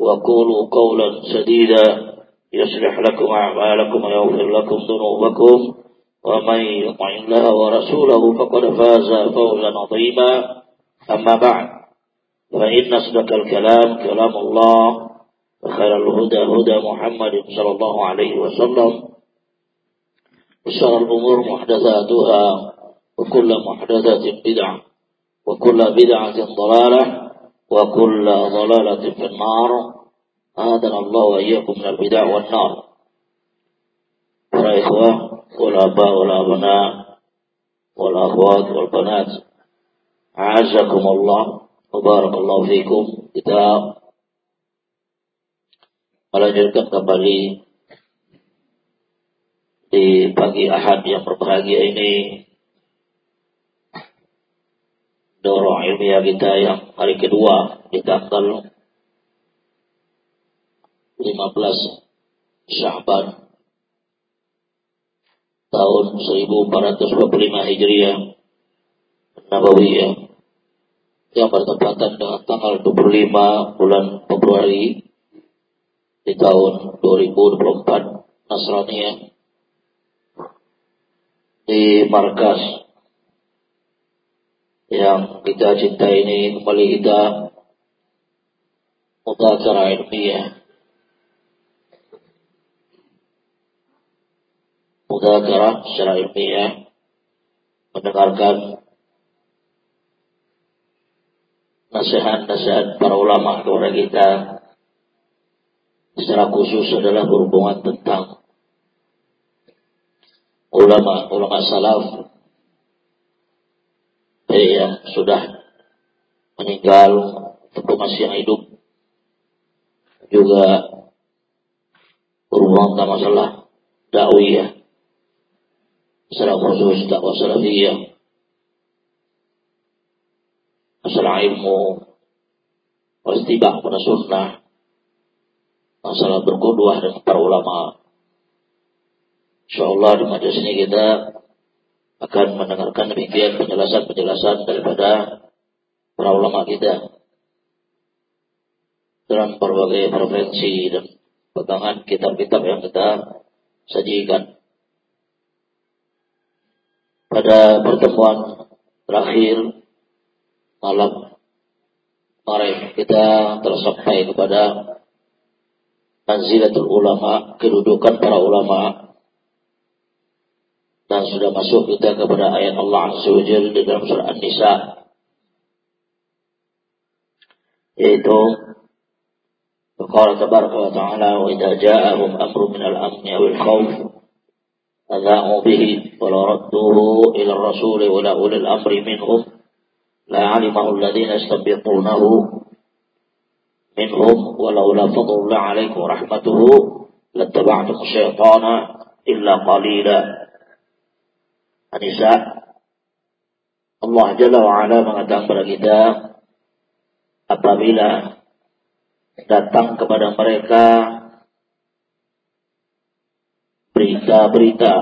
وقولوا قولا سديدا يصلح لكم أعمالكم ويغفر لكم ذنوبكم. ومن يطع الله ورسوله فقد فاز فوزا عظيما. أما بعد فإن أصدق الكلام كلام الله وخير الهدى هدى محمد صلى الله عليه وسلم. وشر الأمور محدثاتها وكل محدثة بدعة وكل بدعة ضلالة. وكل ضلالة في النار آذن الله وإياكم من البدع والنار para ikhwah wal aba wal abna wal akhwat wal banat a'azakumullah wa barakallahu fikum kita melanjutkan kembali di pagi Ahad yang berbahagia ini dorong ilmiah kita yang hari kedua di tanggal 15 Syahban tahun 1425 Hijriah Nabawiyah yang bertepatan dengan tanggal 25 bulan Februari di tahun 2024 Nasraniyah di markas yang kita cinta ini kembali kita. Mutacara ilmiah mutacara secara ilmiah mendengarkan nasihat-nasihat para ulama kepada kita. Secara khusus adalah berhubungan tentang ulama ulama salaf yang sudah meninggal ataupun masih yang hidup juga berhubungan dengan masalah dakwiyah secara khusus dakwah salafiyah masalah ilmu wastibah pada sunnah masalah berkuduah dengan para ulama. Insyaallah di majelis ini kita akan mendengarkan demikian penjelasan-penjelasan daripada para ulama kita dalam berbagai provinsi dan pegangan kitab-kitab yang kita sajikan. Pada pertemuan terakhir malam kemarin kita tersampai kepada manzilatul ulama, kedudukan para ulama dan sudah masuk kita kepada ayat Allah Azza di dalam surah An-Nisa. Yaitu Qala tabaraka wa ta'ala wa idza ja'ahum amrun min al-amn aw al-khawf adha'u bihi wa la radduhu ila ar-rasul wa la ulil amri minhum la 'alimahu alladhina fadlullah 'alaykum rahmatuhu Anisa Allah Jalla wa'ala mengatakan kepada kita apabila datang kepada mereka berita-berita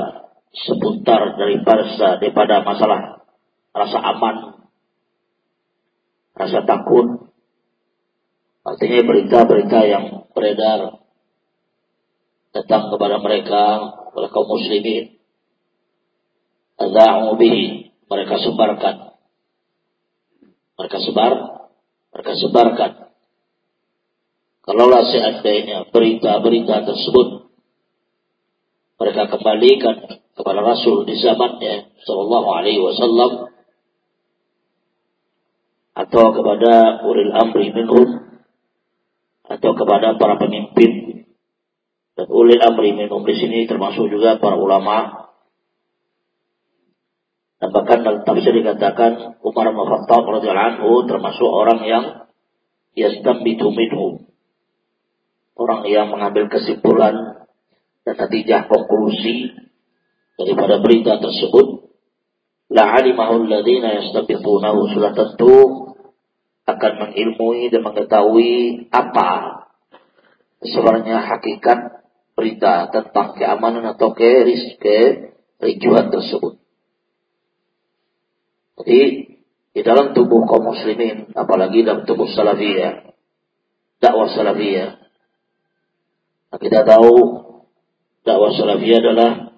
seputar dari daripada daripada masalah rasa aman, rasa takut, artinya berita-berita yang beredar datang kepada mereka, kepada kaum muslimin, Adha'u bihi. Mereka sebarkan. Mereka sebar. Mereka sebarkan. Kalaulah seandainya berita-berita tersebut mereka kembalikan kepada Rasul di zamannya Sallallahu Alaihi Wasallam atau kepada ulil amri minhum atau kepada para pemimpin dan ulil amri minhum di sini termasuk juga para ulama dan bahkan dalam tafsir dikatakan Umar bin Khattab radhiyallahu anhu termasuk orang yang yastambitu minhu orang yang mengambil kesimpulan dan natijah konklusi daripada berita tersebut. La'alimahu alladhina yastabitunahu. Sudah tentu akan mengilmui dan mengetahui apa sebenarnya hakikat berita tentang keamanan atau kericuhan tersebut. Jadi di dalam tubuh kaum muslimin, apalagi dalam tubuh salafiyah, dakwah salafiyah, nah kita tahu dakwah salafiyah adalah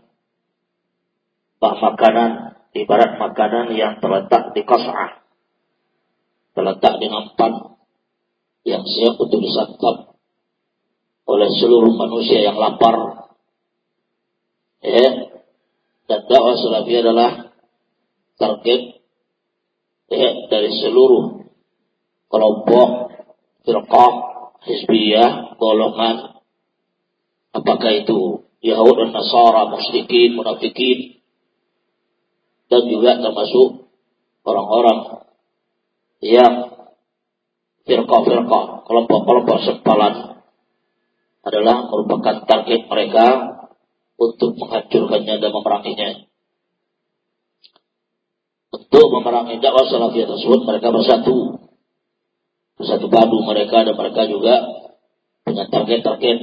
makanan, ibarat makanan yang terletak di kas'ah. Terletak di nampan yang siap untuk disantap oleh seluruh manusia yang lapar. Ya, dan dakwah salafi adalah target ya, dari seluruh kelompok, firqah, hizbiyah, golongan, apakah itu Yahud dan Nasara, musyrikin, munafikin, dan juga termasuk orang-orang yang firqa-firqa, kelompok-kelompok sempalan adalah merupakan target mereka untuk menghancurkannya dan memeranginya. Untuk memerangi dakwah salafiyah tersebut mereka bersatu. Bersatu padu mereka dan mereka juga dengan target-target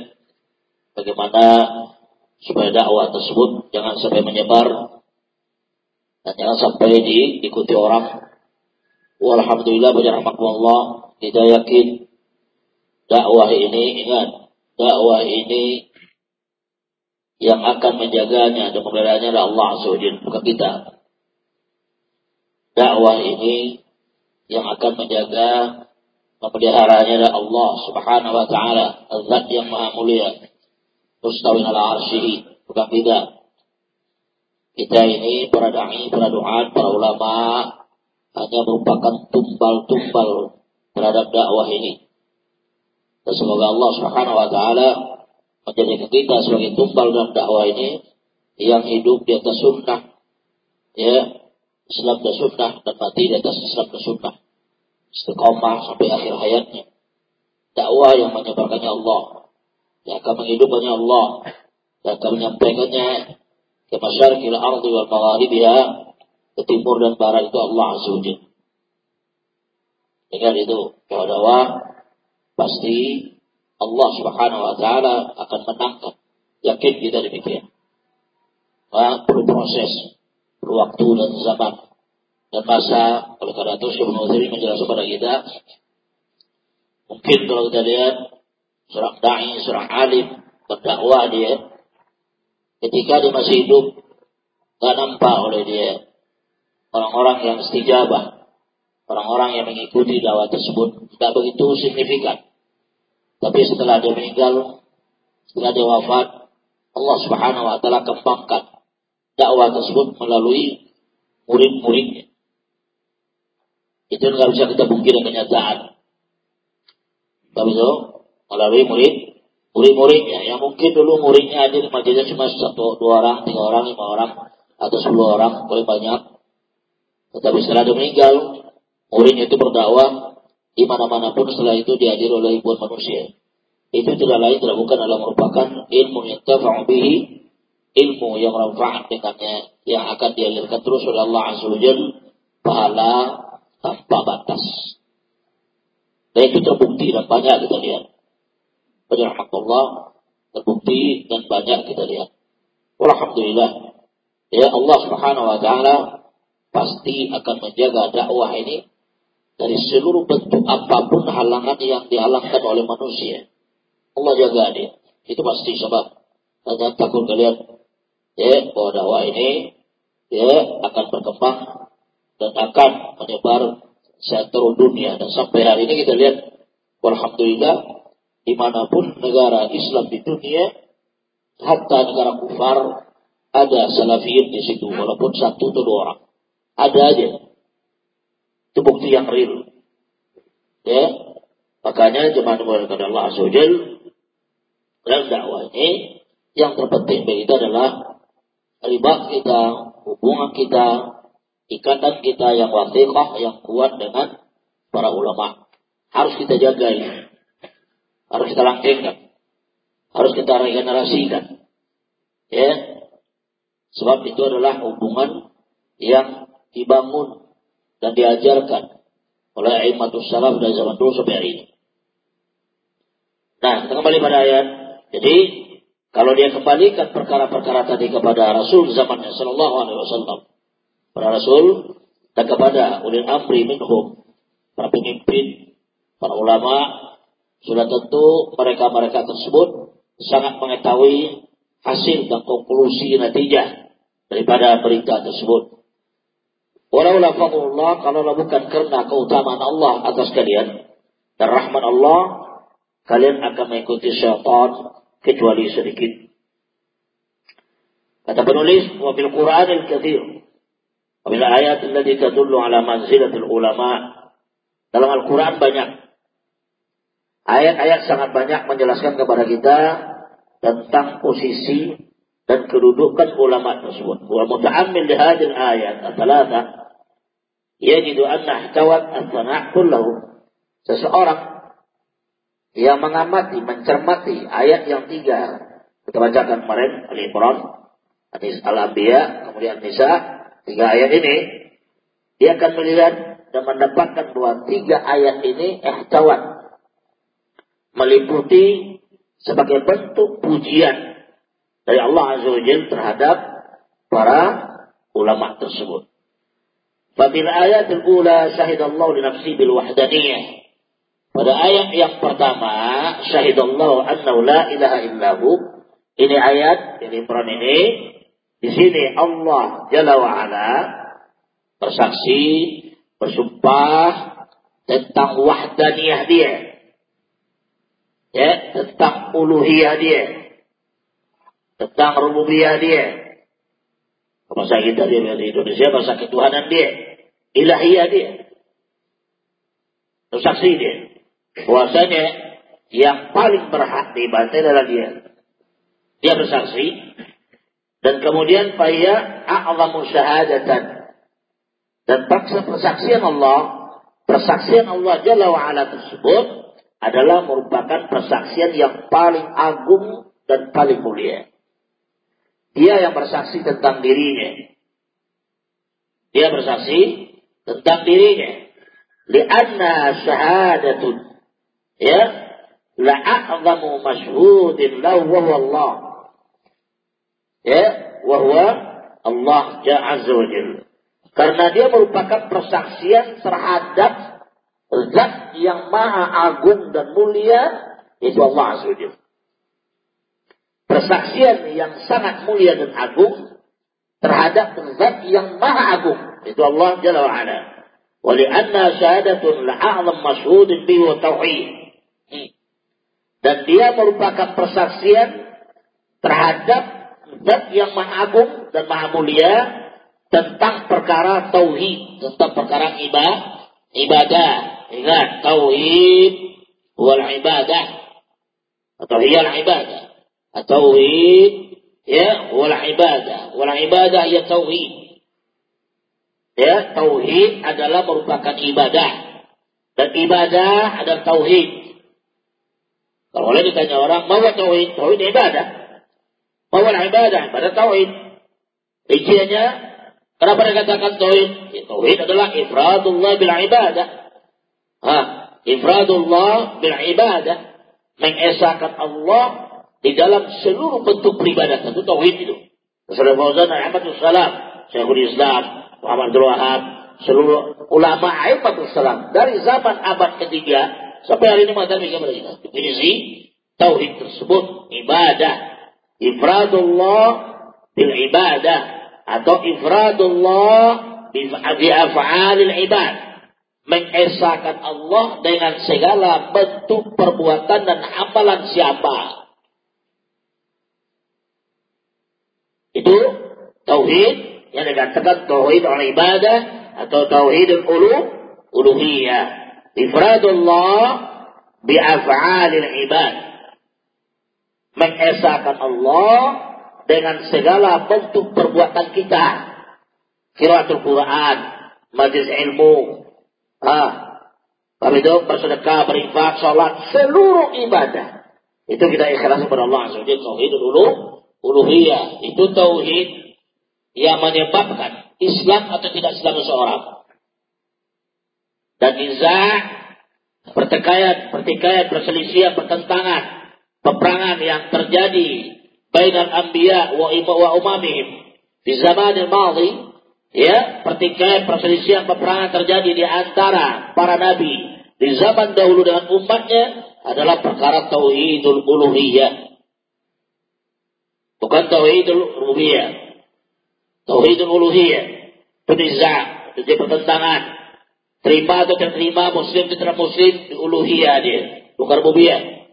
bagaimana supaya dakwah tersebut jangan sampai menyebar dan jangan sampai diikuti orang. Walhamdulillah Allah kita yakin dakwah ini ingat dakwah ini yang akan menjaganya dan memeliharaannya adalah Allah SWT bukan kita. Dakwah ini yang akan menjaga memeliharanya adalah Allah Subhanahu wa taala, Zat yang Maha Mulia. Mustawin ala arsyihi, bukan kita. Kita ini para dai, para doa, para ulama hanya merupakan tumbal-tumbal terhadap dakwah ini. Dan semoga Allah Subhanahu wa taala menjadikan kita sebagai tumbal dalam dakwah ini yang hidup di atas sunnah ya Islam dan sunnah dan mati di atas Islam dan sunnah. Istiqomah sampai akhir hayatnya. Dakwah yang menyebarkannya Allah. Yang akan menghidupkannya Allah. Yang akan menyampaikannya ke masyarakat ardi wal magharibiha ke timur dan barat itu Allah Azza wa Dengan itu bahwa pasti Allah Subhanahu wa taala akan menangkan. Yakin kita demikian. Nah, perlu proses, waktu dan zaman dan masa. Oleh karena itu Syekh Ibnu menjelaskan kepada kita mungkin kalau kita lihat seorang dai, seorang alim berdakwah dia ketika dia masih hidup gak nampak oleh dia orang-orang yang istijabah orang-orang yang mengikuti dakwah tersebut tidak begitu signifikan tapi setelah dia meninggal setelah dia wafat Allah subhanahu wa ta'ala kembangkan dakwah tersebut melalui murid-muridnya. Itu nggak bisa kita bungkiri kenyataan. Tapi itu melalui murid murid-muridnya. Yang mungkin dulu muridnya aja di majelis cuma satu dua orang tiga orang lima orang atau sepuluh orang boleh banyak. Tetapi setelah dia meninggal muridnya itu berdakwah di mana-mana pun setelah itu dihadiri oleh ribuan manusia. Itu tidak lain tidak bukan adalah merupakan ilmu yang bihi ilmu yang manfaat dengannya yang akan dialirkan terus oleh Allah Azza wa pahala tanpa batas dan itu terbukti dan banyak kita lihat Allah terbukti dan banyak kita lihat. Alhamdulillah. Ya Allah Subhanahu wa taala pasti akan menjaga dakwah ini dari seluruh bentuk apa pun halangan yang dihalangkan oleh manusia. Allah jaga dia. Itu pasti sebab. Dan takut kalian ya bahwa dakwah ini ya akan berkembang dan akan menyebar seluruh dunia dan sampai hari ini kita lihat alhamdulillah di mana pun negara Islam di dunia, hatta negara kufar ada salafiyun di situ walaupun satu atau dua orang. Ada aja. Itu bukti yang real. Ya. Makanya jemaah kepada Allah Azza dalam dakwah ini yang terpenting bagi kita adalah riba kita, hubungan kita, ikatan kita yang wasiqah, yang kuat dengan para ulama. Harus kita jaga ini. Harus kita langgengkan. Harus kita regenerasikan. Ya. Sebab itu adalah hubungan yang dibangun dan diajarkan oleh Aimatus Salaf dari zaman dulu sampai hari ini. Nah, kita kembali pada ayat. Jadi, kalau dia kembalikan perkara-perkara tadi kepada Rasul zamannya Sallallahu Alaihi Wasallam, para Rasul dan kepada ulil amri minhum, para pemimpin, para ulama, sudah tentu mereka-mereka tersebut sangat mengetahui hasil dan konklusi natijah daripada berita tersebut. Walau lafadullah kalau bukan karena keutamaan Allah atas kalian dan rahmat Allah, kalian akan mengikuti syaitan kecuali sedikit. Kata penulis, wa bil Qur'anil katsir. Wa bil ayat allati tadullu ala manzilatil ulama. Dalam Al-Qur'an banyak ayat-ayat sangat banyak menjelaskan kepada kita tentang posisi dan kedudukan ulama tersebut. Wa muta'ammil li hadhihi ayat ats-tsalatsa yajidu anna ihtawat as-sana' kullahu. Seseorang yang mengamati, mencermati ayat yang tiga kita bacakan kemarin Al-Imran, Al-Anbiya, kemudian Nisa, tiga ayat ini dia akan melihat dan mendapatkan bahwa tiga ayat ini ihtawat meliputi sebagai bentuk pujian dari Allah Azza wa Jalla terhadap para ulama tersebut. Fabil ayat al-ula syahidallahu li nafsi bil wahdaniyah. Pada ayat yang pertama, syahidallahu annahu la ilaha illahu. Ini ayat, ini peran ini. Di sini Allah Jalla wa ala bersaksi, bersumpah tentang wahdaniyah dia. Ya, tentang uluhiyah dia tentang rububiyah dia. Bahasa kita dia di Indonesia bahasa ketuhanan dia. Ilahiyah dia. Saksi dia. Bahwasanya yang paling berhak dibantai adalah dia. Dia bersaksi. Dan kemudian faya a'lamu syahadatan. Dan persaksian Allah, persaksian Allah Jalla wa'ala tersebut adalah merupakan persaksian yang paling agung dan paling mulia. Dia yang bersaksi tentang dirinya. Dia bersaksi tentang dirinya. Lianna syahadatun. Ya. La'a'zamu masyhudin lahu wa Allah. Ya. Wa Allah Azza wa Jalla. Karena dia merupakan persaksian terhadap zat yang maha agung dan mulia. Itu Allah Azza wa Jalla persaksian yang sangat mulia dan agung terhadap zat yang maha agung itu Allah Jalla wa ala syahadatun la'a'lam masyhudin bihi wa tauhid. Dan dia merupakan persaksian terhadap zat yang maha agung dan maha mulia tentang perkara tauhid, tentang perkara ibadah, ibadah. Ingat, tauhid wal ibadah atau hiyal ibadah. Tauhid ya wal ibadah. Wal ibadah ya tauhid. Ya, tauhid adalah merupakan ibadah. Dan ibadah adalah tauhid kalau boleh ditanya orang mau tauhid? Tauhid ibadah. Mau ibadah pada tauhid. Rinciannya kenapa dikatakan tauhid? Ya, tauhid adalah ifradullah bil ibadah. Ha ifradullah bil ibadah. Mengesahkan Allah di dalam seluruh bentuk peribadatan. Itu tauhid itu. Rasulullah Fauzan Ahmadul Salam, Syekhul Islam, Muhammad Wahab, seluruh ulama Ahmadul Salam. Dari zaman abad ketiga sampai hari ini masih mereka mereka. Definisi tauhid tersebut ibadah, ifradullah bil ibadah atau ifradullah bi af'alil ibad mengesahkan Allah dengan segala bentuk perbuatan dan amalan siapa. Itu Tauhid yang dikatakan tauhid al ibadah atau tauhid ulu uluhiyah. Ifradullah bi af'alil ibad. Mengesahkan Allah dengan segala bentuk perbuatan kita. Kiraatul Quran, majlis ilmu, ah, kami itu bersedekah, berinfak, sholat, seluruh ibadah. Itu kita ikhlas kepada Allah Azza Tauhid dulu, uluhiyah. Itu tauhid yang menyebabkan Islam atau tidak Islam seseorang. Dan nizah, pertikaian, pertikaian, perselisihan, pertentangan, peperangan yang terjadi bainal anbiya wa wa umamihim di zaman yang madhi ya pertikaian perselisihan peperangan terjadi di antara para nabi di zaman dahulu dengan umatnya adalah perkara tauhidul uluhiyah. Bukan tauhidul rububiyah. Tauhidul uluhiyah. Peniza, jadi pertentangan. Terima atau terima, muslim tidak muslim, di uluhiyah dia. Bukan rububiyah.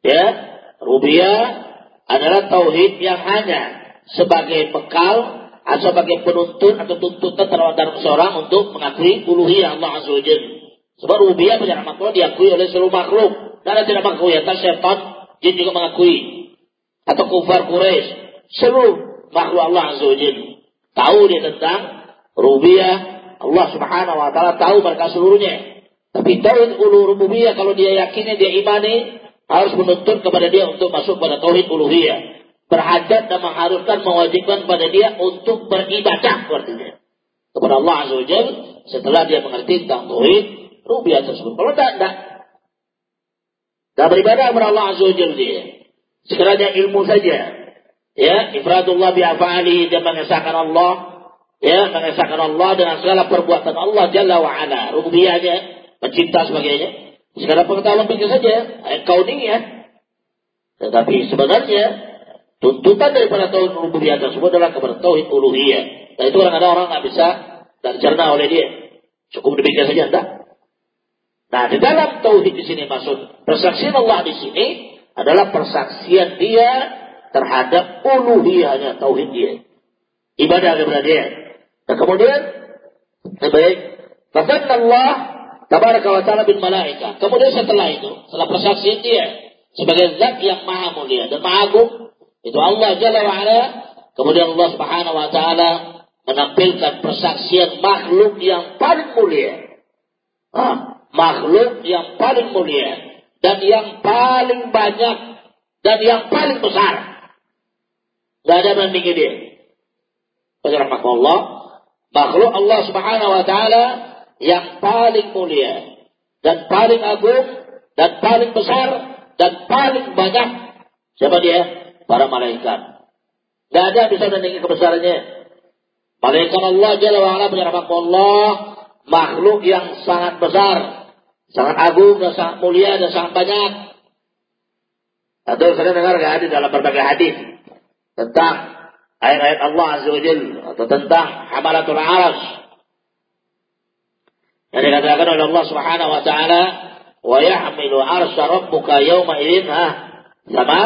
Ya, rububiyah adalah tauhid yang hanya sebagai bekal atau sebagai penuntun atau tuntutan terhadap seorang untuk mengakui uluhiyah Allah Azza wa Sebab rububiyah punya makhluk diakui oleh seluruh makhluk. Dan tidak mengakui, atas syaitan, jin juga mengakui. Atau kufar Quraisy, seluruh makhluk Allah Azza wa Tahu dia tentang rububiyah Allah Subhanahu wa taala tahu mereka seluruhnya. Tapi tauhid ulu rububiyah kalau dia yakinnya dia imani harus menuntut kepada dia untuk masuk pada tauhid uluhiyah berhajat dan mengharuskan mewajibkan pada dia untuk beribadah artinya kepada Allah Azza wa setelah dia mengerti tentang tauhid rubiah tersebut. Kalau tidak, tidak. Dan beribadah kepada Allah Azza wa dia. Sekiranya ilmu saja. Ya, ifradullah bi'afa'alihi dan mengesahkan Allah. Ya, mengesahkan Allah dengan segala perbuatan Allah Jalla wa'ala. Rububiyahnya, mencipta sebagainya. Sekarang pengetahuan pikir saja. Ayat ya. Tetapi sebenarnya Tuntutan daripada tauhid rububiyah tersebut adalah kepada tauhid uluhiyah. Dan itu orang-orang orang nggak bisa dan cerna oleh dia. Cukup demikian saja, enggak? Nah, di dalam tauhid di sini maksud persaksian Allah di sini adalah persaksian dia terhadap uluhiyahnya tauhid dia. Ibadah kepada dia. Dan kemudian baik, Fakan Allah tabaraka wa ta'ala bin malaika. Kemudian setelah itu, setelah persaksian dia sebagai zat yang maha mulia dan maha agung, itu Allah Jalla wa'ala. Kemudian Allah Subhanahu wa taala menampilkan persaksian makhluk yang paling mulia. Makhluk yang paling mulia dan yang paling banyak dan yang paling besar. Tidak ada bandingnya dia. Allah, makhluk Allah Subhanahu wa taala yang paling mulia dan paling agung dan paling besar dan paling banyak. Siapa dia? para malaikat. Tidak ada bisa menandingi kebesarannya. Malaikat Allah Jalla wa'ala menyerahkan Allah makhluk yang sangat besar, sangat agung dan sangat mulia dan sangat banyak. Atau saya dengar gak di dalam berbagai hadis tentang ayat-ayat Allah Azza wa Jal atau tentang hamalatul aras yang dikatakan oleh Allah Subhanahu wa taala wa yahmilu arsy rabbuka yawma idzin sama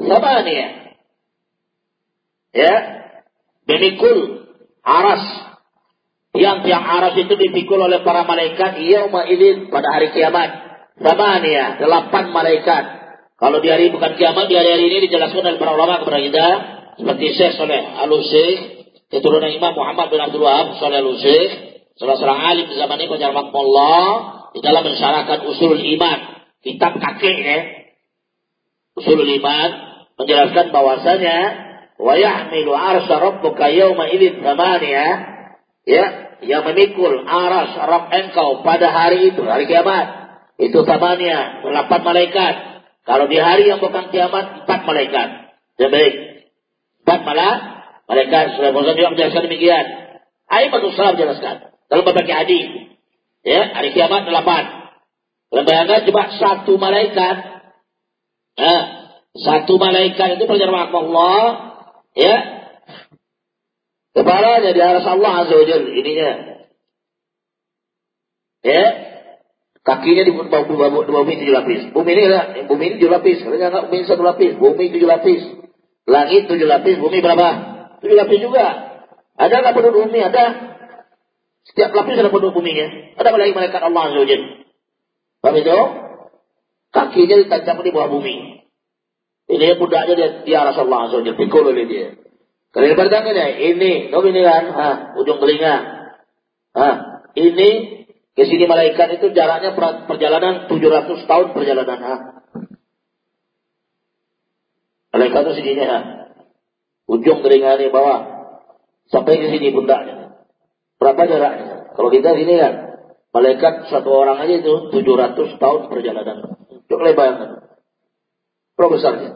Sabania. Ya. Memikul aras. Yang yang aras itu dipikul oleh para malaikat yauma idin pada hari kiamat. Sabania, delapan malaikat. Kalau di hari bukan kiamat, di hari-hari ini dijelaskan oleh para ulama kepada kita. Seperti Syekh Soleh Al-Usyikh, keturunan Imam Muhammad bin Abdul Wahab, Soleh Al-Usyikh, salah seorang alim zaman ini, Allah, di dalam mensyarahkan usul iman, kitab kakeknya, usul iman, menjelaskan bahwasanya wa yahmilu arsy rabbuka yauma idzin thamaniya ya yang memikul aras Rabb engkau pada hari itu hari kiamat itu thamaniya delapan malaikat. Kalau di hari yang bukan kiamat empat malaikat. Ya baik empat malah malaikat sudah bosan juga menjelaskan demikian Aimatul Salam menjelaskan dalam berbagai hadis ya hari kiamat delapan bayangkan coba satu malaikat nah, satu malaikat itu perjalanan Allah, ya. Kepalanya di atas Allah Azza wa Jal, ininya. Ya. Kakinya di bawah, bawah, bumi tujuh lapis. Bumi ini bumi ini tujuh lapis. Katanya enggak, bumi satu lapis. Bumi tujuh lapis. Langit tujuh lapis, bumi berapa? Tujuh lapis juga. Ada nggak penduduk bumi? Ada. Setiap lapis ada penduduk buminya. Ada lagi malaikat Allah Azza wa Paham itu? Kakinya ditancap di bawah bumi. Ini pundaknya dia di arah Allah Azza wa Pikul oleh dia. Kalau yang ya, ini, ini kan, ha, ujung telinga. Ha, ini ke sini malaikat itu jaraknya perjalanan 700 tahun perjalanan. Ha. Itu segini ha. Ujung telinga ini bawah. Sampai ke sini pundaknya. Berapa jaraknya? Kalau kita sini kan, malaikat satu orang aja itu 700 tahun perjalanan. Coba bayangkan. Berapa besarnya?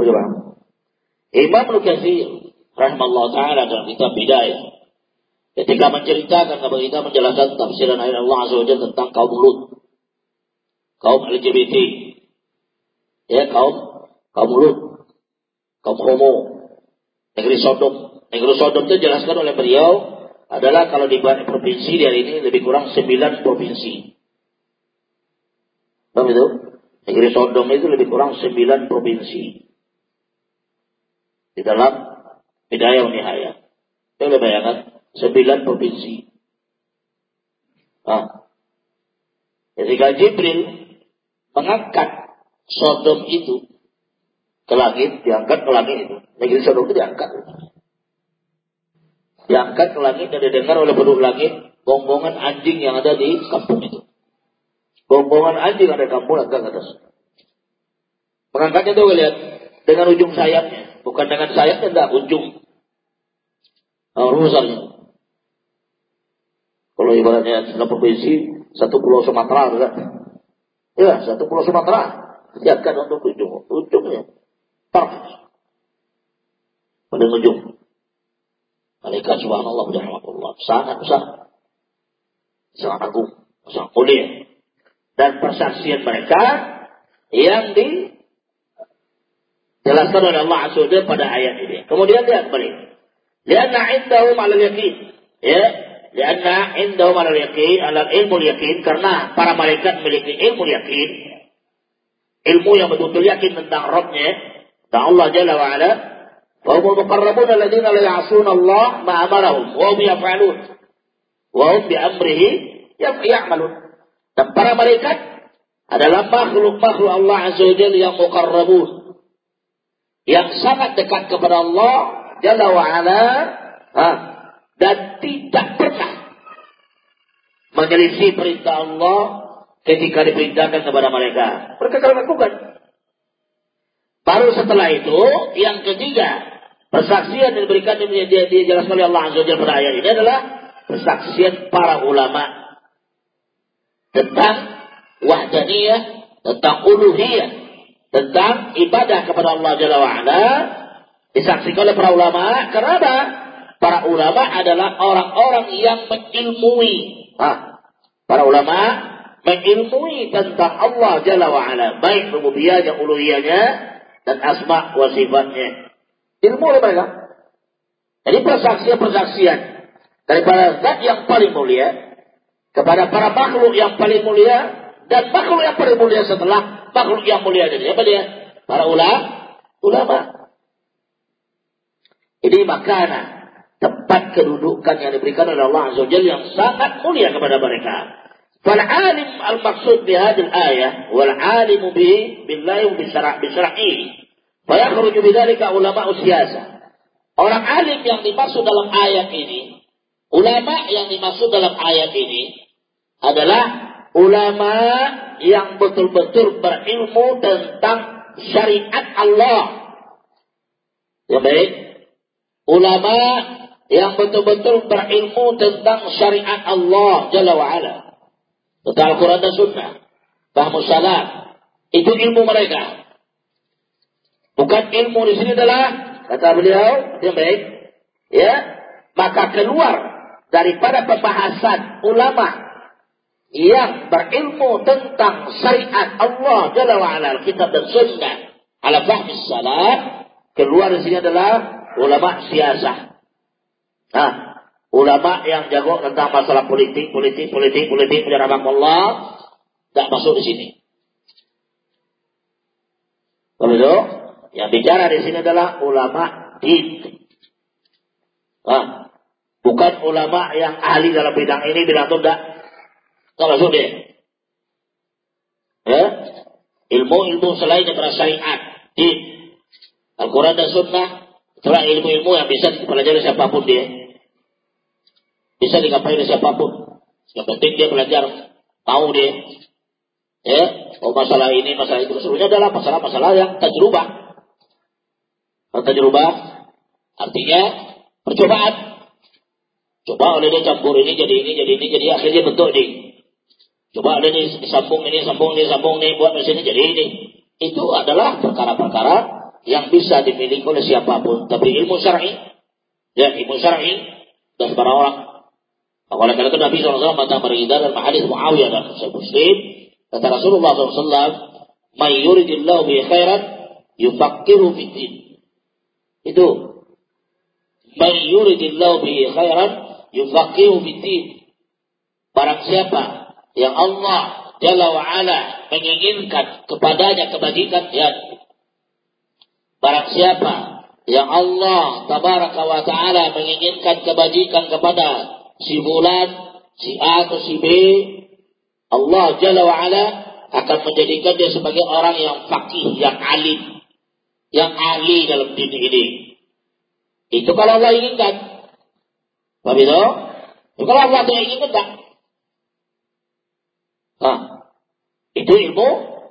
Coba. Imam Al-Kathir rahimahullah taala dalam kitab Bidayah ketika menceritakan kepada kita menjelaskan tafsiran ayat Allah Azza tentang kaum Lut, kaum LGBT, ya kaum kaum Lut, kaum homo, negeri Sodom. Negeri Sodom itu dijelaskan oleh beliau adalah kalau di provinsi di hari ini lebih kurang sembilan provinsi. Paham itu? Negeri Sodom itu lebih kurang sembilan provinsi di dalam Hidayah Nihaya. Coba bayangkan, sembilan provinsi. Ah. Ketika Jibril mengangkat Sodom itu ke langit, diangkat ke langit itu. Negeri Sodom itu diangkat. Diangkat ke langit dan didengar oleh penduduk langit gongongan anjing yang ada di kampung itu. Gongongan anjing ada di kampung agak atas. Mengangkatnya tuh lihat dengan ujung sayapnya. Bukan dengan sayap tidak ujung. Nah, rumusnya. Kalau ibaratnya dalam provinsi satu pulau Sumatera, kan? Ya, satu pulau Sumatera. Siapkan untuk ujung. Ujungnya. Tarf. Pada ujung. Malaikat subhanallah Allah Sangat besar. Sangat agung. Sangat mulia. Dan persaksian mereka yang di Jelaskan oleh Allah Azza pada ayat ini. Kemudian lihat kembali. Lianna indahum alal yakin. Ya. Lianna indahum alal yakin, alal ilmu yakin. Karena para malaikat memiliki ilmu yakin ilmu yang betul-betul yakin tentang Rabbnya, tentang Allah Jalla wa Ala, wa hum muqarrabun alladziina la ya'suuna Allah ma amarahum. Wa hum yaf'alun. Wa hum ya'malun. Dan para mereka adalah makhluk-makhluk Allah Azza wa Jalla yang muqarrabun. Yang sangat dekat kepada Allah Jalla wa Ala dan tidak pernah menyelisih perintah Allah ketika diperintahkan kepada mereka. Mereka akan lakukan. Baru setelah itu, yang ketiga, persaksian yang diberikan dia dijelaskan oleh Allah Azza wa pada ayat ini adalah persaksian para ulama tentang wahdaniyah, tentang uluhiyah, tentang ibadah kepada Allah Jalla wa'ala disaksikan oleh para ulama. Kenapa? Para ulama adalah orang-orang yang mengilmui. Nah, para ulama mengilmui tentang Allah Jalla wa'ala. Baik rububiyahnya, uluhiyahnya, dan asma wa sifatnya. Ilmu oleh mereka. Jadi persaksian-persaksian daripada zat yang paling mulia kepada para makhluk yang paling mulia dan makhluk yang paling mulia setelah makhluk yang mulia dari apa dia? Para ulama, ulama. Ini makanan tempat kedudukan yang diberikan oleh Allah Azza yang sangat mulia kepada mereka. Alim bi billahi wa bi syara' bi syar'i. Fa yakhruju bidzalika ulama siyasa. Orang alim yang dimaksud dalam ayat ini, ulama yang dimaksud dalam ayat ini adalah ulama yang betul-betul berilmu tentang syariat Allah. Ya baik. Ulama yang betul-betul berilmu tentang syariat Allah Jalla wa'ala. Tentang Al-Quran dan Sunnah. Fahmu salam. Itu ilmu mereka. Bukan ilmu di sini adalah, kata beliau, yang baik. Ya, maka keluar daripada pembahasan ulama yang berilmu tentang syariat Allah Jalla wa'ala kitab dan sunnah ala fahmi salat keluar di sini adalah ulama siasah nah ulama yang jago tentang masalah politik politik politik politik Allah tidak masuk di sini kalau itu yang bicara di sini adalah ulama din. Nah, bukan ulama yang ahli dalam bidang ini bilang itu enggak. Enggak masuk dia. Ya, ilmu-ilmu selain daripada syariat, din, Al-Quran dan Sunnah, itulah ilmu-ilmu yang bisa dipelajari siapa pun dia. Bisa digapai oleh siapa pun. Yang penting dia belajar, tahu dia. Ya, oh masalah ini, masalah itu. Sebenarnya adalah masalah-masalah yang tajrubah. Tajrubah artinya percobaan. Coba oleh dia campur ini jadi ini jadi ini jadi akhirnya bentuk ini. Coba oleh ini sambung ini sambung ini sambung ini buat mesin ini jadi ini. Itu adalah perkara-perkara yang bisa dimiliki oleh siapa pun. Tapi ilmu syar'i, ya ilmu syar'i dan para orang. Oleh karena itu Nabi SAW mengatakan beridar dan hadis Muawiyah dan Sahih Muslim kata Rasulullah SAW, "May yuridillahu bi khairan yufakkiru fid Itu. May yuridillahu bi khairan yufakkiru fid Barang siapa yang Allah Jalla wa ala menginginkan kepadanya kebajikan ya Barang siapa yang Allah tabaraka wa ta'ala menginginkan kebajikan kepada si bulan, si A atau si B, Allah Jalla wa ala akan menjadikan dia sebagai orang yang fakih, yang alim, yang ahli dalam dini ini. Itu kalau Allah inginkan. Paham? Itu kalau Allah tidak inginkan tak. Nah, itu ilmu,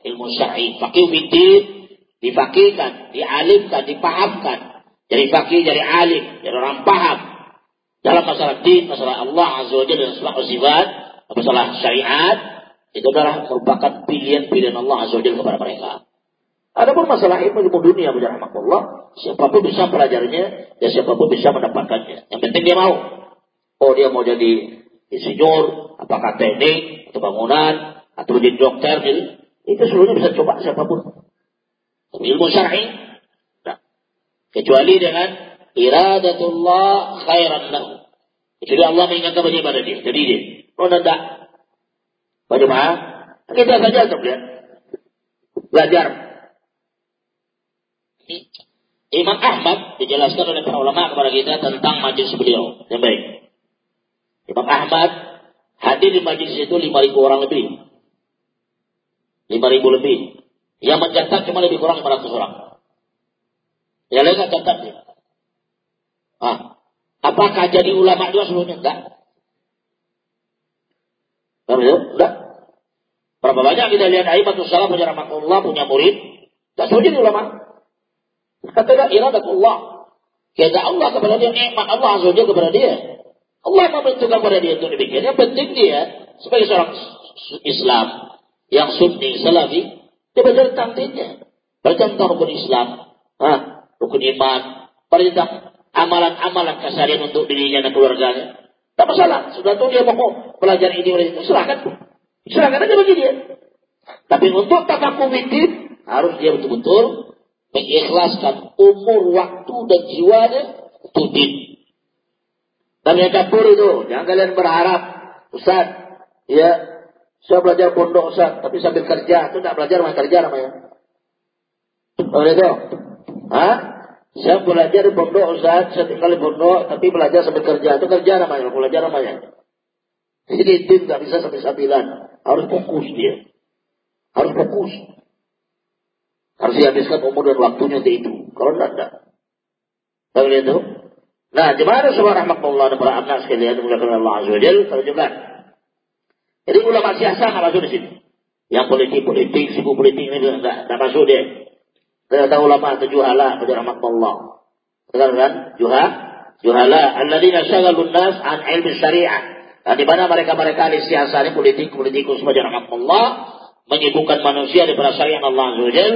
ilmu syar'i, fakih bidin, difakihkan, dialimkan, dipahamkan. Jadi fakih, jadi alim, jadi orang paham. Dalam masalah din, masalah Allah Azza wa Jalla dan masalah sifat, masalah syariat, itu adalah merupakan pilihan-pilihan Allah Azza wa Jalla kepada mereka. Adapun masalah ilmu ilmu dunia Allah, siapa pun bisa pelajarinya dan siapa pun bisa mendapatkannya. Yang penting dia mau. Oh dia mau jadi insinyur, apakah teknik, atau bangunan, atau jadi dokter, itu seluruhnya bisa coba siapa pun ilmu syar'i nah, kecuali dengan iradatullah khairan lahu kecuali Allah mengingatkan bagi pada dia jadi dia oh tidak bagaimana kita saja kemudian belajar Imam Ahmad dijelaskan oleh para ulama kepada kita tentang majlis beliau yang baik. Imam Ahmad hadir di majlis itu 5.000 orang lebih. 5.000 lebih. Yang mencatat cuma lebih kurang 500 orang. Yang lain catat dia. Ah, apakah jadi ulama juga seluruhnya? Enggak. Enggak. Enggak. Berapa banyak kita lihat Aibatul Salam punya rahmatullah, punya murid. Tak seluruhnya jadi ulama. Kata iradatullah. Kata Allah kepada dia, nikmat Allah azza kepada dia. Allah membentukkan kepada dia untuk demikian. Yang penting dia sebagai seorang Islam yang sunni, salafi, dia belajar tentang dinnya. Belajar tentang rukun Islam. Hah? Rukun iman. Tentang amalan-amalan keseharian untuk dirinya dan keluarganya. Tak masalah. Sudah tahu dia mau belajar ini oleh itu. Silahkan. Silahkan aja bagi dia. Tapi untuk tafakuh fitin, harus dia betul-betul mengikhlaskan umur, waktu, dan jiwanya untuk din. Dan yang campur itu, jangan kalian berharap, Ustaz, ya saya belajar pondok Ustaz, tapi sambil kerja. Itu tidak belajar sama kerja namanya. Oh itu? Hah? Saya belajar di pondok Ustaz, saya tinggal di pondok, tapi belajar sambil kerja. Itu kerja namanya, belajar namanya. Jadi tim nggak bisa sampai sambilan. Harus fokus dia. Harus fokus. Harus dihabiskan umur dan waktunya untuk itu. Kalau tidak, tidak. Tahu itu? Nah, gimana sebuah rahmatullah dan para anak sekalian dimuliakan Allah Azza wa Jalla? Kalau jumlah jadi ulama siasa nggak masuk di sini. Yang politik-politik, sibuk politik ini nggak masuk dia. Ternyata ulama atau juhala pada rahmatullah. Dengar kan? Juha, juhala. Alladzina syagalun nas an ilmi syariah. Nah, di mana mereka-mereka ahli siasa ini politik, politikus sebagai rahmatullah menyibukkan manusia di syariat Allah Azza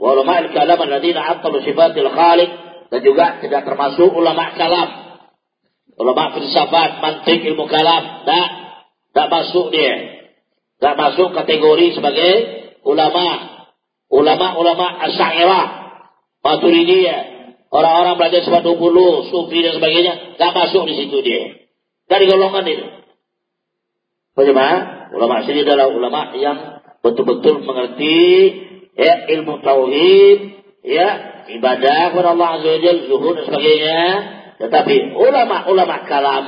wa ulama al-kalam alladzina attalu sifatil khaliq dan juga tidak termasuk ulama kalam. Ulama filsafat, mantik, ilmu kalam. Nah, Tak masuk dia. Tak masuk kategori sebagai ulama. Ulama-ulama asyairah. Maturidiyah. Orang-orang belajar sebab 20, sufi dan sebagainya. Tak masuk di situ dia. Dari golongan itu. Bagaimana? Ulama sini adalah ulama yang betul-betul mengerti ya, ilmu tauhid, ya ibadah kepada Allah Azza wa zuhud dan sebagainya. Tetapi ulama-ulama kalam,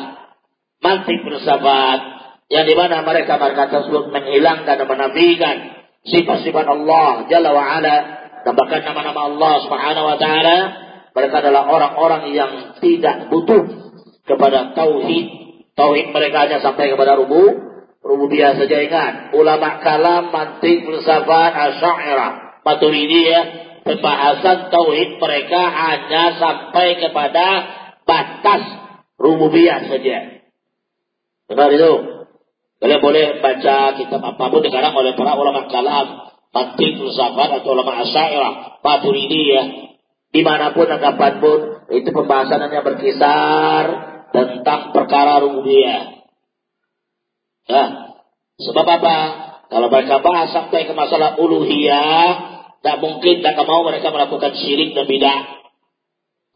mantik bersahabat, yang di mana mereka mereka tersebut menghilangkan dan menafikan sifat-sifat Allah Jalla wa Ala. Dan bahkan nama-nama Allah Subhanahu wa taala. Mereka adalah orang-orang yang tidak butuh kepada tauhid. Tauhid mereka hanya sampai kepada rubu rububiyah saja ingat. Ulama kalam mantik filsafat asy'ariyah maturidiyah pembahasan tauhid mereka hanya sampai kepada batas rububiyah saja. Benar itu Kalian boleh baca kitab apa pun dikarang oleh para ulama kalam, mantik, filsafat atau ulama asyairah, ya. di mana pun dan kapan pun itu pembahasannya berkisar tentang perkara rububiyah. Ya. Sebab apa? Kalau mereka bahas sampai ke masalah uluhiyah, tak mungkin tak mau mereka melakukan syirik dan bidah.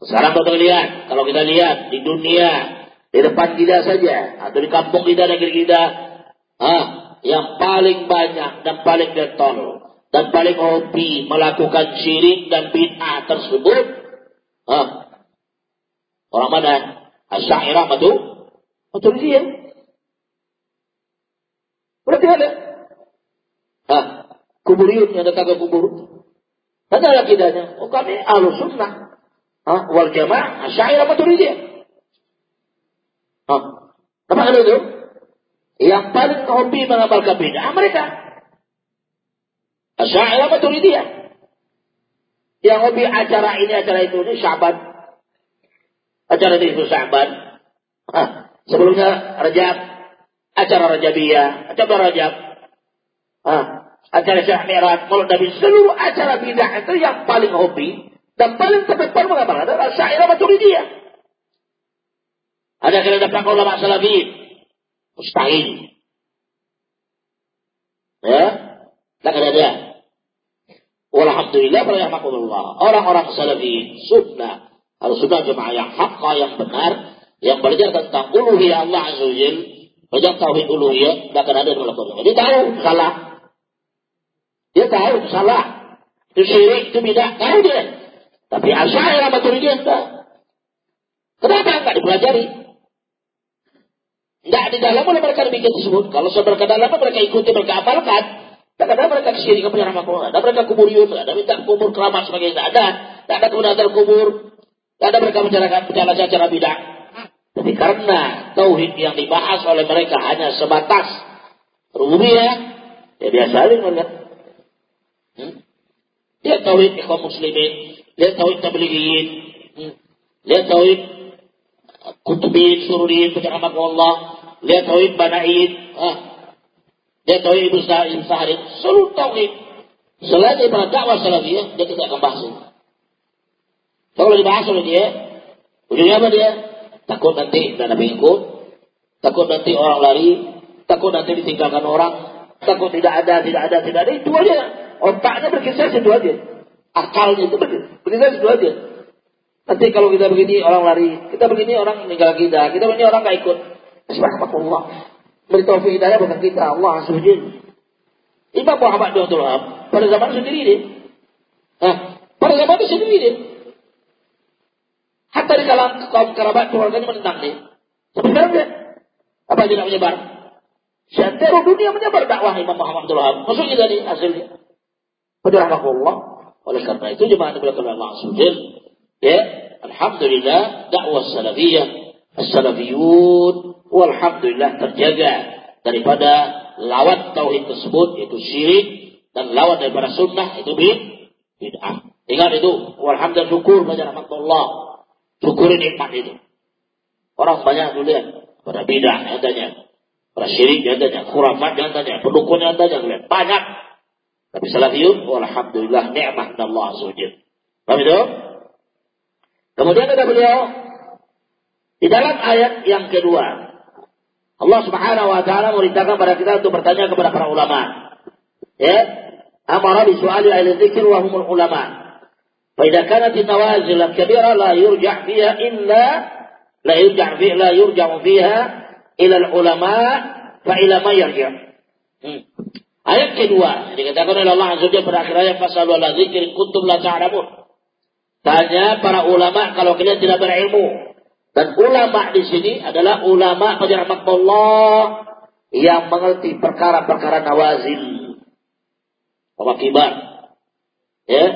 Sekarang kita lihat, kalau kita lihat di dunia, di depan kita saja, atau di kampung kita, negeri kita, ah, yang paling banyak dan paling getol dan paling hobi melakukan syirik dan bid'ah tersebut ah, orang mana? Asyairah atau dia? Berarti ada. Ah, kuburiyun yang datang ke kubur. Ada lagi dana. Oh kami ahlu sunnah. Ah, wal jamaah asyairah dia? Ah, apa itu? Yang paling hobi mengamalkan bid'ah mereka. Asy'ariyah Maturidiyah. Yang hobi acara ini acara itu ini Syaban. Acara ini itu Syaban. Sebelumnya Rajab, acara Rajabiyah, acara Rajab. Hah. Acara Syekh Mi'raj, Maulid Nabi, seluruh acara bid'ah itu yang paling hobi dan paling terdepan mengamalkan adalah Asy'ariyah Maturidiyah. Ada dapat ulama salafiyin Mustahil. Ya, tak ada dia. Walhamdulillah warahmatullah. Orang-orang salafi sunnah harus sunnah jemaah yang hakka yang benar yang belajar tentang uluhiyah Allah Azza wa belajar tauhid uluhiyah, akan ada yang melakukannya. Dia tahu salah. Dia tahu salah. Itu syirik, itu bidah, tahu dia. Tapi asyairah maturidiyah enggak. Kenapa enggak dipelajari? Tidak di dalam oleh mereka demikian tersebut. Kalau sudah mereka dalam mereka ikuti, mereka amalkan. Tak ada mereka ke sini ke penyerang Allah. Ada mereka kubur yun, ada minta kubur keramat sebagainya. Tidak ada. Tidak ada kemudian kubur. Tidak ada mereka menjalankan penjelasan cara bidah. Tapi karena tauhid yang dibahas oleh mereka hanya sebatas rububiyah, ya biasa saling melihat. Hmm? Lihat tauhid ikhwan muslimin, lihat tauhid tablighiyin, hmm? lihat tauhid kutubin, sururin, penyerang Allah, lihat tauhid banaid, ah. lihat tauhid ibu saharin, seluruh tauhid. Selain daripada dakwah salafiyah, dia tidak akan bahas itu. Kalau dibahas oleh dia, ujungnya apa dia? Takut nanti tidak ada ikut, takut nanti orang lari, takut nanti ditinggalkan orang, takut tidak ada, tidak ada, tidak ada, itu aja. Otaknya berkisar situ aja. Akalnya itu berkisar situ aja. Nanti kalau kita begini orang lari, kita begini orang meninggal kita, kita begini orang gak ikut. Rahmatullah. Beri taufik hidayah bukan kita, Allah SWT. Imam Muhammad Abdul Wahab pada zaman sendiri dia. Nah, pada zaman itu sendiri dia. Hatta di kalangan kaum kerabat keluarganya menentang dia. Dia. Apa yang tidak menyebar? Seantero dunia menyebar dakwah Imam Muhammad Abdul Wahab. Maksudnya tadi hasilnya. Pada rahmatullah. Oleh karena itu jemaah dibilang Allah SWT. Ya, Alhamdulillah dakwah salafiyah. As-salafiyun walhamdulillah terjaga daripada lawan tauhid tersebut yaitu syirik dan lawan daripada sunnah itu bid'ah. Ingat itu, walhamdulillah syukur banyak rahmatullah. Syukurin nikmat itu. Orang banyak dulu pada bid'ah nyatanya, pada syirik nyatanya, khurafat nyatanya, pendukun nyatanya banyak. Tapi salafiyun, walhamdulillah nikmat Allah azza Paham itu? Kemudian ada beliau di dalam ayat yang kedua, Allah Subhanahu wa taala merintahkan pada kita untuk bertanya kepada para ulama. Ya, amara bi su'ali ahli dzikr wa humul ulama. Fa idza kanat an-nawazil kabira la yurja' fiha illa la yurja' fiha la yurja' fiha ila al-ulama fa ila ma yarja'. Hmm. Ayat kedua dikatakan oleh Allah Azza Jalla pada akhir ayat fasalu ala dzikr kuntum la ta'lamun. Tanya para ulama kalau kalian tidak berilmu. Dan ulama di sini adalah ulama Allah yang mengerti perkara-perkara nawazil. Apa kibar? Ya?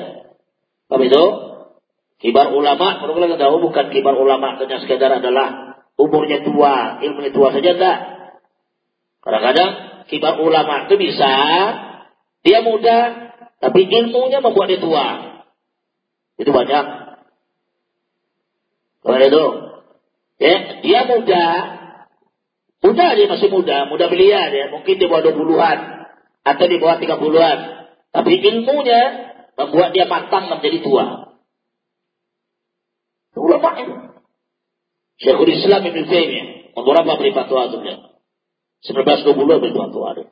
Apa itu? Kibar ulama, perlu kalian tahu bukan kibar ulama hanya sekedar adalah umurnya tua, ilmunya tua saja enggak. Kadang-kadang kibar ulama itu bisa dia muda, tapi ilmunya membuat dia tua. Itu banyak. Kalau itu, ya, dia muda, muda dia masih muda, muda belia dia, mungkin di bawah 20-an atau di bawah 30-an. Tapi ilmunya membuat dia matang menjadi tua. Ulama itu. Syekhul Islam Ibn Taimiyah beberapa beri fatwa itu 1920 beri fatwa ada.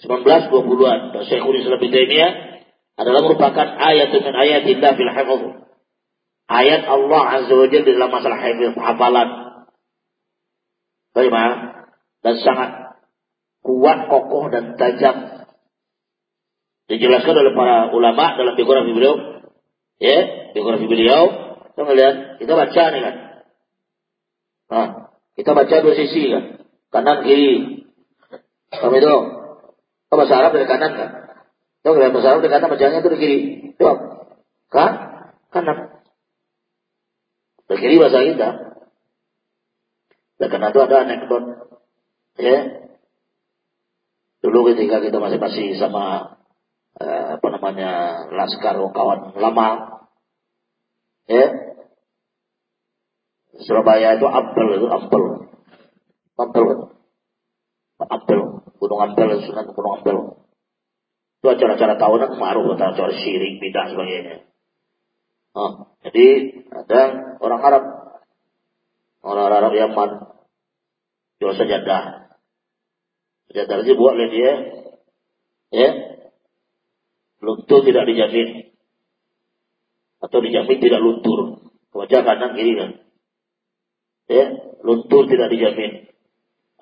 1920-an Syekhul Islam Ibn Taimiyah adalah merupakan ayat min ayat Allah fil hafaz. Ayat Allah Azza wa Jalla dalam masalah hafaz hafalan. Bagaimana? Dan sangat kuat, kokoh dan tajam. Dijelaskan oleh para ulama dalam biografi beliau. Ya, biografi beliau. Kita melihat, kita baca nih kan. Nah, kita baca dua sisi kan. Kanan kiri. Kami itu. Bahasa Arab dari kanan kan? Tahu nggak bahasa Arab dari kanan bacanya itu dari kiri. Jawab. Kan? Kanan. Kiri bahasa kita. Dan karena itu ada anekdot. Ya. Dulu ketika kita masih masih sama eh, apa namanya laskar kawan lama. Ya. Surabaya itu Ampel itu Ampel. Ampel. Ampel. Gunung Ampel, Sunan Gunung Ampel. Itu acara-acara tahunan kemaru, acara-acara syirik, bidah sebagainya. Oh, jadi ada orang Arab, orang Arab Yaman, jual sajadah. Sajadah aja buat oleh dia, ya, luntur tidak dijamin, atau dijamin tidak luntur, wajah kanan kiri kan, ya, luntur tidak dijamin,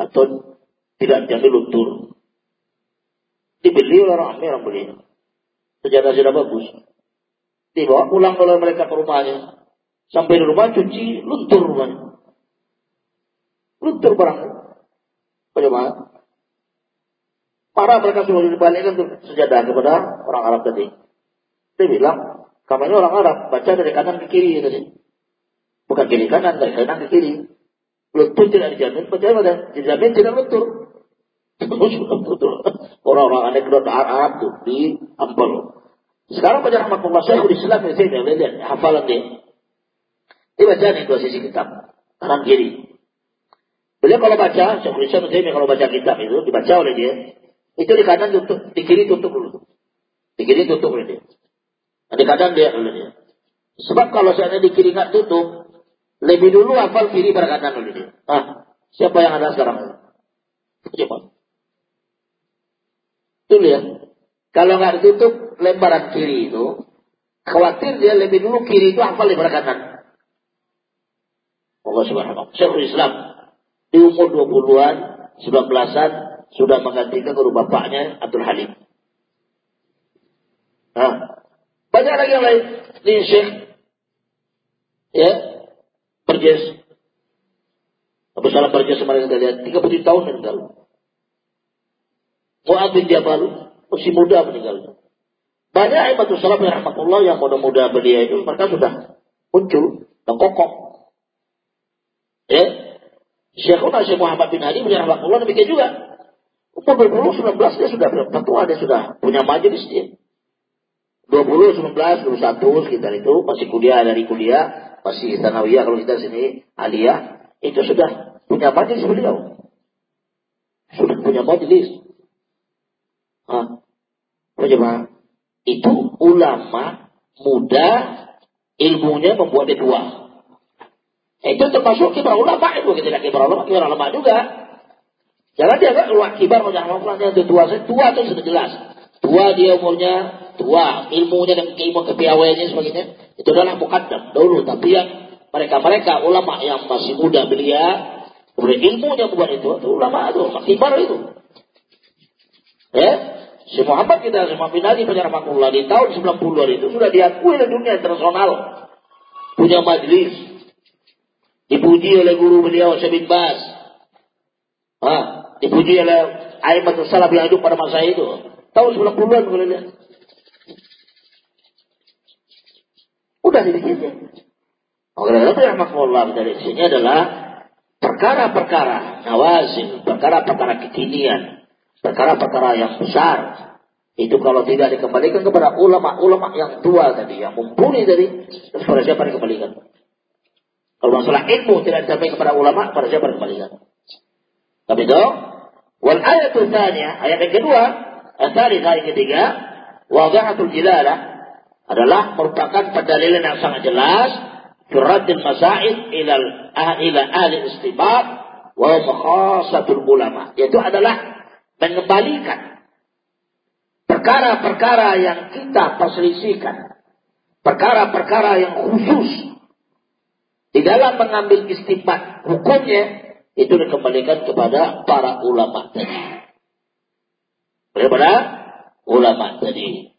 atau tidak dijamin luntur. Dibeli oleh orang ramai orang beli. Sejadah sudah bagus. Dibawa pulang oleh mereka ke rumahnya. Sampai di rumah cuci, luntur rumahnya. Luntur barang. Bagaimana? Para mereka sudah dibalikkan tuh sejadah kepada orang Arab tadi. Dia bilang, kamu ini orang Arab, baca dari kanan ke kiri tadi. Bukan kiri kanan, dari kanan ke kiri. Luntur tidak dijamin, bagaimana? Dijamin tidak luntur. Orang-orang anekdot Arab tuh di Ampel. Sekarang pada rahmatullah Syekhul Islam di sini, lihat hafalan dia. Dia baca nih dua sisi kitab, kanan kiri. Beliau kalau baca, Syekhul Islam di kalau baca kitab itu dibaca oleh dia, itu di kanan tutup, di kiri tutup dulu. Di kiri tutup oleh dia. Nah, di kanan dia oleh dia. Sebab kalau saya di kiri nggak tutup, lebih dulu hafal kiri pada kanan oleh dia. Ah, siapa yang ada sekarang? Coba. Itu lihat. Kalau nggak ditutup lembaran kiri itu, khawatir dia lebih dulu kiri itu hafal daripada kanan. Allah subhanahu wa Islam di umur 20-an, 19-an sudah menggantikan guru bapaknya Abdul Halim. Nah, banyak lagi yang lain. Ini Syekh ya, Perjes. Abu Salam Perjes kemarin kita lihat 30 tahun meninggal. Mu'ad bin Jabal masih muda meninggalnya. Banyak ibadah salam yang rahmatullah yang muda-muda belia itu mereka sudah muncul dan kokoh. Ya. Syekhuna Syekh Muhammad bin Hadi bin rahmatullah demikian juga. Umur 20, 19 dia sudah berfatwa, dia sudah punya majelis dia. 20, 19, 21 sekitar itu masih kuliah dari kuliah, masih sanawiyah kalau kita sini aliyah, itu sudah punya majelis beliau. Sudah punya majelis. Bagaimana? Itu ulama muda ilmunya membuat dia tua. Itu termasuk kibar ulama itu kita kibar ulama, kibar ulama juga. Jangan dia kan keluar kibar macam ulama itu tua, tua itu sudah jelas. Tua dia umurnya tua, ilmunya dan keilmu kepiawaiannya sebagainya itu adalah mukaddam dulu. Tapi yang mereka-mereka ulama yang masih muda belia, kemudian ilmunya membuat itu, itu ulama itu, kibar itu. Ya, Si Muhammad kita, Muhammad bin Ali Rahmatullah di tahun 90-an itu sudah diakui oleh dunia internasional. Punya majlis. Dipuji oleh guru beliau Syekh bin Bas. Ah, dipuji oleh Aimat Salaf yang hidup pada masa itu. Tahun 90-an boleh lihat. Udah sedikit Oleh karena itu Rahmatullah dari sini adalah perkara-perkara nawazil, perkara-perkara kekinian perkara-perkara yang besar itu kalau tidak dikembalikan kepada ulama-ulama yang tua tadi, yang mumpuni tadi, kepada siapa dikembalikan? Kalau masalah ilmu tidak sampai kepada ulama, pada siapa dikembalikan? Tapi itu, wal ayat ayat yang kedua, ayat ayat ketiga, wadahatul jilalah adalah merupakan pendalilan yang sangat jelas masaid ilal ah, ila ahli istibat wa khasatul ulama yaitu adalah mengembalikan perkara-perkara yang kita perselisihkan, perkara-perkara yang khusus di dalam mengambil istimewa hukumnya itu dikembalikan kepada para ulama tadi. Kepada ulama tadi.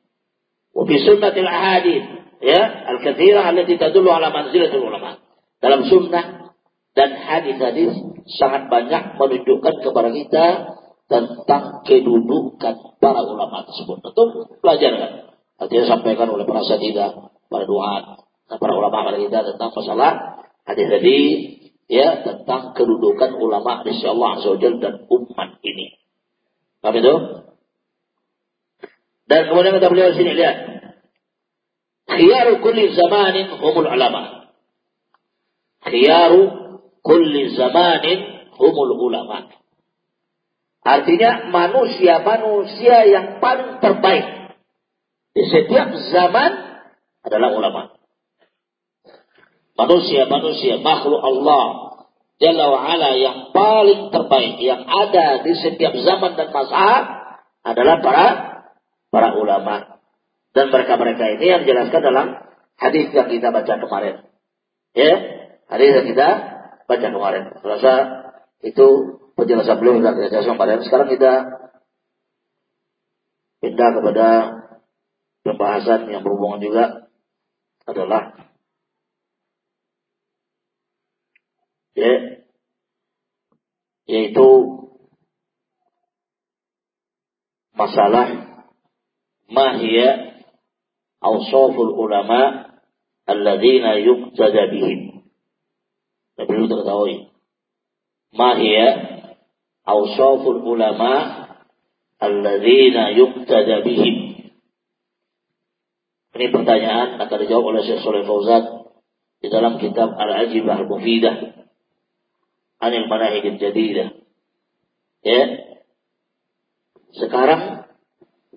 Wabi sunnatil ahadith ya al-kathira allati tadullu ala manzilatul ulama. Dalam sunnah dan hadis-hadis sangat banyak menunjukkan kepada kita tentang kedudukan para ulama tersebut. Tentu pelajarkan. Artinya sampaikan oleh para sadidah, para doa, dan para ulama pada kita tentang masalah hadis tadi ya tentang kedudukan ulama di Allah dan umat ini. Paham itu? Dan kemudian kita beliau sini lihat. Khiyaru kulli zamanin humul ulama. Khiyaru kulli zamanin humul ulama. Artinya manusia-manusia yang paling terbaik di setiap zaman adalah ulama. Manusia-manusia makhluk Allah Jalla wa'ala yang paling terbaik yang ada di setiap zaman dan masa adalah para para ulama. Dan mereka-mereka ini yang dijelaskan dalam hadis yang kita baca kemarin. Ya, hadis yang kita baca kemarin. Rasa itu penjelasan beliau kita jelaskan pada sekarang kita pindah kepada pembahasan yang berhubungan juga adalah ya, yaitu masalah mahia awsaful ulama alladzina yuqtada bihim. Nah, perlu diketahui. Mahia awsaful ulama alladzina yuqtada bihim. Ini pertanyaan akan dijawab oleh Syekh Saleh Fauzan di dalam kitab Al-Ajibah Al-Mufidah Anil Manahid Jadidah. Ya. Sekarang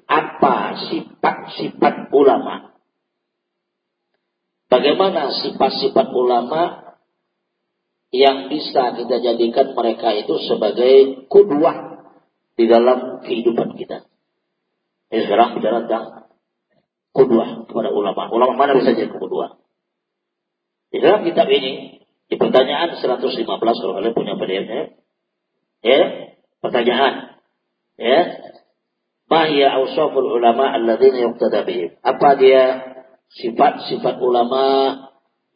apa sifat-sifat ulama? Bagaimana sifat-sifat ulama yang bisa kita jadikan mereka itu sebagai kudwah di dalam kehidupan kita. Sekarang bicara tentang kudwah kepada ulama. Ulama mana bisa jadi kudwah? Di dalam kitab ini, di pertanyaan 115 kalau kalian punya PDF-nya, ya, pertanyaan, ya, Mahya awsaful ulama alladzina yuqtada. Apa dia sifat-sifat ulama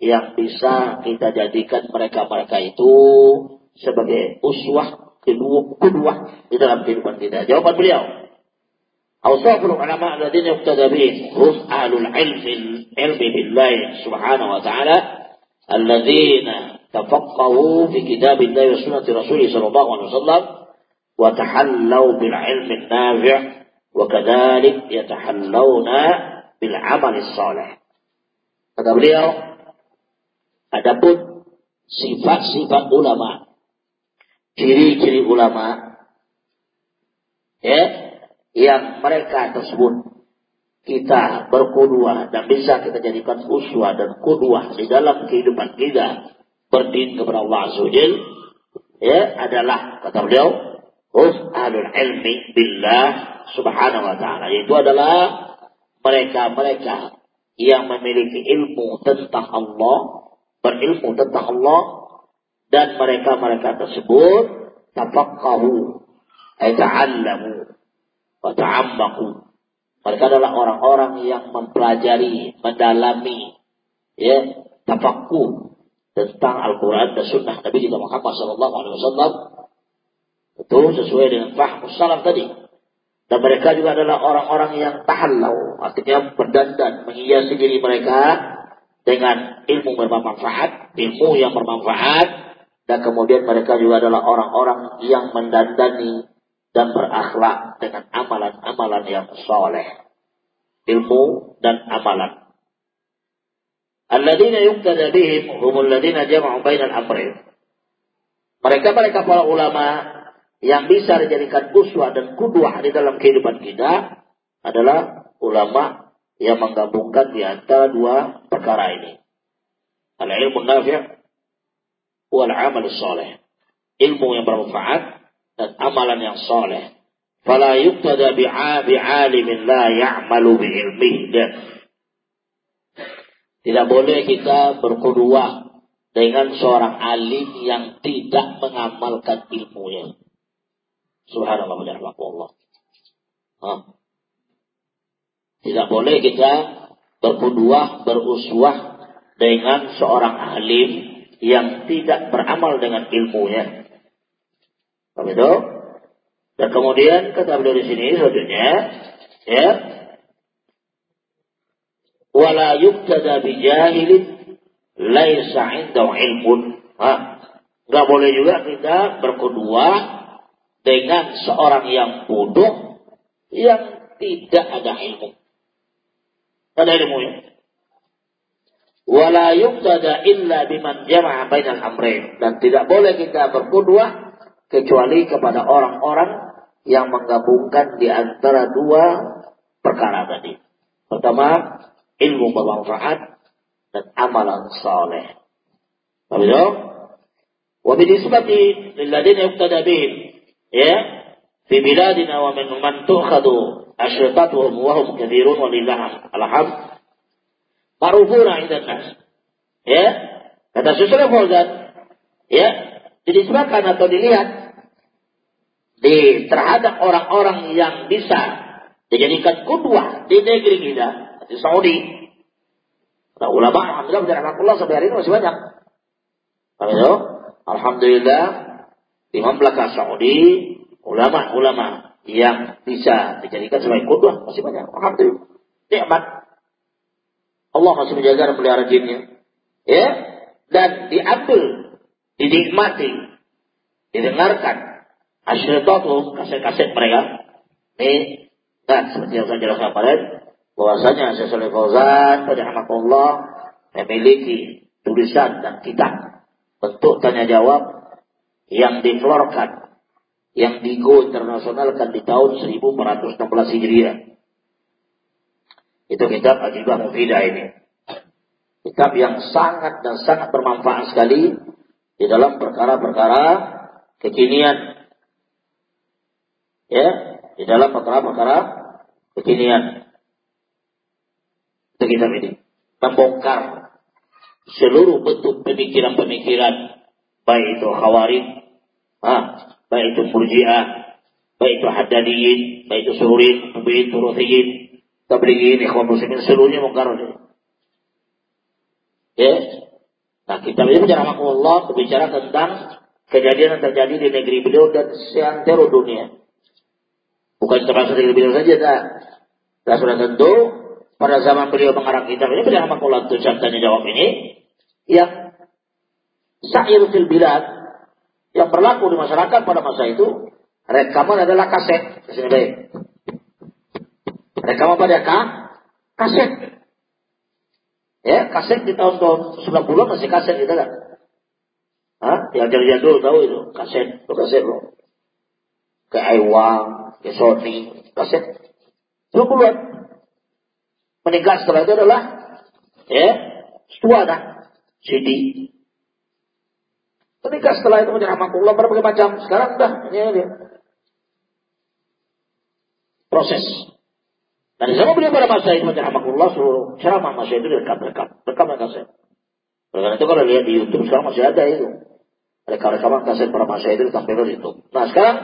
yang bisa kita jadikan mereka-mereka itu sebagai uswah kedua di dalam kehidupan kita. Jawaban beliau. Awsaful ulama alladziina yuqtada bihim hum ahlul ilmi ilmi billah subhanahu wa ta'ala alladziina tafaqahu fi kitabillah wa sunnati rasulih sallallahu alaihi wasallam wa tahallaw bil ilmi nafi' wa kadzalik yatahallawna bil amali salih. Kata beliau, Adapun sifat-sifat ulama, ciri-ciri ulama, ya, yang mereka tersebut kita berkudua dan bisa kita jadikan uswa dan kudua di dalam kehidupan kita berdin kepada Allah ya adalah kata beliau hus alul ilmi billah subhanahu wa ta'ala. Yaitu adalah mereka-mereka yang memiliki ilmu tentang Allah berilmu tentang Allah dan mereka-mereka tersebut tafaqahu ay ta'allamu wa ta'ammaku. Mereka adalah orang-orang yang mempelajari, mendalami, ya, tafakkur tentang Al-Quran dan Sunnah Nabi kita Muhammad Sallallahu Alaihi Wasallam. Itu sesuai dengan faham salaf tadi. Dan mereka juga adalah orang-orang yang tahallau, artinya berdandan, menghiasi diri mereka dengan ilmu bermanfaat, ilmu yang bermanfaat, dan kemudian mereka juga adalah orang-orang yang mendandani dan berakhlak dengan amalan-amalan yang soleh. Ilmu dan amalan. Alladzina yuktada bihim humul ladzina jama'u bainal amrin. Mereka-mereka para ulama yang bisa dijadikan uswah dan kudwah di dalam kehidupan kita adalah ulama yang menggabungkan di antara dua perkara ini. Al-ilmu nafi' wal amal soleh. Ilmu yang bermanfaat dan amalan yang soleh. Fala yuktada bi'alimin la ya'malu bi'ilmih. Tidak boleh kita berkedua dengan seorang alim yang tidak mengamalkan ilmunya. Subhanallah wa Allah. Tidak boleh kita berkedua, beruswah dengan seorang alim yang tidak beramal dengan ilmunya. Paham itu? Dan kemudian kata beliau di sini selanjutnya, ya, wala yuktada bi jahilin laisa indahu ilmun. Ha, enggak boleh juga kita berkedua dengan seorang yang bodoh yang tidak ada ilmu. Ada ilmunya wala yuqtada illa biman jama'a bainal amrayn dan tidak boleh kita berkudua kecuali kepada orang-orang yang menggabungkan di antara dua perkara tadi. Pertama, ilmu bermanfaat dan amalan saleh. Paham itu? Wa binisbati lilladina yuqtada bihim ya fi biladina wa min man tu'khadu wa hum kathirun walillahi alhamd Marufuna indan nas. Ya. Kata Syaikhul Fauzan, ya, disebabkan atau dilihat di terhadap orang-orang yang bisa dijadikan kudwah di negeri kita, di Saudi. Nah, ulama alhamdulillah rahmatullah sampai hari ini masih banyak. Alhamdulillah di mamlaka Saudi ulama-ulama yang bisa dijadikan sebagai kudwah masih banyak. Alhamdulillah. Nikmat Allah masih menjaga dan melihara jinnya. Ya, dan diambil, dinikmati, didengarkan asyritatum kaset-kaset mereka. Ini dan seperti yang saya jelaskan kemarin, bahwasanya Syekh Saleh Fauzan pada Allah memiliki tulisan dan kitab bentuk tanya jawab yang diflorkan yang digo internasionalkan di tahun 1416 Hijriah itu kitab Ajibah Mufidah ini. Kitab yang sangat dan sangat bermanfaat sekali di dalam perkara-perkara kekinian. Ya, di dalam perkara-perkara kekinian. Itu kitab ini. Membongkar seluruh bentuk pemikiran-pemikiran baik itu khawarij, ah, baik itu murjiah, baik itu haddadiyin, baik itu sururin, baik itu rufiyin, tablighin, ikhwan muslimin seluruhnya mungkar. Ya. Nah, kita ini Allah berbicara tentang kejadian yang terjadi di negeri beliau dan seantero dunia. Bukan termasuk negeri beliau saja, tak. Dan sudah tentu pada zaman beliau mengarang kitab ini Allah itu tanya jawab ini yang sa'ir fil bilad yang berlaku di masyarakat pada masa itu rekaman adalah kaset. Di sini baik. Mereka apa dia kah? Kaset. Ya, kaset di tahun-tahun 90 masih kaset gitu kan. Hah? Yang jadul-jadul tahu itu, kaset, itu kaset loh. Ke Aiwang, ke Sony, kaset. 90-an. Meningkat setelah itu adalah ya, setua dah, CD. Meningkat setelah itu menjadi rahmatullah berbagai macam. Sekarang dah, ini dia. Proses. Dan sama beliau pada masa itu Allah suruh ceramah masa itu rekam rekam kaset. Karena itu kalau lihat di YouTube sekarang masih ada itu. Ada rekaman kaset pada masa itu ditampilkan di YouTube. Nah sekarang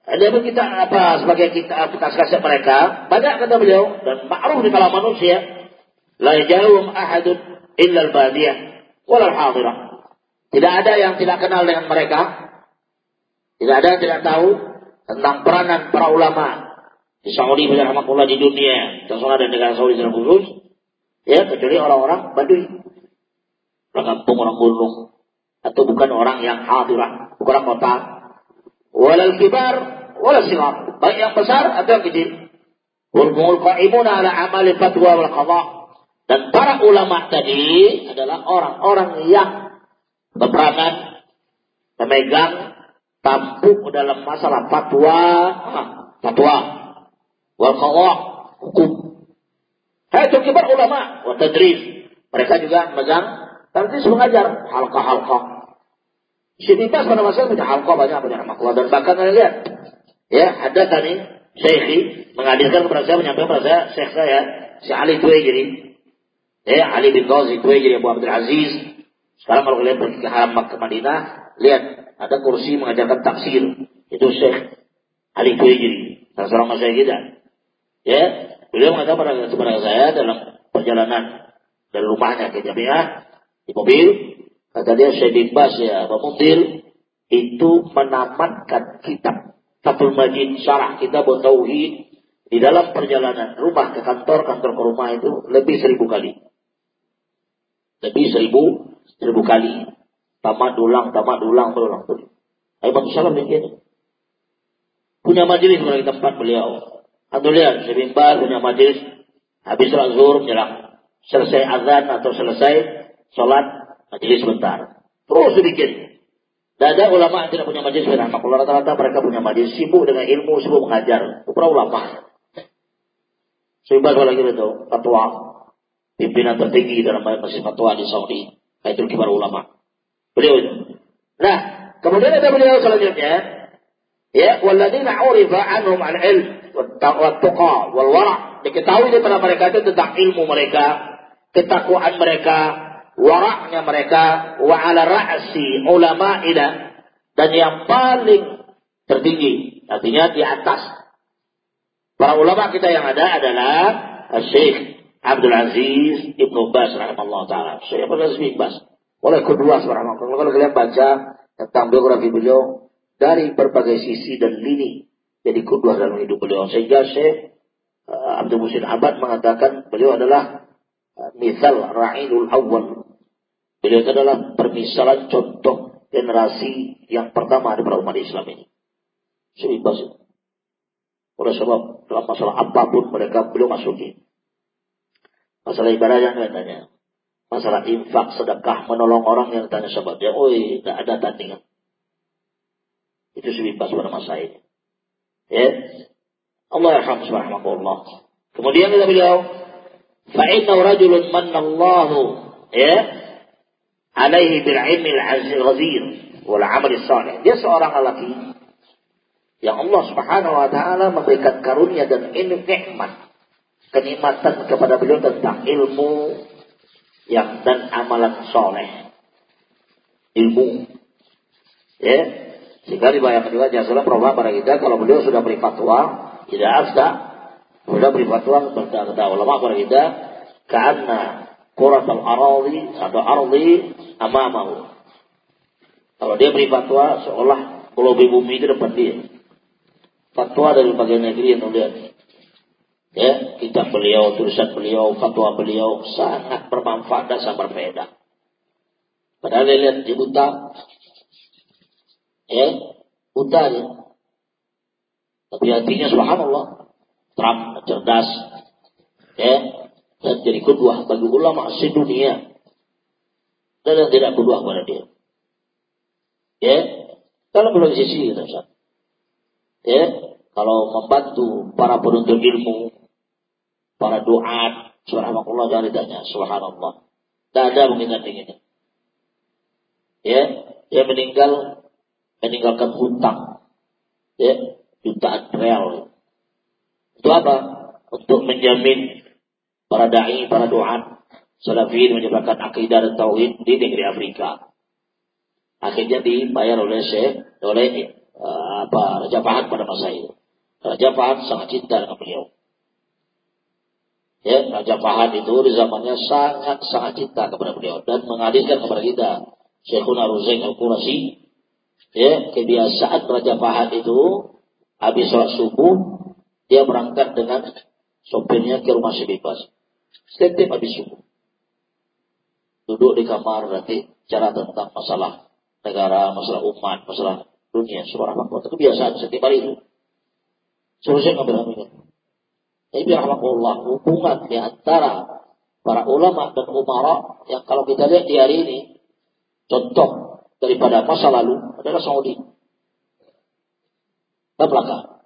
Ada kita apa sebagai kita bekas kasih mereka banyak kata beliau dan ma'ruf di kalangan manusia la jauh ahadun illa al-badiyah wal hadirah. Tidak ada yang tidak kenal dengan mereka. Tidak ada yang tidak tahu tentang peranan para ulama di Saudi rahmatullah di dunia, terutama dan negara Saudi secara khusus. Ya, kecuali orang-orang Baduy. Orang kampung, orang gunung. Atau bukan orang yang hadirah, bukan orang kota. Walal kibar, walal sigar. Baik yang besar atau yang kecil. Wal qa'imuna ala amali fatwa wal qadha. Dan para ulama tadi adalah orang-orang yang berperanan memegang tampuk dalam masalah fatwa, fatwa, wal qadha, hukum. Hai kibar ulama wa tadris. Mereka juga memegang tadris mengajar halqa-halqa. Sini pas pada masa punya halqa banyak punya makhluk dan bahkan kalian lihat ya ada tadi Syekhi menghadirkan kepada saya menyampaikan kepada saya Syekh saya si Ali Tuwaijiri ya Ali bin Ghazi Tuwaijiri Abu Abdul Aziz sekarang kalau kalian pergi ke Haram ke Madinah lihat ada kursi mengajarkan tafsir itu Syekh Ali Tuwaijiri salah seorang masyarakat kita ya beliau mengatakan kepada saya dalam perjalanan dari rumahnya ke Jamiah di mobil Kata dia Syekh bin ya, Mutil itu menamatkan kitab Fathul Majid syarah kita tauhid di dalam perjalanan rumah ke kantor, kantor ke rumah itu lebih seribu kali. Lebih seribu, seribu kali. Tamat ulang, tamat ulang, berulang. Ayo Bang Salam demikian. Punya majelis di tempat beliau. Anda lihat, punya majelis. Habis sholat zuhur menjelang selesai azan atau selesai sholat majelis sebentar. Terus sedikit. Dan ada ulama yang tidak punya majelis Kalau Rata-rata mereka punya majelis sibuk dengan ilmu, sibuk mengajar. Itu para ulama. Sehingga kalau lagi itu, fatwa. Pimpinan tertinggi dalam masjid fatwa di Saudi. Itu kibar ulama. Beliau itu. Nah, kemudian ada beliau selanjutnya. Ya, waladina urifa anhum al-ilm wa tuqa wal wara. Diketahui daripada mereka itu tentang ilmu mereka, ketakwaan mereka, waraknya mereka wa ala ra'si ila dan yang paling tertinggi artinya di atas para ulama kita yang ada adalah Syekh Abdul Aziz Ibnu Bas rahimahullah taala Syekh Abdul Aziz Ibnu Bas oleh kedua subhanallah kalau kalian baca tentang biografi beliau dari berbagai sisi dan lini jadi kedua dalam hidup beliau sehingga Syekh eh, Abdul Musin Abad mengatakan beliau adalah eh, misal ra'ilul awal Beliau adalah permisalan contoh generasi yang pertama di umat Islam ini. Sebebas itu. Oleh sebab dalam masalah apa pun mereka belum masuki. Masalah ibadah yang tanya. Masalah infak, sedekah, menolong orang yang tanya sahabat. Ya, oh tidak ada tandingan. Itu sebebas pada masa ini. Ya. Allah ya subhanahu Kemudian kata beliau, fa'inna rajulun mannallahu ya alaihi bil ilmi al-ghazir wal amal salih. Dia seorang lelaki yang Allah Subhanahu wa taala memberikan karunia dan nikmat kenikmatan kepada beliau tentang ilmu yang dan amalan soleh ilmu ya sehingga dibayangkan juga jazakallah problem pada kita kalau beliau sudah beri fatwa tidak afda sudah beri fatwa berkata ulama pada kita karena kurat al-aradi atau ardi amamahu. Kalau dia beri fatwa seolah kalau bumi itu depan dia. Fatwa dari bagian negeri yang lihat. Ya, kitab beliau, tulisan beliau, fatwa beliau sangat bermanfaat dan sangat berbeda. Padahal dia lihat di buta. Ya, buta dia. Tapi hatinya subhanallah. Terang, cerdas. Ya, dan jadi kedua bagi ulama sedunia dan yang tidak kedua kepada dia. Ya, kalau belum sisi itu Ya, kalau membantu para penuntut ilmu, para doa, subhanallah jangan ditanya, subhanallah. Tidak ada mungkin ini. Ya, dia meninggal meninggalkan hutang. Ya, jutaan real. Itu apa? Untuk menjamin para dai, para doa salafin menyebabkan akidah dan tauhid di negeri Afrika. Akhirnya dibayar oleh Syekh, oleh uh, apa Raja Fahad pada masa itu. Raja Fahad sangat cinta dengan beliau. Ya, Raja Fahad itu di zamannya sangat sangat cinta kepada beliau dan mengadilkan kepada kita Syekhuna Ruzain Al-Qurasi ya, kebiasaan Raja Fahad itu habis sholat subuh dia berangkat dengan sopirnya ke rumah si bebas. Setiap habis subuh. Duduk di kamar nanti cara tentang masalah negara, masalah umat, masalah dunia, subhanallah. Itu kebiasaan setiap hari itu. Selesai ngambil ambil. Ini rahmatullah hubungan di antara para ulama dan umara yang kalau kita lihat di hari ini contoh daripada masa lalu adalah Saudi. Dan belakang.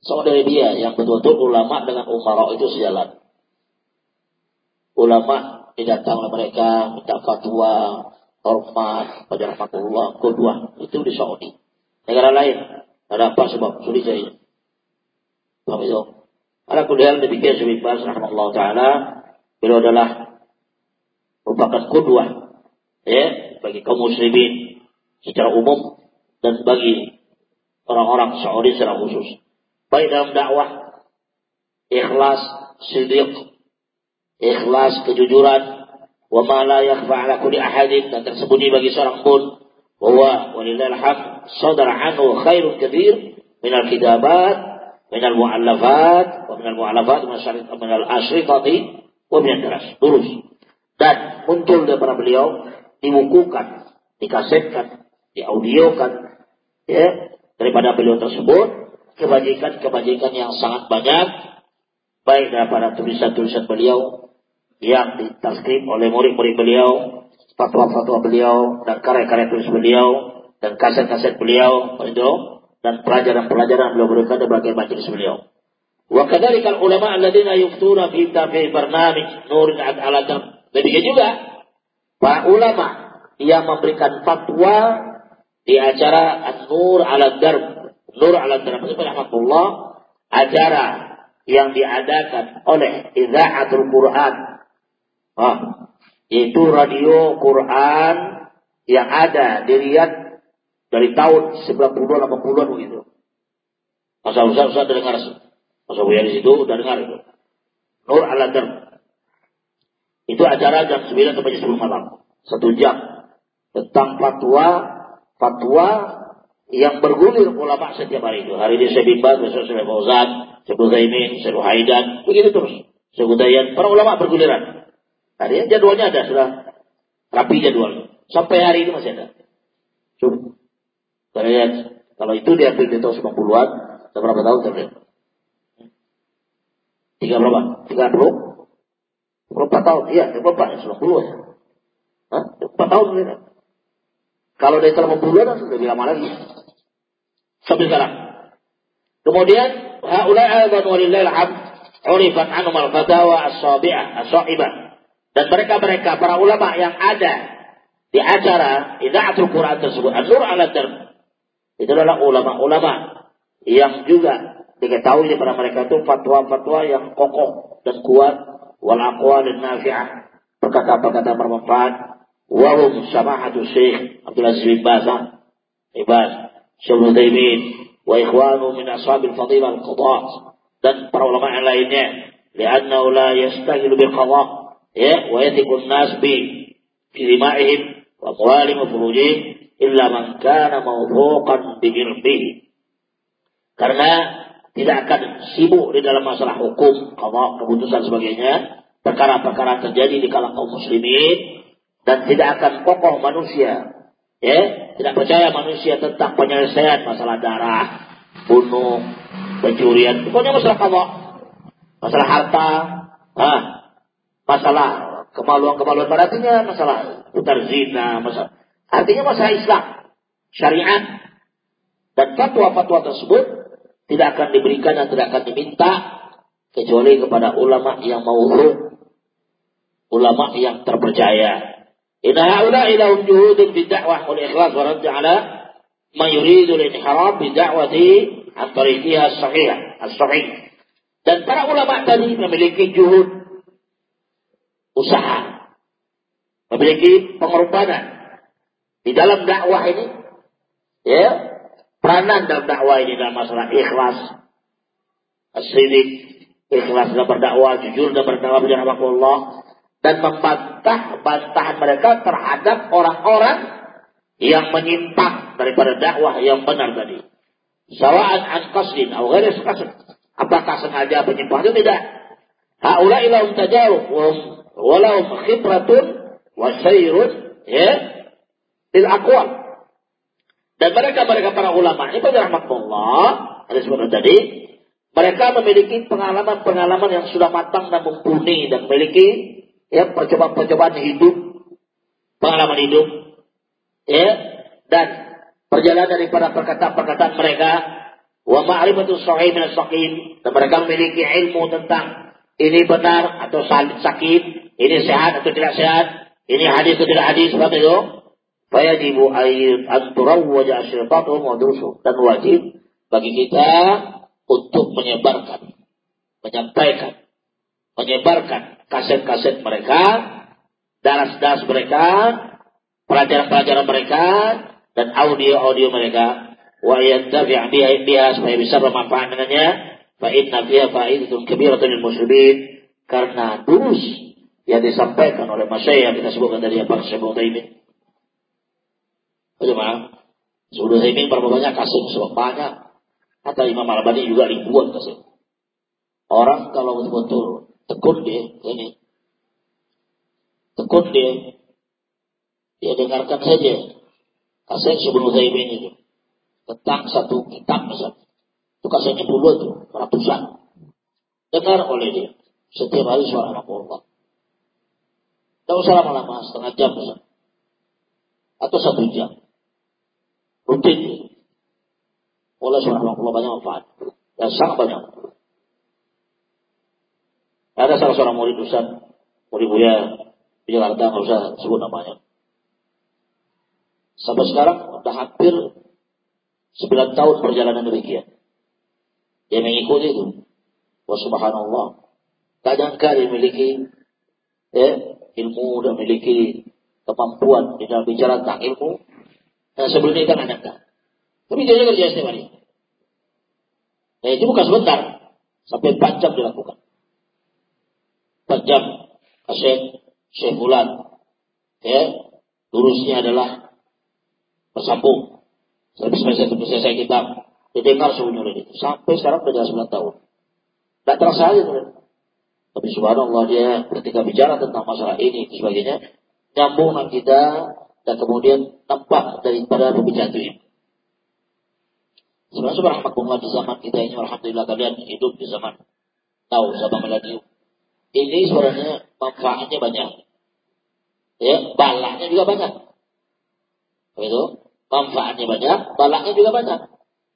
Saudi Arabia yang betul-betul ulama dengan umara itu sejalan. Ulama didatang oleh mereka minta fatwa, hormat pada rahmatullah, kedua itu di Saudi. Negara lain ada apa sebab sulit jadi. Paham itu? Ala kuliah demikian Syekh Bas rahimahullah taala beliau adalah merupakan kudwah ya bagi kaum muslimin secara umum dan bagi orang-orang Saudi secara khusus. Baik dalam dakwah, ikhlas, siddiq, ikhlas, kejujuran, wa ma la yakhfa ala kulli ahadin dan tersembunyi bagi seorang pun bahwa walillahil hamd sadara anhu khairun katsir min al-kitabat Minal mu'allafat, wa minal mu'allafat, wa minal asyrikati, wa minal keras, Lurus. Dan muncul daripada beliau, dibukukan, dikasetkan, diaudiokan, ya, daripada beliau tersebut, kebajikan-kebajikan yang sangat banyak, baik daripada tulisan-tulisan beliau, yang ditaskrip oleh murid-murid beliau, fatwa-fatwa beliau, dan karya-karya tulis beliau, dan kaset-kaset beliau, itu, dan pelajaran-pelajaran beliau berikan berbagai majelis beliau. Wa kadzalika ulama alladziina yuftuna fi tafi barnamij Nur ala Demikian juga para ulama yang memberikan fatwa di acara An-Nur ala Darb. Nur ala Darb itu rahmatullah acara yang diadakan oleh Idza'atul Quran. Ah, itu radio Quran yang ada di Riyadh dari tahun 90-an 80-an begitu. Masa Ustaz Ustaz dengar Masa Buya di situ udah dengar itu. Nur al Itu acara jam 9 sampai jam 10 malam. Satu jam. Tentang fatwa, fatwa yang bergulir ulama setiap hari itu. Hari ini saya bimbang, besok saya Fauzan, saya Zaimin, saya Haidan, begitu terus. Saya Dayan, para ulama berguliran. Hari ini jadwalnya ada, sudah rapi jadwal. Sampai hari ini masih ada. Coba. Saya kalau itu diambil di tahun 90-an, sudah berapa tahun lihat? Tiga berapa? Tiga puluh? Berapa tahun? Iya, berapa? Ya, puluh ya. Hah? Empat tahun lihat. Kalau dari tahun 80-an sudah lama lagi. Sampai sekarang. Kemudian, haulai ayatan walillahi alhamd, urifat anum al-fatawa as-sabi'ah, as-sa'ibah. Dan mereka-mereka, para ulama yang ada di acara idaatul Quran tersebut, an-nur ala itu adalah ulama-ulama yang juga diketahui pada mereka itu fatwa-fatwa yang kokoh dan kuat. Wal aqwal nafi'ah. Perkataan-perkataan bermanfaat. Wahum samahatu Syekh Abdul Aziz bin Baz. Ibas Syekh Utsaimin wa ikhwanu min ashabil fadilah al-qadat dan para ulama yang lainnya. Li'annahu la yastahilu bil qada. Ya wa yathiqu an-nas bi fi dima'ihim wa amwalihim wa furujihim illa man kana mawfuqan bi'ilmihi. Karena tidak akan sibuk di dalam masalah hukum, kalau keputusan sebagainya, perkara-perkara terjadi di kalangan kaum muslimin dan tidak akan kokoh manusia, ya, tidak percaya manusia tentang penyelesaian masalah darah, bunuh, pencurian, pokoknya masalah kalau masalah harta, ah, masalah kemaluan-kemaluan berartinya masalah putar zina, masalah Artinya masalah Islam, syariat, dan fatwa-fatwa tersebut tidak akan diberikan dan tidak akan diminta kecuali kepada ulama yang mau ulama yang terpercaya. Inna haula juhudun fi da'wah wal ikhlas wa radd ala ma yuridu as-sahih as-sahih. Dan para ulama tadi memiliki juhud usaha, memiliki pengorbanan di dalam dakwah ini ya peranan dalam dakwah ini dalam masalah ikhlas, asidik, ikhlas dalam berdakwah, jujur dalam berdakwah berjalan Allah, dan membantah bantahan mereka terhadap orang-orang yang menyimpang daripada dakwah yang benar tadi. Sawa'an an qasdin atau ghairi qasd. Apakah sengaja penyimpang itu tidak? Haula ilahum tajarub wa lahum khibratun wa sayrun ya lil aqwal. Dan mereka mereka para ulama ini pada rahmatullah ada sebutkan tadi mereka memiliki pengalaman-pengalaman yang sudah matang dan mumpuni dan memiliki ya percobaan-percobaan hidup, pengalaman hidup, ya dan perjalanan daripada perkataan-perkataan mereka wa ma'rifatu sahih min saqim dan mereka memiliki ilmu tentang ini benar atau sakit, ini sehat atau tidak sehat, ini hadis atau tidak hadis, seperti itu. Fayajibu an turawwaja asyirtatuhum wa dan wajib bagi kita untuk menyebarkan, menyampaikan, menyebarkan kaset-kaset mereka, daras-daras mereka, pelajaran-pelajaran mereka, dan audio-audio mereka. Wa yantafi' biha biha supaya bisa bermanfaat dengannya. Fa inna fiha fa'idatun kabiratun lil muslimin. Karena durus yang disampaikan oleh masyayikh kita sebutkan tadi apa Syekh Utsaimin. Bagaimana? Sudah ini berapa kaset? Sebab banyak. Kata Imam Al-Bani juga ribuan kaset. Orang kalau betul-betul tekun dia ini tekun dia dia dengarkan saja kaset sebelum saya ini tentang satu kitab misalnya itu kasetnya dulu itu ratusan dengar oleh dia setiap hari suara anak Allah tidak usah lama-lama setengah jam misalnya atau satu jam rutin oleh anak Allah banyak manfaat dan sangat banyak ada salah seorang murid Ustaz, murid Buya di Jakarta, nggak usah sebut namanya. Sampai sekarang sudah hampir 9 tahun perjalanan demikian. Dia mengikuti itu. Wa subhanallah. Kadang kali memiliki ya, ilmu dan memiliki kemampuan di dalam bicara tentang ilmu. Nah sebelum ini kan ada Tapi dia kerja setiap hari. Nah itu bukan sebentar. Sampai 4 jam dilakukan. Tajam kaset Syekh ya lurusnya adalah bersambung sampai selesai selesai kitab. Didengar seumur itu. Sampai sekarang sudah 9 tahun. Tidak terasa aja tuh tapi subhanallah dia ketika bicara tentang masalah ini dan sebagainya nyambung dengan kita dan kemudian nampak daripada pembicaraan itu Sebenarnya subhanallah di zaman kita ini Alhamdulillah kalian hidup di zaman tahu zaman milenium ini sebenarnya manfaatnya banyak. Ya, balaknya juga banyak. Itu manfaatnya banyak, balaknya juga banyak.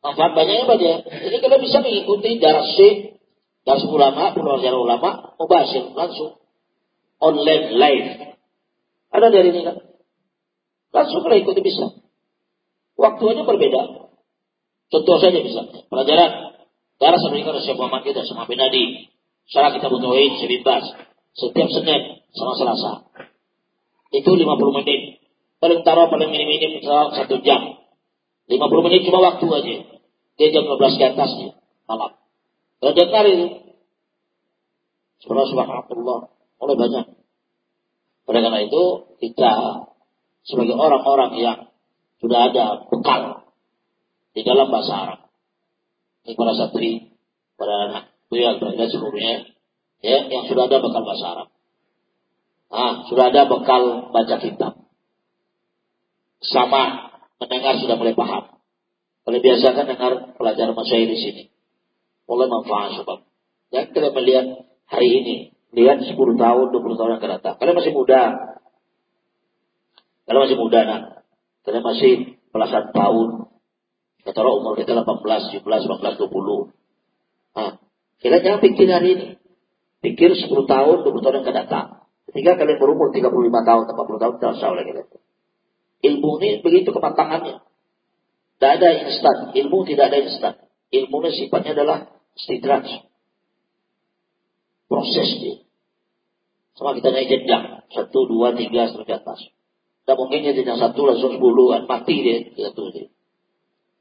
Manfaat banyaknya banyak. Jadi kalau bisa mengikuti darah ulama, pengajar ulama, mubasir langsung online live. Ada dari ini kan? Langsung kalau ikuti bisa. Waktunya berbeda. Contoh saja bisa. Pelajaran darah seberikan oleh Syekh Muhammad kita, sama bin Adi. Salah kita butuhin sebebas. Setiap Senin sama Selasa. Itu 50 menit. Paling taruh paling minim-minim satu jam. 50 menit cuma waktu aja. Dia jam 12 ke atas nih, malam. Kalau dengar itu. Subhanallah. Oleh banyak. Oleh karena itu, kita sebagai orang-orang yang sudah ada bekal di dalam bahasa Arab. Ini para satri, para anak beliau dan seluruhnya ya yang sudah ada bekal bahasa Arab. Ah, sudah ada bekal baca kitab. Sama mendengar sudah mulai paham. Kalau biasa kan dengar pelajaran masyair di sini. Mulai manfaat sebab. Ya, kita melihat hari ini. Lihat 10 tahun, 20 tahun yang akan datang. Kalian masih muda. Kalian masih muda, nak. Kalian masih belasan tahun. Kata umur kita 18, 17, 18, 20. Nah, kita jangan pikir hari ini. Pikir 10 tahun, 20 tahun yang akan datang. Ketika kalian berumur 35 tahun, 40 tahun, tidak usah lagi. Ilmu ini begitu kematangannya. Tidak ada instan. Ilmu tidak ada instan. Ilmu ini sifatnya adalah istidraj. Proses dia. Sama kita naik jenjang. Satu, dua, tiga, ke atas. Tidak mungkin dia jenjang satu langsung sepuluh kan. Mati dia. Jatuh dia.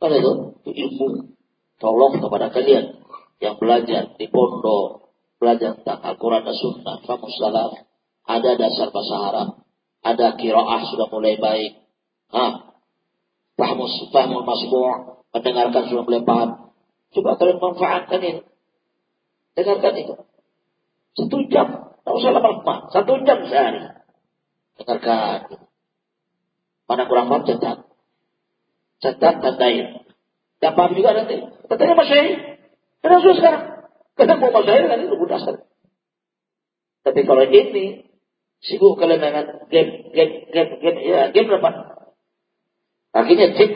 Kan itu, itu ilmu. Tolong kepada kalian yang belajar di pondok, belajar tentang Al-Quran dan Sunnah, Famus Salam, ada dasar bahasa Arab, ada kiraah sudah mulai baik. Hah? Fahmus, fahmul masbu' mendengarkan sudah mulai paham. Coba kalian manfaatkan ini. Dengarkan itu. Satu jam. Tak usah lama-lama. Satu jam sehari. Dengarkan. Mana kurang paham catat. Catat tandai. Tak paham juga nanti. Katanya masyaih. Kenapa susah sekarang? Karena mau masyaih kan itu sekali. Tapi kalau ini sibuk kalian dengan game, game, game, game, ya game berapa? Akhirnya chip.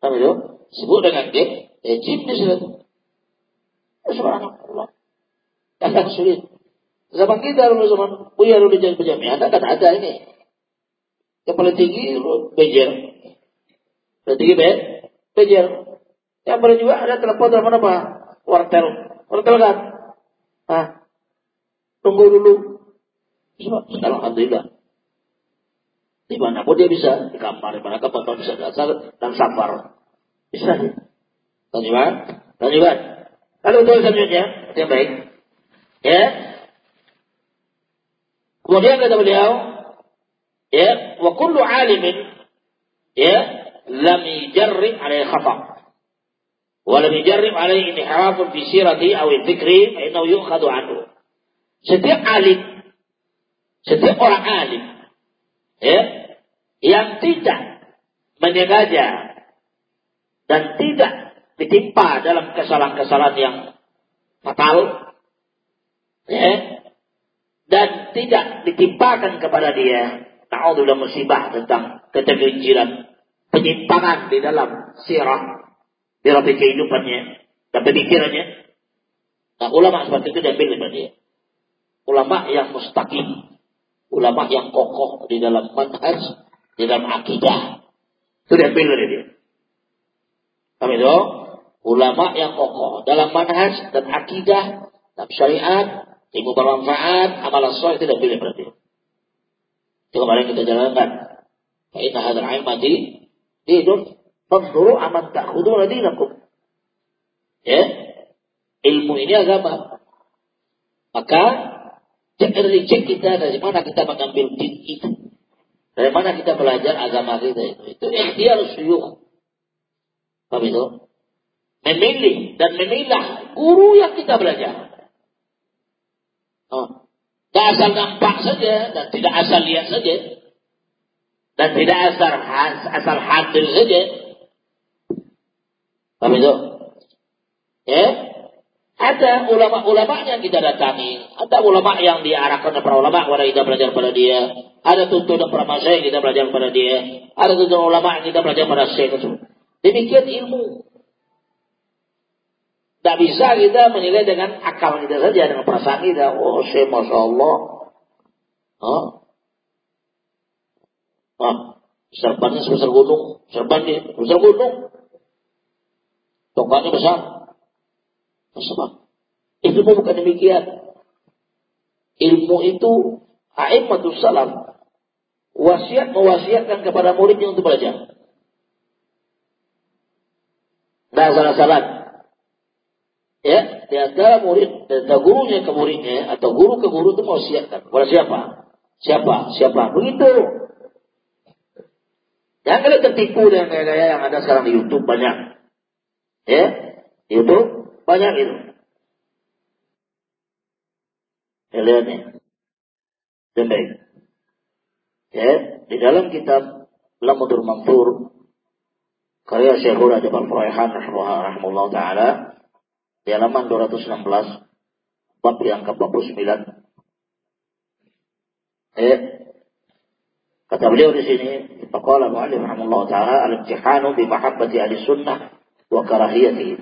Apa itu? Sibuk dengan game, ya chip di situ. Subhanallah. Kadang sulit. Zaman kita zaman Buya dulu jadi penjamiah, ada kan ada ini. Yang paling tinggi bejer. Paling tinggi be, bejer. Yang paling juga ada telepon telepon apa? Wartel. Wartel kan? Ah. Tunggu dulu. Alhamdulillah. Di mana pun dia bisa. Di kamar, di mana kapal bisa dasar dan safar. Bisa. Lanjutkan. Lanjutkan. Lalu tulis selanjutnya, yang baik. Ya. Kemudian kata beliau, ya, wa kullu alimin ya lam yujarrib alaihi khata. Wa lam yujarrib alaihi inhirafun fi sirati aw dzikri fa innahu yu'khadhu anhu. Setiap alim setiap orang alim ya yang tidak menyengaja dan tidak ditimpa dalam kesalahan-kesalahan yang fatal ya, dan tidak ditimpakan kepada dia ta'udzulah musibah tentang ketergelinciran penyimpangan di dalam sirah di kehidupannya dan pemikirannya. Nah ulama seperti itu diambil dari dia. Ulama yang mustaqim ulama yang kokoh di dalam manhaj di dalam akidah. Itu diambil dari dia. Kami itu? Ulama yang kokoh dalam manhaj dan akidah dan syariat, ilmu bermanfaat, amalan soleh tidak boleh berarti. Itu kemarin kita jalankan. Inna hadal ilmati dinun fanzuru aman ta'khuduna dinakum. Ya. Ilmu ini agama. Maka dari cek kita dari mana kita mengambil din itu. Dari mana kita belajar agama kita itu. Itu ikhtiar suyuh. Paham itu? memilih dan memilah guru yang kita belajar. Oh. Tidak asal nampak saja dan tidak asal lihat saja. Dan tidak asal asal hadir saja. Paham itu? Ya? Ada ulama-ulama yang kita datangi. Ada ulama yang diarahkan para ulama kepada kita belajar pada dia. Ada tuntunan para masyarakat kita belajar pada dia. Ada tuntunan ulama yang kita belajar pada syekh. Demikian ilmu. Tidak bisa kita menilai dengan akal kita saja, dengan perasaan kita. Oh, saya Masya Allah. Ah, serbannya sebesar gunung. Serbannya sebesar gunung. Tongkatnya besar. Besar. Ilmu bukan demikian. Ilmu itu a'immatus salam. Wasiat mewasiatkan kepada muridnya untuk belajar. Nah, salah-salah ya di antara murid dan gurunya ke muridnya atau guru ke guru itu mau siapkan kepada siapa? Siapa? Siapa? Begitu. Jangan kalian tertipu dengan gaya-gaya yang ada sekarang di YouTube banyak. Ya, di YouTube banyak itu. Ya, lihat. Ya, di dalam kitab Lamudur Mantur karya Syekhul Ajabal Furaihan rahimahullah taala di halaman 216 bab yang ke-49 eh kata beliau di sini faqala mu'allif rahimahullah taala al-imtihanu bi mahabbati ahli sunnah wa karahiyatihi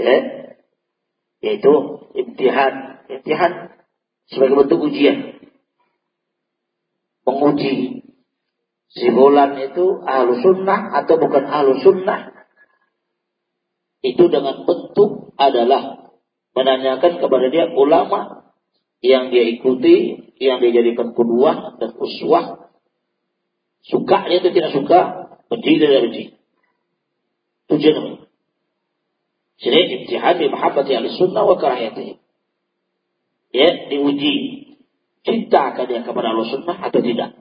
eh yaitu imtihan imtihan sebagai bentuk ujian. Menguji si bulan itu ahlu sunnah atau bukan ahlu sunnah itu dengan bentuk adalah menanyakan kepada dia ulama yang dia ikuti, yang dia jadikan kedua dan uswah Suka dia itu tidak suka, benci tidak benci. Tujuan ini. Sini imtihan bi mahabbati ahli sunnah wa karahiyatihim. Ya, diuji. Cinta dia kepada Allah sunnah atau tidak.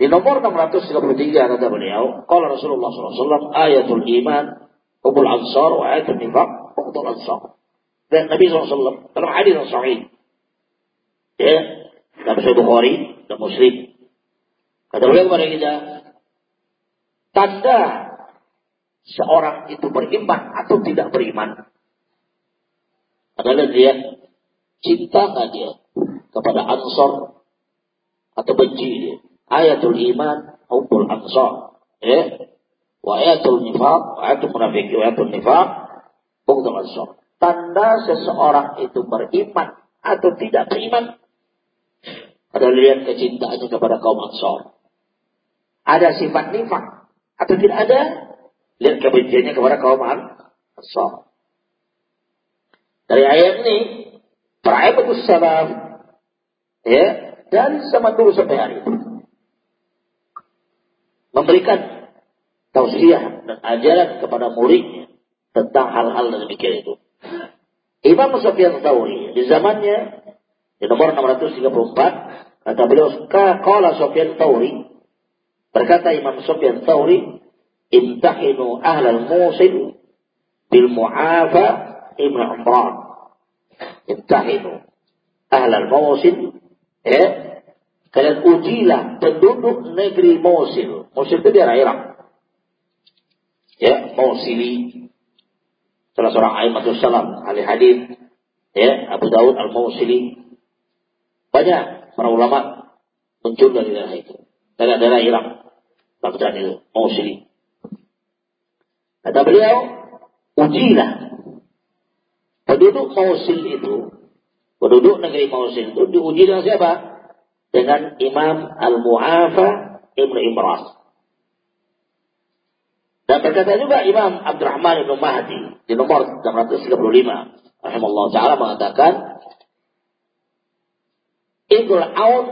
Di nomor 633 kata beliau, kalau Rasulullah SAW, ayatul iman, hubul ansar, wa ayatul nifaq, hubul ansar. Dan Nabi SAW, dalam hadis yang sahih, ya, dalam Sahih Bukhari dan Muslim, kata beliau kepada kita, tanda seorang itu beriman atau tidak beriman? Adalah dia cinta nggak dia kepada ansor atau benci dia? Ayatul iman hubbul ansar. Ya wa ayatul nifaq wa ayatul munafik wa ayatul nifaq bughdul ansar tanda seseorang itu beriman atau tidak beriman adalah lihat kecintaannya kepada kaum ansar. Ada sifat nifak atau tidak ada lihat kebenciannya kepada kaum ansar. Dari ayat ini para itu salaf ya dan sama dulu sampai hari ini. Memberikan tausiah dan ajaran kepada muridnya tentang hal-hal demikian itu. Imam Sufyan Tsauri di zamannya di nomor 634 kata beliau qala Sufyan Tsauri berkata Imam Sufyan Tsauri intahinu ahlal musil bil mu'afa ibn Umran intahinu ahlal musil eh Kalian ujilah penduduk negeri Mosul. Mosul itu daerah Irak. Mosili. Salah seorang aimatul salam, ahli hadis. Ya, Abu Daud al-Mosili. Banyak para ulama muncul dari daerah itu. Daerah-daerah Irak. Baghdad itu, Mosili. Kata beliau, ujilah penduduk Mosul itu, penduduk negeri Mosul itu diuji dengan siapa? dengan Imam Al-Mu'afa Ibn Imran. Dan berkata juga Imam Abdurrahman Ibn Mahdi di nomor 635. Rahimahullah Ta'ala mengatakan, Ibn Aun,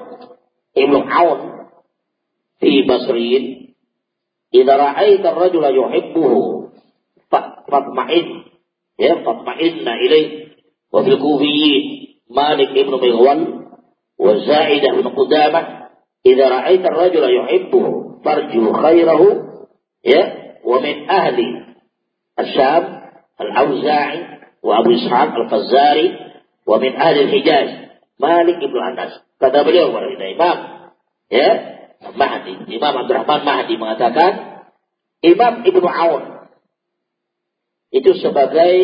Ibn Aun, fi Basriin, Ida ra'aita rajula yuhibbuhu, fatma'in, ya, fatma'inna ilaih, wa fil kufiyin, Malik Ibn Mihwan, wa Za'idah Ibn Qudamah, Ida ra'aita rajula yuhibbuhu, farju khairahu, ya, ومن أهل الشام الأوزاعي وأبو إسحاق الفزاري ومن أهل الحجاز مالك بن أنس kata beliau kepada Imam ya Mahdi Imam Abdurrahman Mahdi mengatakan Imam Ibnu Aun itu sebagai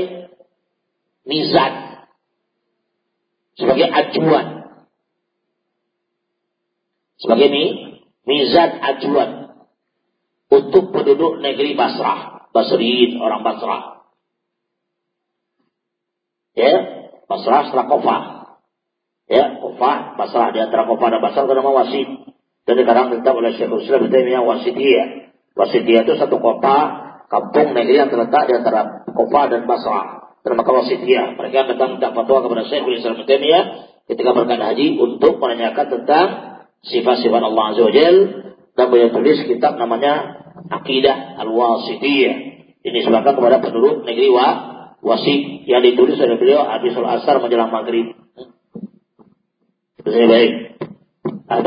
mizan sebagai acuan sebagai ini, mizan ajuan untuk penduduk negeri Basrah. Basriin, orang Basrah. Ya, Basrah setelah Kofah. Ya, Kofah, Basrah. Di antara Kofah dan Basrah itu nama Wasid. Dan sekarang tetap oleh Syekhul Islam itu namanya Wasidiyah. Wasidiyah itu satu kota, kampung negeri yang terletak di antara Kofah dan Basrah. Dan maka Wasidiyah. Mereka datang minta fatwa kepada Syekhul Islam itu ketika berangkat haji untuk menanyakan tentang sifat-sifat Allah Azza wa Jal dan beliau tulis kitab namanya Aqidah Al-Wasitiyah. Ini sebabkan kepada penduduk negeri Wa Wasit yang ditulis oleh beliau sholat asar menjelang maghrib. Ini baik.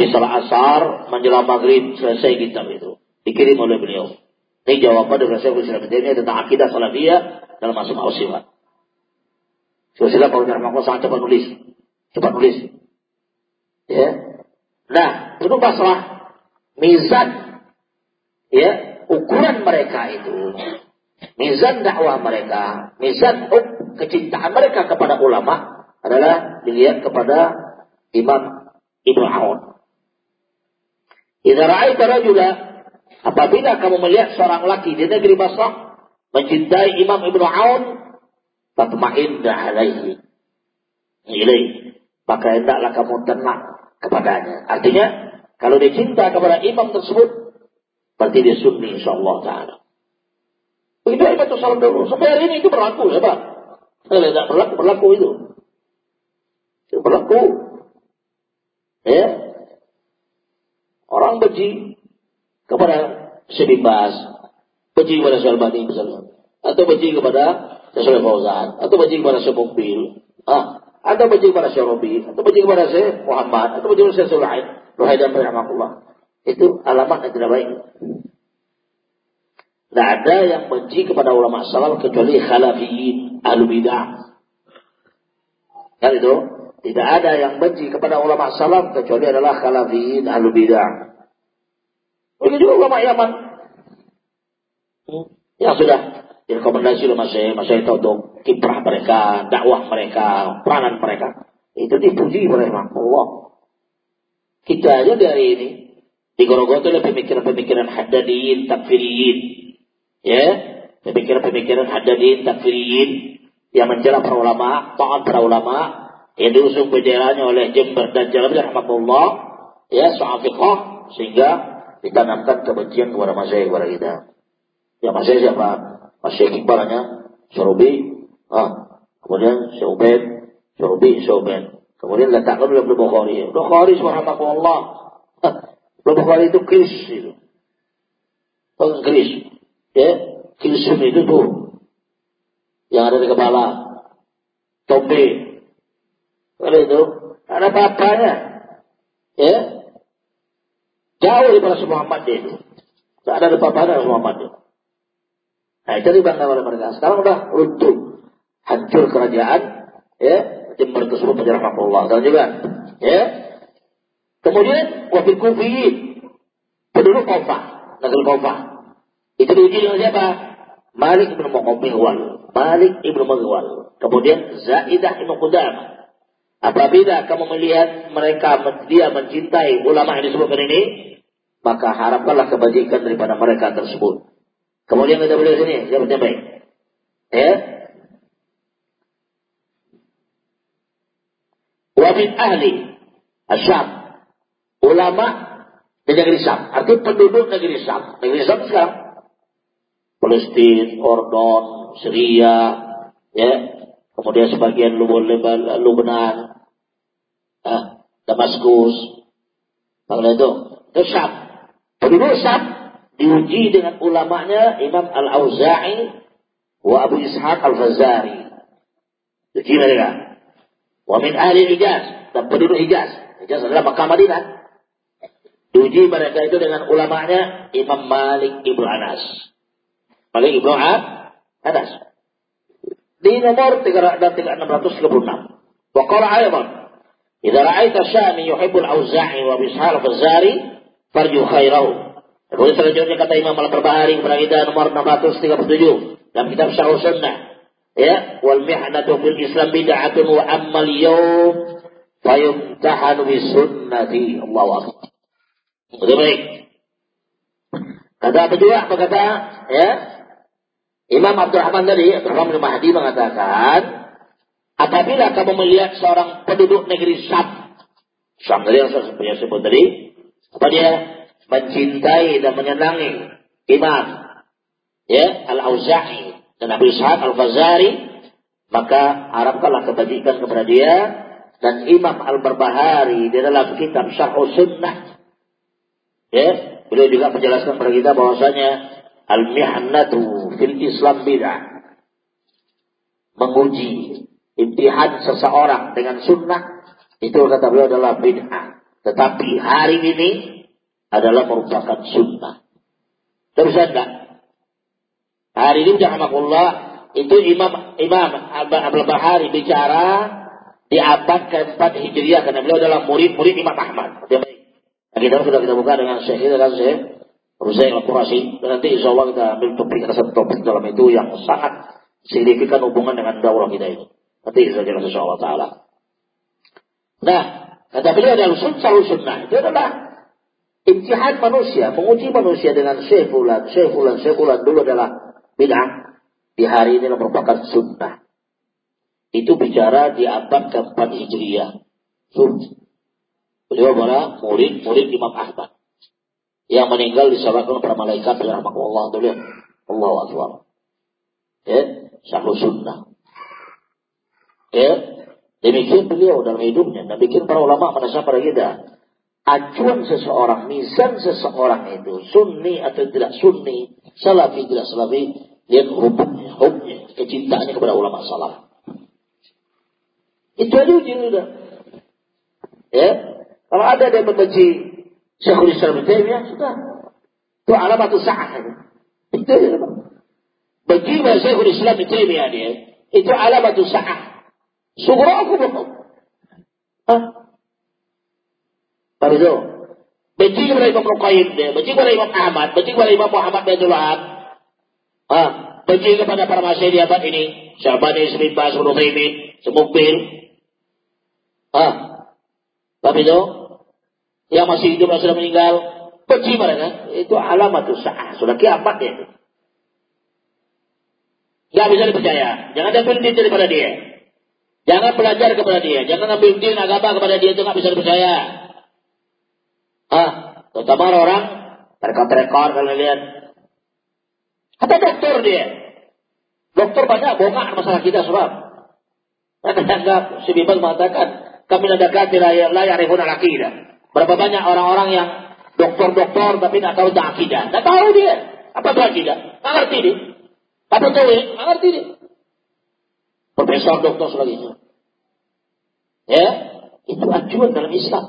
Sholat asar menjelang maghrib selesai kitab itu. Dikirim oleh beliau. Ini jawaban dari saya Islam ini tentang akidah salafiyah dalam masuk sifat. Sila kalau tidak sangat cepat nulis. Cepat nulis. Ya, Nah, itu Basrah mizan ya ukuran mereka itu mizan dakwah mereka, mizan kecintaan mereka kepada ulama adalah dilihat kepada Imam Ibnu Aun. Idza ra'aita rajula apabila kamu melihat seorang laki di negeri Basrah mencintai Imam Ibnu Aun, fatma'inna alaihi. Ilaihi. Maka hendaklah kamu tenang kepadanya. Artinya, kalau dia cinta kepada imam tersebut, berarti dia sunni insyaAllah ta'ala. Begitu itu salam dulu. Sampai hari ini itu berlaku ya Pak. Kalau tidak berlaku, berlaku itu. Itu berlaku. Ya. Orang benci kepada Syedibas, benci kepada Syalbani misalnya. Atau benci kepada Syekh Fauzan. Atau benci kepada Syekh. Ah, atau benci kepada Syekh Robi. Atau benci kepada Syekh Muhammad. Atau benci kepada Syekh Sulaid. Ruhaidan Rahmatullah. Itu alamat yang tidak baik. Tidak ada yang benci kepada ulama salaf kecuali khalafiyin, ahlu bidah. Kan itu? Tidak ada yang benci kepada ulama salaf kecuali adalah khalafiyin, ahlu bidah. Begitu juga ulama Yaman. Yang sudah direkomendasi oleh Mas Syekh, Syekh untuk kiprah mereka, dakwah mereka, peranan mereka. Itu dipuji oleh Allah. Kita aja dari ini digorogoti oleh pemikiran-pemikiran haddadiyin, takfiriyin. Ya, pemikiran-pemikiran haddadiyin, takfiriyin yang mencela para ulama, taat para ulama, yang diusung benderanya oleh Jember dan Jalabiyah rahmatullah, ya, soal sehingga ditanamkan kebencian kepada masyarakat kepada kita. Ya masyarakat siapa? Masyarakat Iqbalnya, Syurubi, ah, kemudian Syubed, Syurubi, Syubed. Kemudian letakkan oleh Bukhari. Bukhari, subhanallah, Bukhari itu kris itu. Pengkris. Ya, krisun itu tuh. Yang ada di kepala. Topi. Kalau itu, ada apa-apanya. Ya. Jauh daripada Muhammad dia itu. Tidak ada apa-apanya Muhammad dia. Nah itu dibangga oleh mereka. Sekarang udah runtuh. Hancur kerajaan. Ya. Jember tersebut menjadi Allah. Dan juga. Ya. Kemudian wafil kufiyin. Penduduk Kufah. Negeri Kufah. Itu diuji dengan siapa? Malik ibn Mughwal. Malik ibn Mughwal. Kemudian Zaidah ibn Qudamah. Apabila kamu melihat mereka dia mencintai ulama yang disebutkan ini, maka harapkanlah kebajikan daripada mereka tersebut. Kemudian kita boleh sini, siapa yang baik? Ya. Wa ahli asyam ulama di negeri Syam. Artinya penduduk negeri Syam. Negeri Syam sekarang Palestina, Ordon, Syria, ya, kemudian sebagian Lubnan, eh, Damaskus, Bagaimana itu? Itu Syam. Penduduk Syam diuji dengan ulamanya Imam Al-Auza'i wa Abu Ishaq Al-Fazari. Diuji mereka. Wa min ahli Hijaz. Dan penduduk Hijaz. Hijaz adalah Makkah Madinah. Diuji mereka itu dengan ulamanya Imam Malik Ibnu Anas. Malik Ibnu Anas. Di nomor 3636. Wa qala Idza ra'aita Syami yuhibbul Auza'i wa Bishal Fazari farju khairahu. Kemudian selanjutnya kata Imam Al-Barbahari kepada kita nomor 637 dalam kitab Syarh Sunnah. Ya, wal mihnatu fil Islam bid'atun wa ammal yawm fayumtahanu bi sunnati. Allahu akbar. Itu baik. Kata apa juga? Berkata ya? Imam Abdurrahman tadi Abdurrahman bin Mahdi mengatakan apabila kamu melihat seorang penduduk negeri Syam Syam tadi yang saya sebut tadi apa dia? Mencintai dan menyenangi Imam ya Al-Auza'i dan Abu Ishaq Al-Fazari maka harapkanlah kebajikan kepada dia dan Imam Al-Barbahari di dalam kitab Syarh Sunnah Ya, beliau juga menjelaskan kepada kita bahwasanya al-mihnatu fil Islam bid'ah. Menguji imtihan seseorang dengan sunnah itu kata beliau adalah bid'ah. Tetapi hari ini adalah merupakan sunnah. Terus enggak? Hari ini Allah itu Imam Imam Abdul Bahari bicara di abad keempat Hijriah karena beliau adalah murid-murid Imam Ahmad. Dia Kita sudah kita buka dengan Syekh kita kan Syekh Ruzain Al-Qurasi. Dan nanti insya Allah kita ambil topik, satu topik dalam itu yang sangat signifikan hubungan dengan dakwah kita ini. Nanti kita jelas insya Allah Ta'ala. Nah, kata beliau adalah sunnah sunnah. Itu adalah imtihan manusia, menguji manusia dengan Syekh Fulan, Syekh Fulan, Syekh Fulan dulu adalah bid'ah. Di hari ini merupakan sunnah. Itu bicara di abad keempat Hijriah. Beliau adalah murid-murid Imam Ahmad. Yang meninggal disalatkan para malaikat dengan Allah dulu. Allah Akbar. Ya, sahlu sunnah. Ya, demikian beliau dalam hidupnya. Dan bikin para ulama menasihah pada kita. acuan seseorang, mizan seseorang itu sunni atau tidak sunni, salafi tidak salafi, lihat hubungnya, hubungnya, kecintaannya kepada ulama salaf. Itu aja udah. Ya, kalau ada yang membenci Syekhul Islam ya sudah. Itu alamat sa'ah. Itu. Bagi Syekhul Islam Taimiyah dia, itu alamat sa'ah. Sugra aku. Hah? Itu. Benci kepada Imam Ruqayyim dia, benci kepada Imam Ahmad, benci kepada Imam Muhammad bin Wahab. Ah, benci kepada para masyarakat abad ini, Syabani, Ibn Bas, Ibn Taimin, Semukbil. Ah, tapi itu, yang masih hidup yang sudah meninggal, benci mereka, itu alamat sah, sudah kiamat dia. Gak bisa dipercaya, jangan ambil din daripada dia. Jangan belajar kepada dia, jangan ambil din agama kepada dia itu gak bisa dipercaya. Ah, terutama orang rekor-rekor kalau lihat. Kata dokter dia. Dokter banyak bongkar masalah kita sebab. Mereka anggap si Bibas mengatakan kami tidak layak rehuna akidah. Berapa banyak orang-orang yang dokter-dokter tapi tidak tahu tentang akidah. Tidak tahu dia. Apa itu akidah? Tidak ngerti dia. Apa itu Tidak ngerti dia. Profesor, dokter sebagainya. Ya, itu acuan dalam Islam.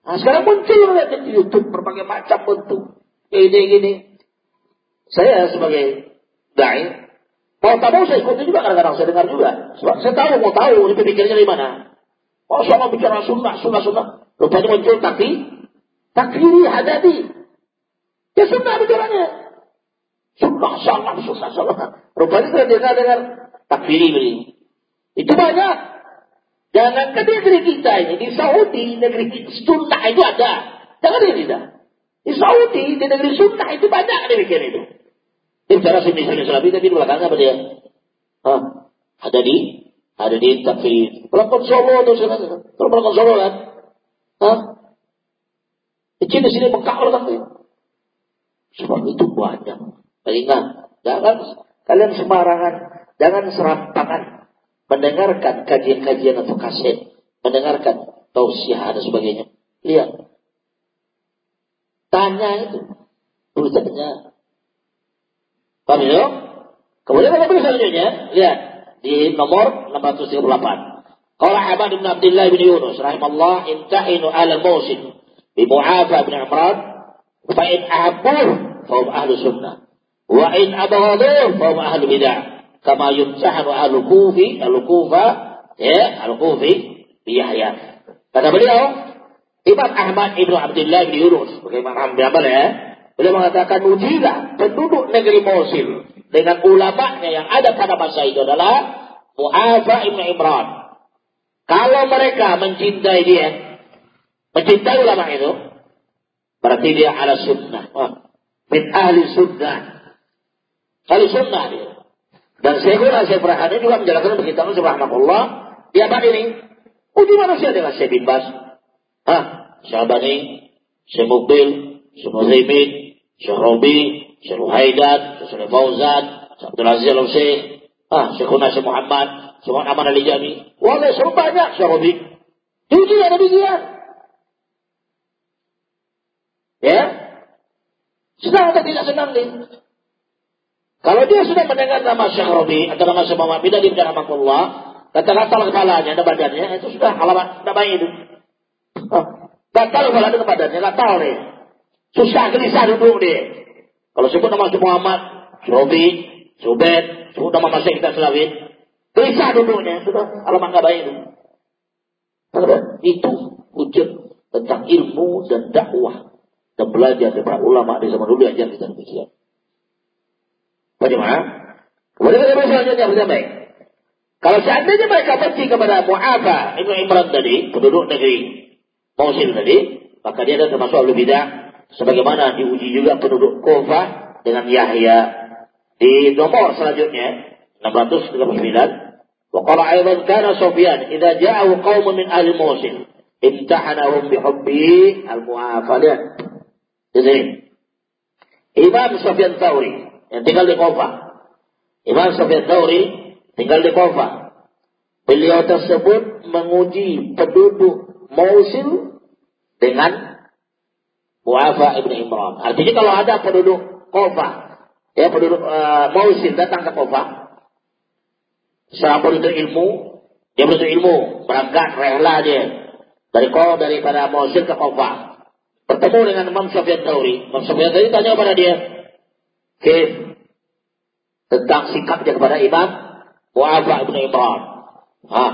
Nah, sekarang muncul lihat di YouTube berbagai macam bentuk ini gini. Saya sebagai dai mau tak mau saya ikuti juga kadang-kadang saya dengar juga. Sebab saya tahu mau tahu ini pemikirannya dari mana. Oh sama bicara sunnah, sunnah, sunnah. Rupanya muncul tapi takfiri hadadi. Ya sunnah bicaranya. Sunnah, salah, sunnah, salah. Rupanya saya dengar dengar takfiri begini. Itu banyak. Jangan ke negeri kita ini, di Saudi, negeri sunnah itu ada. Jangan di kita. Di Saudi, di negeri sunnah itu banyak demikian itu. Ini cara sini sini selapi tapi di belakangnya apa dia? Hah? Ada di ada di tapi pelakon Solo atau sana kalau pelakon Solo kan? Hah? Di sini sini Mekah orang Sebab itu banyak. Ingat, jangan kalian semarangan, jangan serampangan mendengarkan kajian-kajian atau kaset, mendengarkan tausiah dan sebagainya. Lihat. Tanya itu. Tulisannya. Paham ya? Kemudian kita tulis selanjutnya. Lihat. Di nomor 638. Qala Ahmad bin Abdullah bin Yunus rahimallah intahinu ala al-mawsin bi Mu'afa bin Imran fa in ahabbuh fa hum ahlu sunnah. Wa in abghaduh fa hum ahlu bid'ah. Kama yumsahanu al-kufi al-kufa ya al-kufi bi Yahya. Kata beliau Imam Ahmad Ibnu Abdullah bin Yunus bagaimana Imam ya beliau mengatakan ujilah penduduk negeri Mosul dengan ulamanya yang ada pada masa itu adalah Mu'afa Ibnu Imran. Kalau mereka mencintai dia mencintai ulama itu berarti dia ala sunnah. Min ahli sunnah. Ahli sunnah dia. Dan Syekhul Syekh Farhani juga menjelaskan begitu. Subhanallah di abad ini? Uji manusia dengan Syekh bin Bas, ah, Syabani, Syekh Mukbil, Syekh Muzimin, Syekh Robi, Syekh Haidat, Syekh Fauzan, Syekh Abdul Aziz al ah, Syekh Syekh Muhammad, Syekh Muhammad Ali Jami. Wala seru banyak Syekh Robi. Diuji ada demikian. Ya, senang atau tidak senang nih? Kalau dia sudah mendengar nama Syahrobi atau nama Syekh dia bicara Allah, kata gatal kepalanya dan badannya, itu sudah alamat tidak baik itu. Oh, gatal kepala dan badannya, gatal deh. Susah gelisah duduk dia. Kalau sebut nama Muhammad, Syahrobi, Subed, sebut nama masih kita selawin, gelisah duduknya, sudah alamat tidak baik itu. Itu tentang ilmu dan dakwah dan belajar dari para ulama di zaman dulu ajar kita demikian. Bagaimana? Kemudian kita selanjutnya baik. Kalau seandainya mereka benci kepada Mu'afa Ibnu Imran tadi, penduduk negeri Mosul tadi, maka dia adalah termasuk ahli bidah Sebagaimana diuji juga penduduk Kufa dengan Yahya. Di nomor selanjutnya, 639. Wakala qala karena Sofian ida jauh kaum min al Mosin imtahanahum bihubbi al-mu'afalah. Di sini. Imam Sofian Tauri yang tinggal di Kufa. Imam Sofian Tauri tinggal di Kufa. Beliau tersebut menguji penduduk Mosul dengan Mu'afa ibn Imran. Artinya kalau ada penduduk Kofa, ya penduduk uh, Mausil datang ke Kofa, seorang penduduk ilmu, dia penduduk ilmu, berangkat rela dia dari Kofa daripada Mausil ke Kofa. Bertemu dengan Imam Sufyan Thauri. Imam Sufyan Thauri tanya kepada dia, Kif, tentang sikapnya kepada Imam Mu'afa ibn Imran. Ha.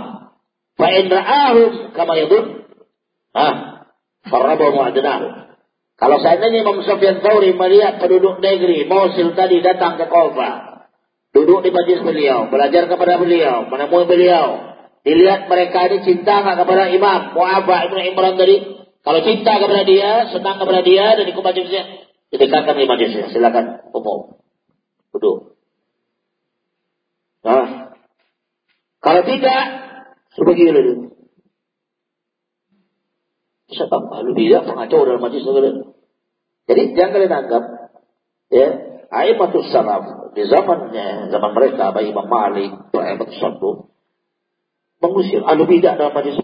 Fa in ra'ahum kama yadun. Ha. Farrabahu adnahu. Kalau seandainya Imam Sufyan Thauri melihat penduduk negeri Mosul tadi datang ke Kufa, duduk di majlis beliau, belajar kepada beliau, menemui beliau, dilihat mereka ini cinta nggak kepada Imam Mu'abba Ibn Imran tadi, kalau cinta kepada dia, senang kepada dia dan ikut majlisnya, didekatkan di majlisnya, silakan umum, duduk. Nah, kalau tidak, sebegini dulu. Siapa ahlu bidah pengacau dalam majlis segala. Jadi jangan kalian anggap ya Aimatus Salaf di zamannya zaman mereka bayi Imam Malik, Aimatus Sabtu mengusir ahlu bidah dalam majlis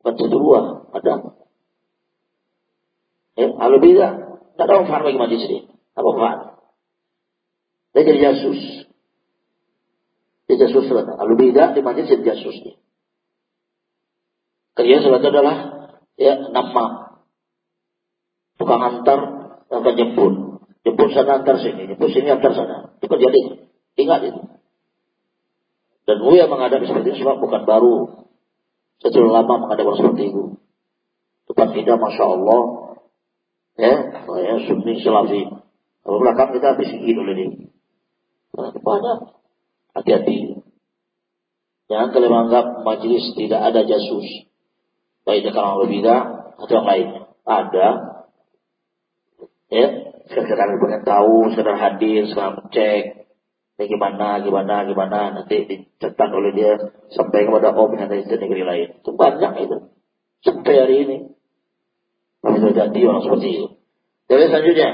bukan dua ada. Ya, ahlu bidah tidak ada manfaat bagi majlis ini. Apa manfaat? Dia jadi jasus. Dia jasus. Ahlu bidah di majlis jadi jasus. Kerja selatan adalah ya nama. Tukang antar akan jemput. Jemput sana antar sini. Jemput sini antar sana. Itu jadi. Ingat itu. Dan Buya menghadapi seperti itu sebab bukan baru. Setelah lama menghadapi seperti itu. Tempat kita masya Allah. Ya saya sunni selafi kalau belakang kita habis ini oleh ini. Nah, banyak. Hati-hati. Jangan kalian menganggap majelis tidak ada jasus baik itu karena berbeda atau yang lain? Ada. Ya sekedar pengen tahu sekedar hadir sekedar cek. Ya gimana gimana gimana? Nanti dicetak oleh dia sampai kepada om yang dari negeri lain. Itu banyak itu. Sampai hari ini. Kami jadi orang seperti itu. Jadi selanjutnya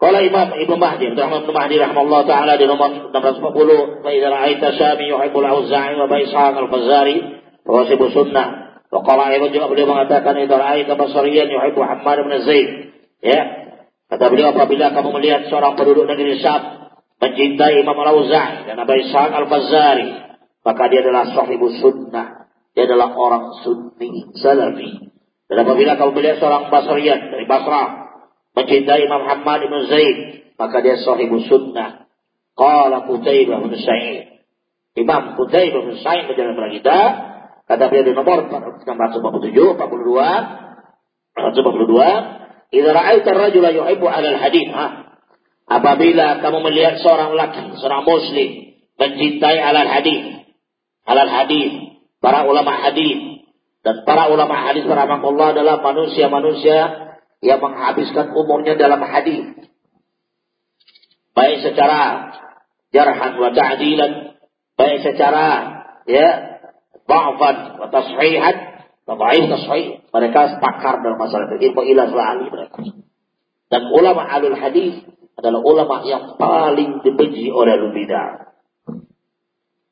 kalau Imam Ibnu Mahdi, Muhammad Ibnu Mahdi rahimahullah taala di nomor 640, "Fa idza ra'aita Syami yuhibbul Auza'i wa al-Fazari, fa sunnah." Wakala Aiman juga beliau mengatakan itu ra'aita basariyan yuhibbu Muhammad bin Zaid. Ya. Kata beliau apabila kamu melihat seorang penduduk negeri Syam mencintai Imam Al-Auza'i dan Abu Ishaq Al-Fazari, maka dia adalah sahibu sunnah. Dia adalah orang sunni salafi. Dan apabila kamu melihat seorang Basriyan dari Basrah mencintai Imam Muhammad bin Zaid, maka dia sahibu sunnah. Qala Qutaibah bin Sa'id. Imam Qutaibah bin Sa'id kepada kita, Beliau di nomor 647, 42, 142, Idza ra'aita ar-rajula yuhibbu 'ala al-hadith, ha? Apabila kamu melihat seorang laki, seorang muslim mencintai alal hadis, alal hadis, para ulama hadis dan para ulama hadis para Allah adalah manusia-manusia yang menghabiskan umurnya dalam hadis. Baik secara jarhan wa ta'dilan, baik secara ya Ba'fan wa tashihan wa ba'if tashih. Mereka pakar dalam masalah itu. Ilmu ilah ahli mereka. Dan ulama alul hadis adalah ulama yang paling dibenci oleh.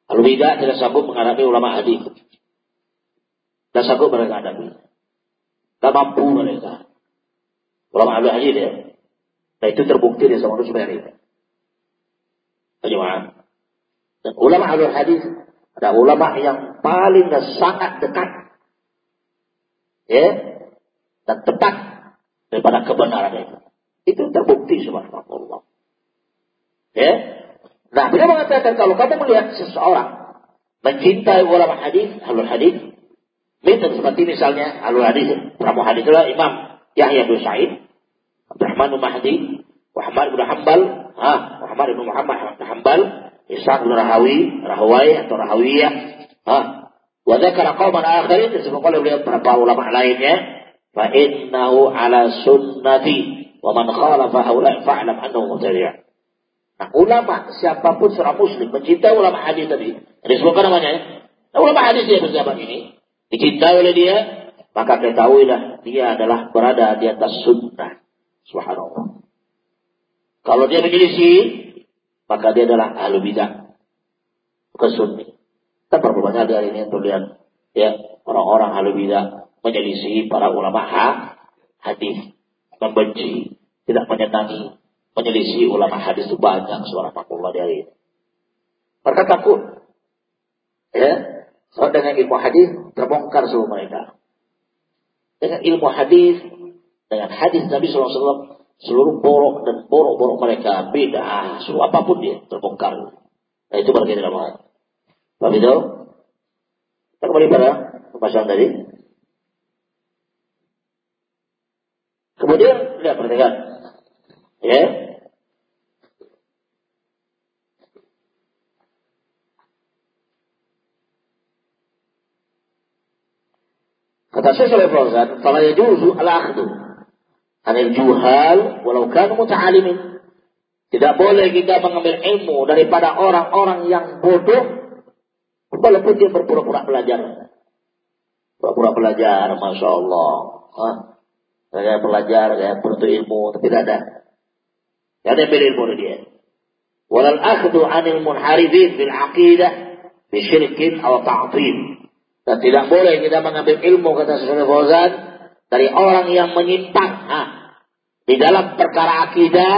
Alul bidah tidak sanggup menghadapi ulama hadis. Tidak sanggup mereka hadapi. Tidak mampu mereka. Ulama alul hadis ya. Nah itu terbukti di zaman Rasulullah ini. Dan ulama alul hadis ada ulama yang paling sangat dekat. Ya. Dan tepat daripada kebenaran itu. Itu terbukti subhanallah. Ya. Nah, beliau mengatakan kalau kamu melihat seseorang mencintai ulama hadis, alul hadis, Misal seperti misalnya alul hadis, pramu hadis adalah Imam Yahya bin Sa'id, Abdurrahman bin Mahdi, Muhammad bin Hanbal, ha, Muhammad bin Muhammad bin Hanbal, Ishaq bin Rahawi, Rahawai atau Rahawiyah. Ha. Wa dzakara qauman akharin disebutkan oleh beberapa ulama lainnya, fa innahu ala sunnati wa man khalafa haula fa'lam annahu mubtadi'. Nah, ulama siapa pun seorang muslim mencintai ulama hadis tadi. Disebutkan namanya ya. Nah, ulama hadis dia bersahabat ini dicintai oleh dia, maka ketahuilah dia adalah berada di atas sunnah. Subhanallah. Kalau dia menyelisih maka dia adalah ahlu bidah bukan sunni kita berapa banyak hari ini untuk lihat ya orang-orang ahlu bidah menyelisih para ulama hadis, membenci, tidak menyenangi, menyelisih ulama hadis itu banyak suara makullah dari ini. Mereka takut. Ya, soal dengan ilmu hadis terbongkar semua mereka. Dengan ilmu hadis, dengan hadis Nabi SAW, seluruh borok dan borok-borok mereka beda, seluruh apa pun dia terbongkar. Nah itu bagian dalam Paham itu? Kita kembali pada pembahasan tadi. Kemudian lihat perhatikan. Ya. Kata Syekh Saleh Fauzan, "Fala yajuzu al-akhdhu anil juhal walau kanu muta'alimin." Tidak boleh kita mengambil ilmu daripada orang-orang yang bodoh Walaupun dia berpura-pura belajar. Pura-pura belajar, Masya Allah. Saya belajar, saya penuntut ilmu, tapi tidak ada. Tidak ada yang ilmu dia. Walal akhdu anil munharifin fil aqidah bisyirkin atau ta'zim. Dan tidak boleh kita mengambil ilmu, kata Syekh Fauzan, dari orang yang menyimpang ha, di dalam perkara akidah,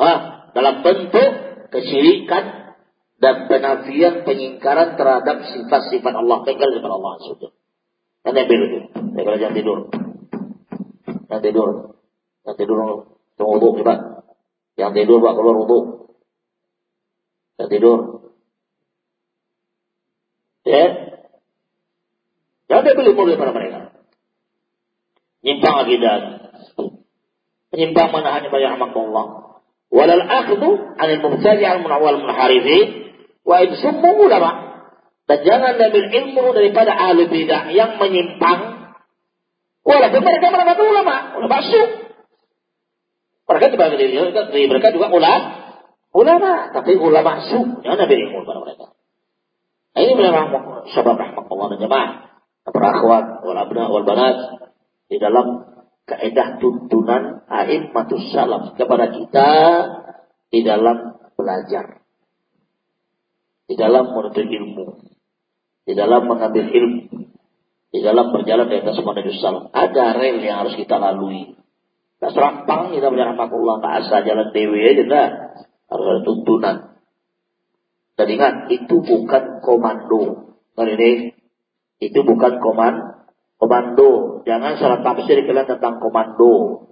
ha, dalam bentuk kesyirikan dan penafian pengingkaran terhadap sifat-sifat Allah, pegal sifat Allah sudah. Nanti itu. Saya kalau jangan tidur. Yang tidur. Yang tidur tunggu wudhu coba. Yang tidur buat keluar wudhu. Yang tidur. Ya. Jangan ambil ilmu daripada mereka. Nyimpang akidah. Penyimpang mana hanya banyak Allah. Walal akhdu anil mubtadi al munawwal munharifi Wa semua ulama. Dan jangan ambil ilmu daripada ahli bidah yang menyimpang. Walaupun mereka merupakan ulama. Ulama su. Mereka diri mereka juga ulama. Ulama. Tapi ulama su. Jangan ambil ilmu daripada mereka. Nah, ini memang sebab Allah dan jemaah. Para akhwat, wal abna, wal banat. Di dalam kaedah tuntunan a'immatus salaf kepada kita di dalam belajar di dalam menuntut ilmu, di dalam mengambil ilmu, di dalam berjalan di atas manhaj salam. Ada rel yang harus kita lalui. Tak serampang kita berjalan Allah, tak asal jalan dewi aja, enggak. Harus ada tuntunan. Dan ingat, itu bukan komando. Hari ini, itu bukan koman, komando. Jangan salah tafsir kalian tentang komando.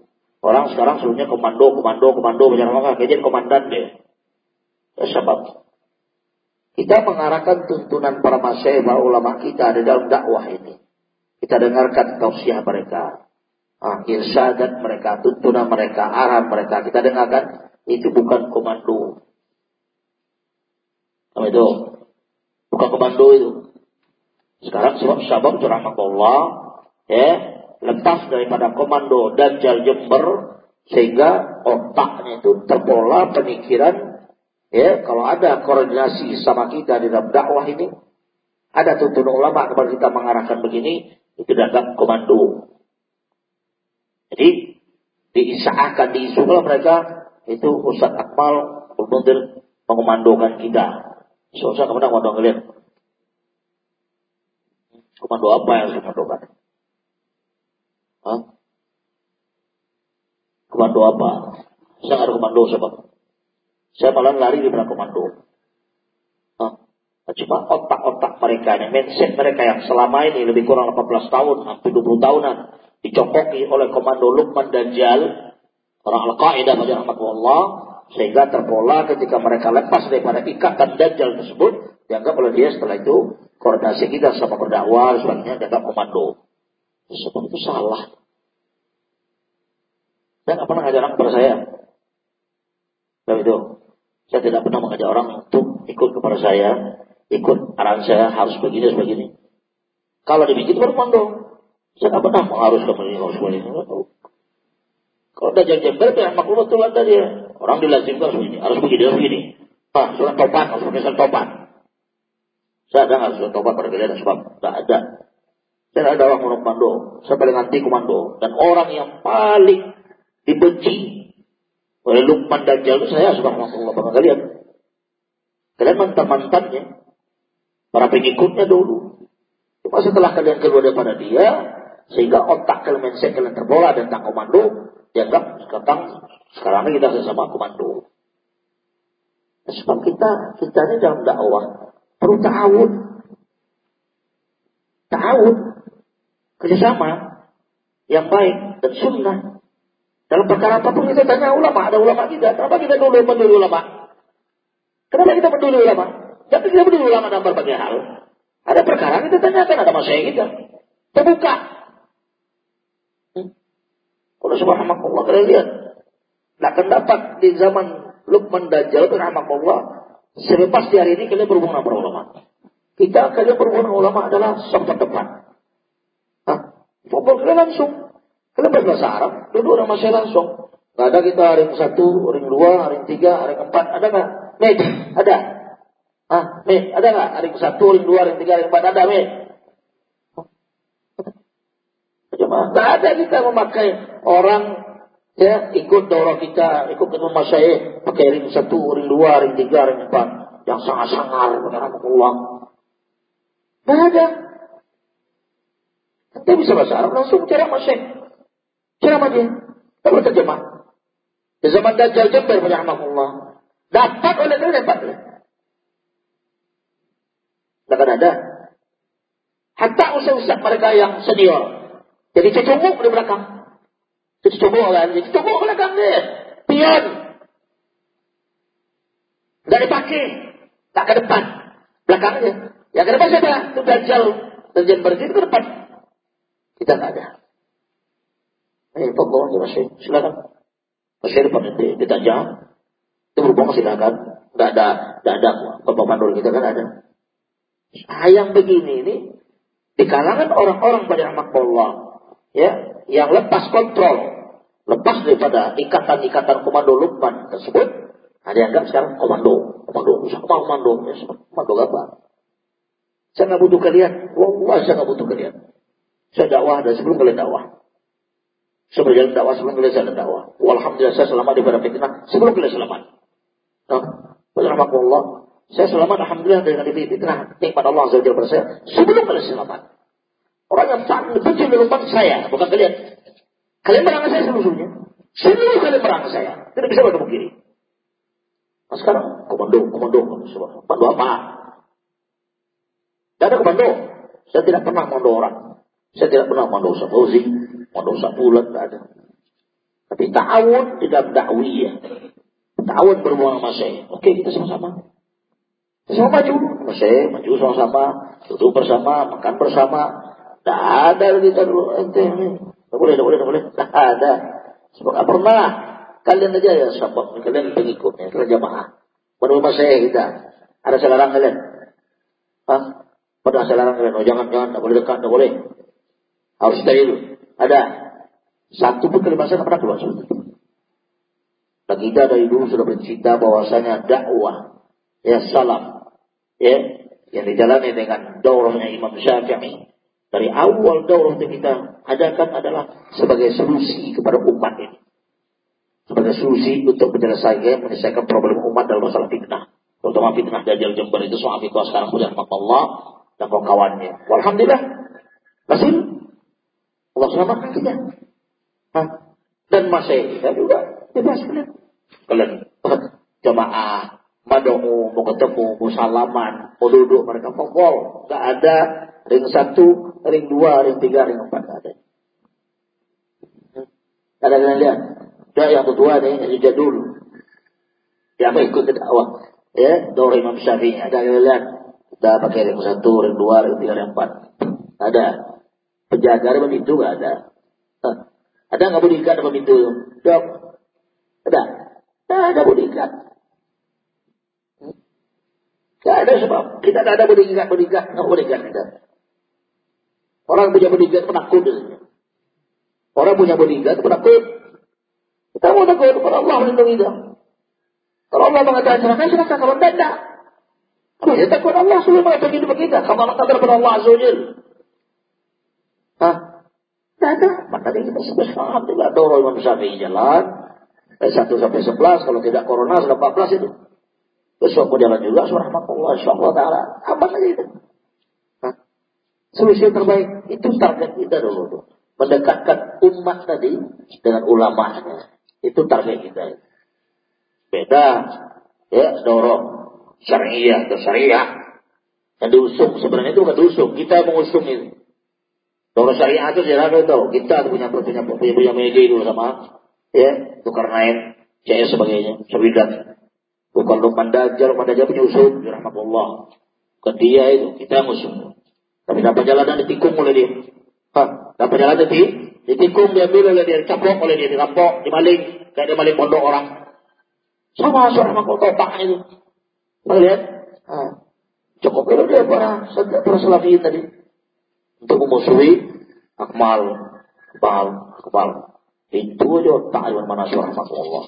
Orang sekarang sebelumnya komando, komando, komando, macam apa, kejadian komandan deh. Ya, sebab kita mengarahkan tuntunan para masyarakat ulama kita di dalam dakwah ini. Kita dengarkan tausiah mereka. Ah, irsyadat mereka, tuntunan mereka, arah mereka. Kita dengarkan. Itu bukan komando. Apa itu? Bukan komando itu. Sekarang sebab sabab Allah ya, lepas daripada komando dan jember sehingga otaknya itu terpola pemikiran Ya, kalau ada koordinasi sama kita di dalam dakwah ini, ada tuntunan ulama kepada kita mengarahkan begini, itu datang komando. Jadi diisahkan, diisukan mereka itu Ustaz Akmal Mundir mengomandokan kita. So, Ustaz kemudian komando ngeliat. Komando apa yang saya komandokan? Hah? Komando apa? Saya ada komando sebab saya malah lari di belakang komando. Cuma otak-otak mereka, ini, mindset mereka yang selama ini lebih kurang 18 tahun, hampir 20 tahunan, dicokoki oleh komando Lukman Dajjal, orang Al-Qaeda Allah, sehingga terpola ketika mereka lepas daripada ikatan Dajjal tersebut, dianggap oleh dia setelah itu, koordinasi kita sama berdakwah, sebagainya, dianggap komando. Sebab itu salah. Dan apa pernah ngajar kepada saya. Dan itu, saya tidak pernah mengajak orang untuk ikut kepada saya, ikut arahan saya harus begini, harus begini. Kalau dibikin baru komando. Saya tidak pernah mengharuskan begini, harus begini. Kalau udah jam-jam berarti maklum betul ada dia. Orang dilazimkan harus begini, harus begini, harus begini. Pak, surat topan, harus pakai topan. Saya ada surat topan pada kalian sebab tidak ada. Saya ada orang komando. Saya paling anti komando. Dan orang yang paling dibenci oleh Lukman dan Jalur saya subhanallah bangga kalian. Kalian mantan-mantannya. Para pengikutnya dulu. Cuma setelah kalian keluar daripada dia, sehingga otak kalian mindset kalian terbola tentang komando, dianggap sekarang sekarang kita sesama komando. Sebab kita kita ini dalam dakwah perlu ta'awun. Ta'awun kerjasama yang baik dan sunnah. Dalam perkara apa pun kita tanya ulama, ada ulama kita. Kenapa kita dulu peduli ulama? Kenapa kita peduli ulama? Tapi kita peduli ulama dalam berbagai hal. Ada perkara kita tanyakan, ada masalah kita. Terbuka. Hmm. Kalau subhanallah kalian lihat. Tidak akan dapat di zaman Luqman Dajjal itu rahmatullah. Selepas di hari ini kalian berhubungan dengan ulama. Kita kalian berhubungan ulama adalah sobat depan. Hah? kalian langsung. Kalian berbahasa Arab, duduk sama saya langsung. Gak ada kita ring satu, ring dua, ring tiga, ring empat, ada nggak? Nih, ada. Ah, nih, ada nggak? Ring satu, ring dua, ring tiga, ring empat, ada nih. Cuma ada kita memakai orang ya ikut dorong kita, ikut ketemu masyayikh pakai ring satu, ring dua, ring tiga, ring empat yang sangat sangar pada Allah. Nggak ada. Kita bisa bahasa Arab langsung cara masyayikh. Ceramah dia. Boleh terjemah. Di zaman Dajjal Jember, Allah. Dapat oleh dia, dapat. Takkan ada. Hatta usaha-usaha mereka yang senior. Jadi cecunguk di belakang. Jadi kan. Jadi di belakang dia. Pion. Tidak dipakai. Tak ke depan. Belakangnya. Yang ke depan siapa? Itu Dajjal. Dajjal berarti ke depan. Kita tidak ada. Eh, tolong ya masih. Silakan. Masih depan di, ditajam. Itu berhubung silakan. Tidak ada, tidak ada. Mandor kita kan ada. Sayang begini ini di kalangan orang-orang pada Allah ya yang lepas kontrol, lepas daripada ikatan-ikatan komando Lukman tersebut, ada yang enggak sekarang komando, komando, siapa komando, ya, komando apa? Saya nggak butuh kalian, wah saya nggak butuh kalian. Saya dakwah dan sebelum kalian dakwah. Saya berjalan dakwah sebelum kalian saya dakwah. Alhamdulillah saya selamat daripada fitnah sebelum kalian selamat. Nah, Allah saya selamat Alhamdulillah dengan fitnah nikmat Allah Azza wa saya sebelum kalian selamat. Orang yang sangat benci dengan saya, bukan kalian. Kalian merangkak saya seluruhnya. Sebelum kalian merangkak saya. Tidak bisa bertemu kiri. Nah sekarang komando, komando, komando apa? Tidak ada komando. Saya tidak pernah komando orang. Saya tidak pernah komando Fauzi, komando Ustaz Bulan, tidak ada. Tapi ta'awun tidak dakwiyah. Ta'awun sama saya. Oke, kita sama-sama. Sama maju, saya maju sama-sama, duduk bersama, makan bersama. Tidak ada kita dulu, ente ini. Tidak boleh, tidak boleh, tidak boleh. Tidak ada. Sebab tidak pernah. Kalian aja ya sahabat, kalian pengikutnya, kalian jamaah. Menurut saya kita, ada saya larang kalian. Hah? Pernah saya larang kalian, oh jangan, jangan, tidak boleh dekat, tidak boleh. Harus steril. Ada. Satu pun kalimat saya pernah keluar itu. Dan kita dari dulu sudah bercerita bahwasanya dakwah ya salam ya yang dijalani dengan daurahnya Imam Syafi'i dari awal daurah yang kita adakan adalah sebagai solusi kepada umat ini. Sebagai solusi untuk menyelesaikan menyelesaikan problem umat dalam masalah fitnah. Terutama fitnah Dajjal Jember itu soal fitnah sekarang sudah Allah dan kawan-kawannya Alhamdulillah. Masih? Allah selamatkan kita. Dan masih kita juga bebas kalian kalian jamaah Madomu, mau ketemu, mau salaman, mau duduk, mereka pokok. Gak ada ring satu, ring dua, ring tiga, ring empat. Ada. Ada kalian lihat. Dia yang tua nih, yang jadul. Dia apa ikut dakwah. Ya, doa Imam Syafi'i. Ada kalian lihat. Udah pakai ring satu, ring dua, ring tiga, ring empat. Ada. Penjaga ada begitu gak ada. Ada nggak bodyguard apa itu? Dok. Ada. Tidak ada bodyguard. Tidak ada sebab. Kita tidak ada bodyguard, bodyguard, nggak bodyguard kita. Orang punya bodyguard penakut. Orang punya bodyguard penakut. Kita mau takut kepada Allah melindungi kita. Kalau Allah mengatakan silakan silakan kalau tidak tidak. Kita takut Allah sudah mengatakan hidup kita. Kalau Allah kata kepada Allah Azza Wajal. Hah? Tidak. Maka kita sebut Alhamdulillah. Dorong Imam Syafi'i jalan. Dari 1 sampai 11. Kalau tidak corona sudah 14 itu. Besok mau jalan juga, insya Allah ta'ala. Aman lagi itu. Solusi terbaik itu target kita dulu. Mendekatkan umat tadi dengan ulamanya. Itu target kita. Beda ya dorong syariah ke syariah. Yang diusung sebenarnya itu bukan diusung. Kita mengusung itu. Dorong syariah itu jalan itu. Kita punya punya punya punya media dulu sama ya tukar naik CS sebagainya. Sebidat. Bukan Lukman Dajjal, Lukman Dajjal penyusup, ya rahmatullah. Bukan dia itu, kita musuh. Tapi dapat jalanan ditikung oleh dia. Hah, dapat jalan di ditikung, diambil oleh dia, dicapok oleh dia, dirampok, dimaling. Kayak dia maling pondok orang. Sama seorang makhluk topak itu. Kau lihat? Cukup itu dia para, para salafiyin tadi. Untuk memusuhi akmal, akmal, akmal. Itu aja otak mana seorang makhluk Allah.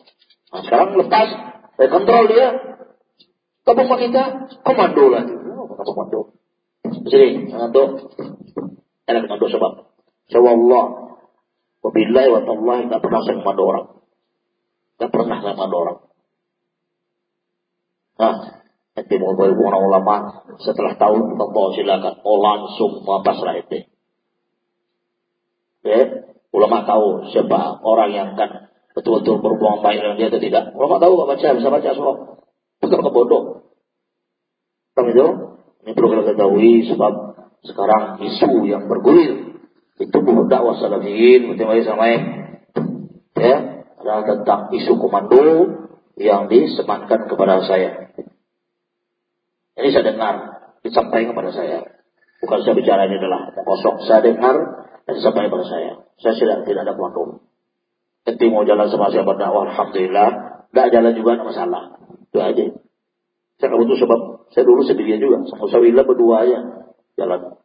Nah, sekarang lepas saya kontrol dia. Kamu kita komando lagi. Komando. Sini, komando. Enak komando sebab. Sebab Allah. Wabillahi wa ta'ala tak pernah saya komando orang. Tak pernah saya komando orang. Nah, nanti mau berhubungan ulama setelah tahu Allah silakan. Oh langsung pasrah itu. Ya, ulama tahu siapa orang yang akan betul-betul berhubungan baik dengan dia atau tidak. Ulama tahu baca, bisa baca semua. Bukan kebodoh. Kami itu, ini perlu kita ketahui sebab sekarang isu yang bergulir itu bukan dakwah salafiyin, berarti sama ya, adalah tentang isu komando yang disematkan kepada saya. Ini saya dengar disampaikan kepada saya. Bukan saya bicara ini adalah kosong. Saya dengar dan disampaikan kepada saya. Saya tidak tidak ada komando. Nanti mau jalan sama siapa dakwah, Alhamdulillah. Tidak jalan juga, tidak masalah. Itu aja. Saya butuh sebab saya dulu sendirian juga. Sama Sawila berdua aja jalan.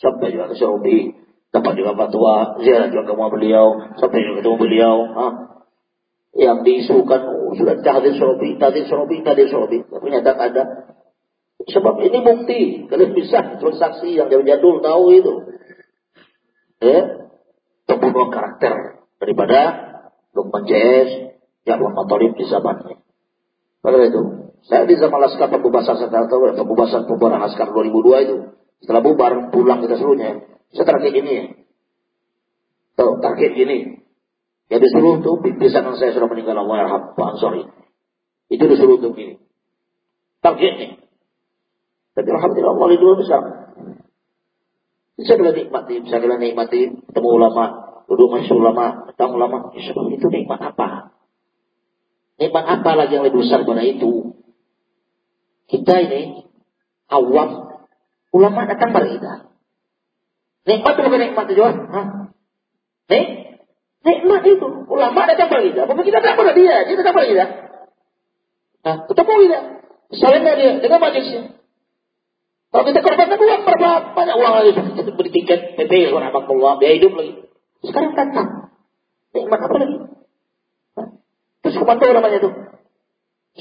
Sampai juga ke Saudi. Dapat juga fatwa, ziarah juga ke rumah beliau. Sampai juga ketemu beliau. Ha? Yang diisukan, oh, sudah tahdir Saudi, tahdir Saudi, tahdir Saudi. Ternyata ada. Sebab ini bukti. Kalian bisa transaksi yang jadul tahu itu. Ya, pembunuhan karakter daripada Lukman CS yang Lukman Talib di zamannya. Pada itu, saya di zaman Laskar pembebasan tahu pembebasan pembubaran Laskar 2002 itu. Setelah bubar, pulang kita seluruhnya. Saya target ini ya. Tahu, target gini. Ya disuruh tuh, pimpinan saya sudah meninggal Allah ya Pak Ansori. Itu disuruh tuh gini. Targetnya. Tapi Alhamdulillah Allah itu besar. Bisa kita nikmati, bisa kita nikmati, temu ulama, duduk masih ulama, datang ulama, ya, itu nikmat apa? Nikmat apa lagi yang lebih besar pada itu? Kita ini awam, ulama datang kita. Nikmat bukan nikmat itu, Hah? Nih, nikmat itu. Ulama datang kita. Bukan kita datang pada dia, dia datang pada kita. Nah, ketemu kita. Saling dia dengan majelisnya. Kalau kita korbankan uang berapa banyak uang lagi kita beli tiket PP, Allah, biaya hidup lagi. Sekarang datang. Nikmat apa lagi? Terus komando namanya itu.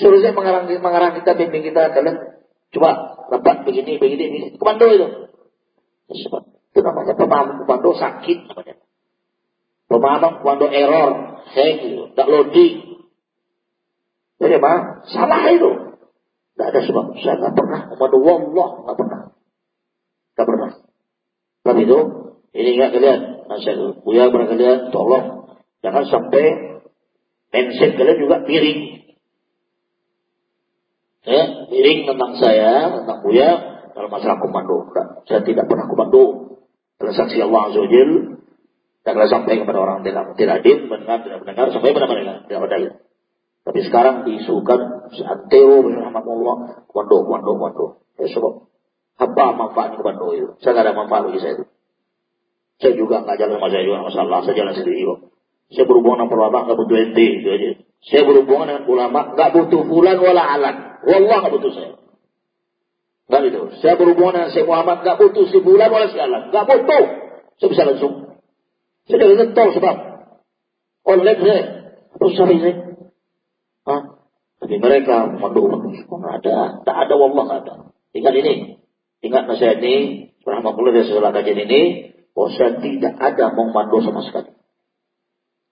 Suruh saya mengarang, mengarang kita, bimbing kita adalah coba rapat begini, begini, begini. Komando itu. Itu namanya pemahaman komando sakit namanya. Pemahaman komando error, hack itu, tak loading. Jadi apa? Salah itu. Tidak ada sebab. Saya nggak pernah komando wallah nggak pernah. Nggak pernah. Tapi itu, ini ingat kalian, nasihat Buya kepada kalian, tolong jangan sampai mindset kalian juga miring. Ya, miring tentang saya, tentang Buya dalam masalah komando. Saya tidak pernah komando. Kalau saksi Allah Azza wa dan kalau sampai kepada orang tidak tidak adil, mendengar, tidak mendengar, sampai pada mereka, tidak ada itu. Tapi sekarang diisukan antero Allah, komando, komando, komando. Ya, sebab apa manfaatnya komando itu? Saya tidak ada manfaat bagi saya itu. Saya juga nggak jalan sama saya juga masalah. Saya jalan sendiri kok. Saya berhubungan dengan ulama nggak butuh ente itu aja. Saya berhubungan dengan ulama nggak butuh fulan wala alat. Wallah butuh saya. Nggak itu. Saya berhubungan dengan Syekh Muhammad nggak butuh si bulan wala si. Nggak butuh. Saya bisa langsung. Saya dari tahu sebab online saya. Terus saya ini. Hah? Tapi mereka mendukung. Nggak ada. Tak ada wallah nggak ada. Ingat ini. Ingat nasihat ini. Rahmatullah dari segala kajian ini saya tidak ada mengmandu sama sekali.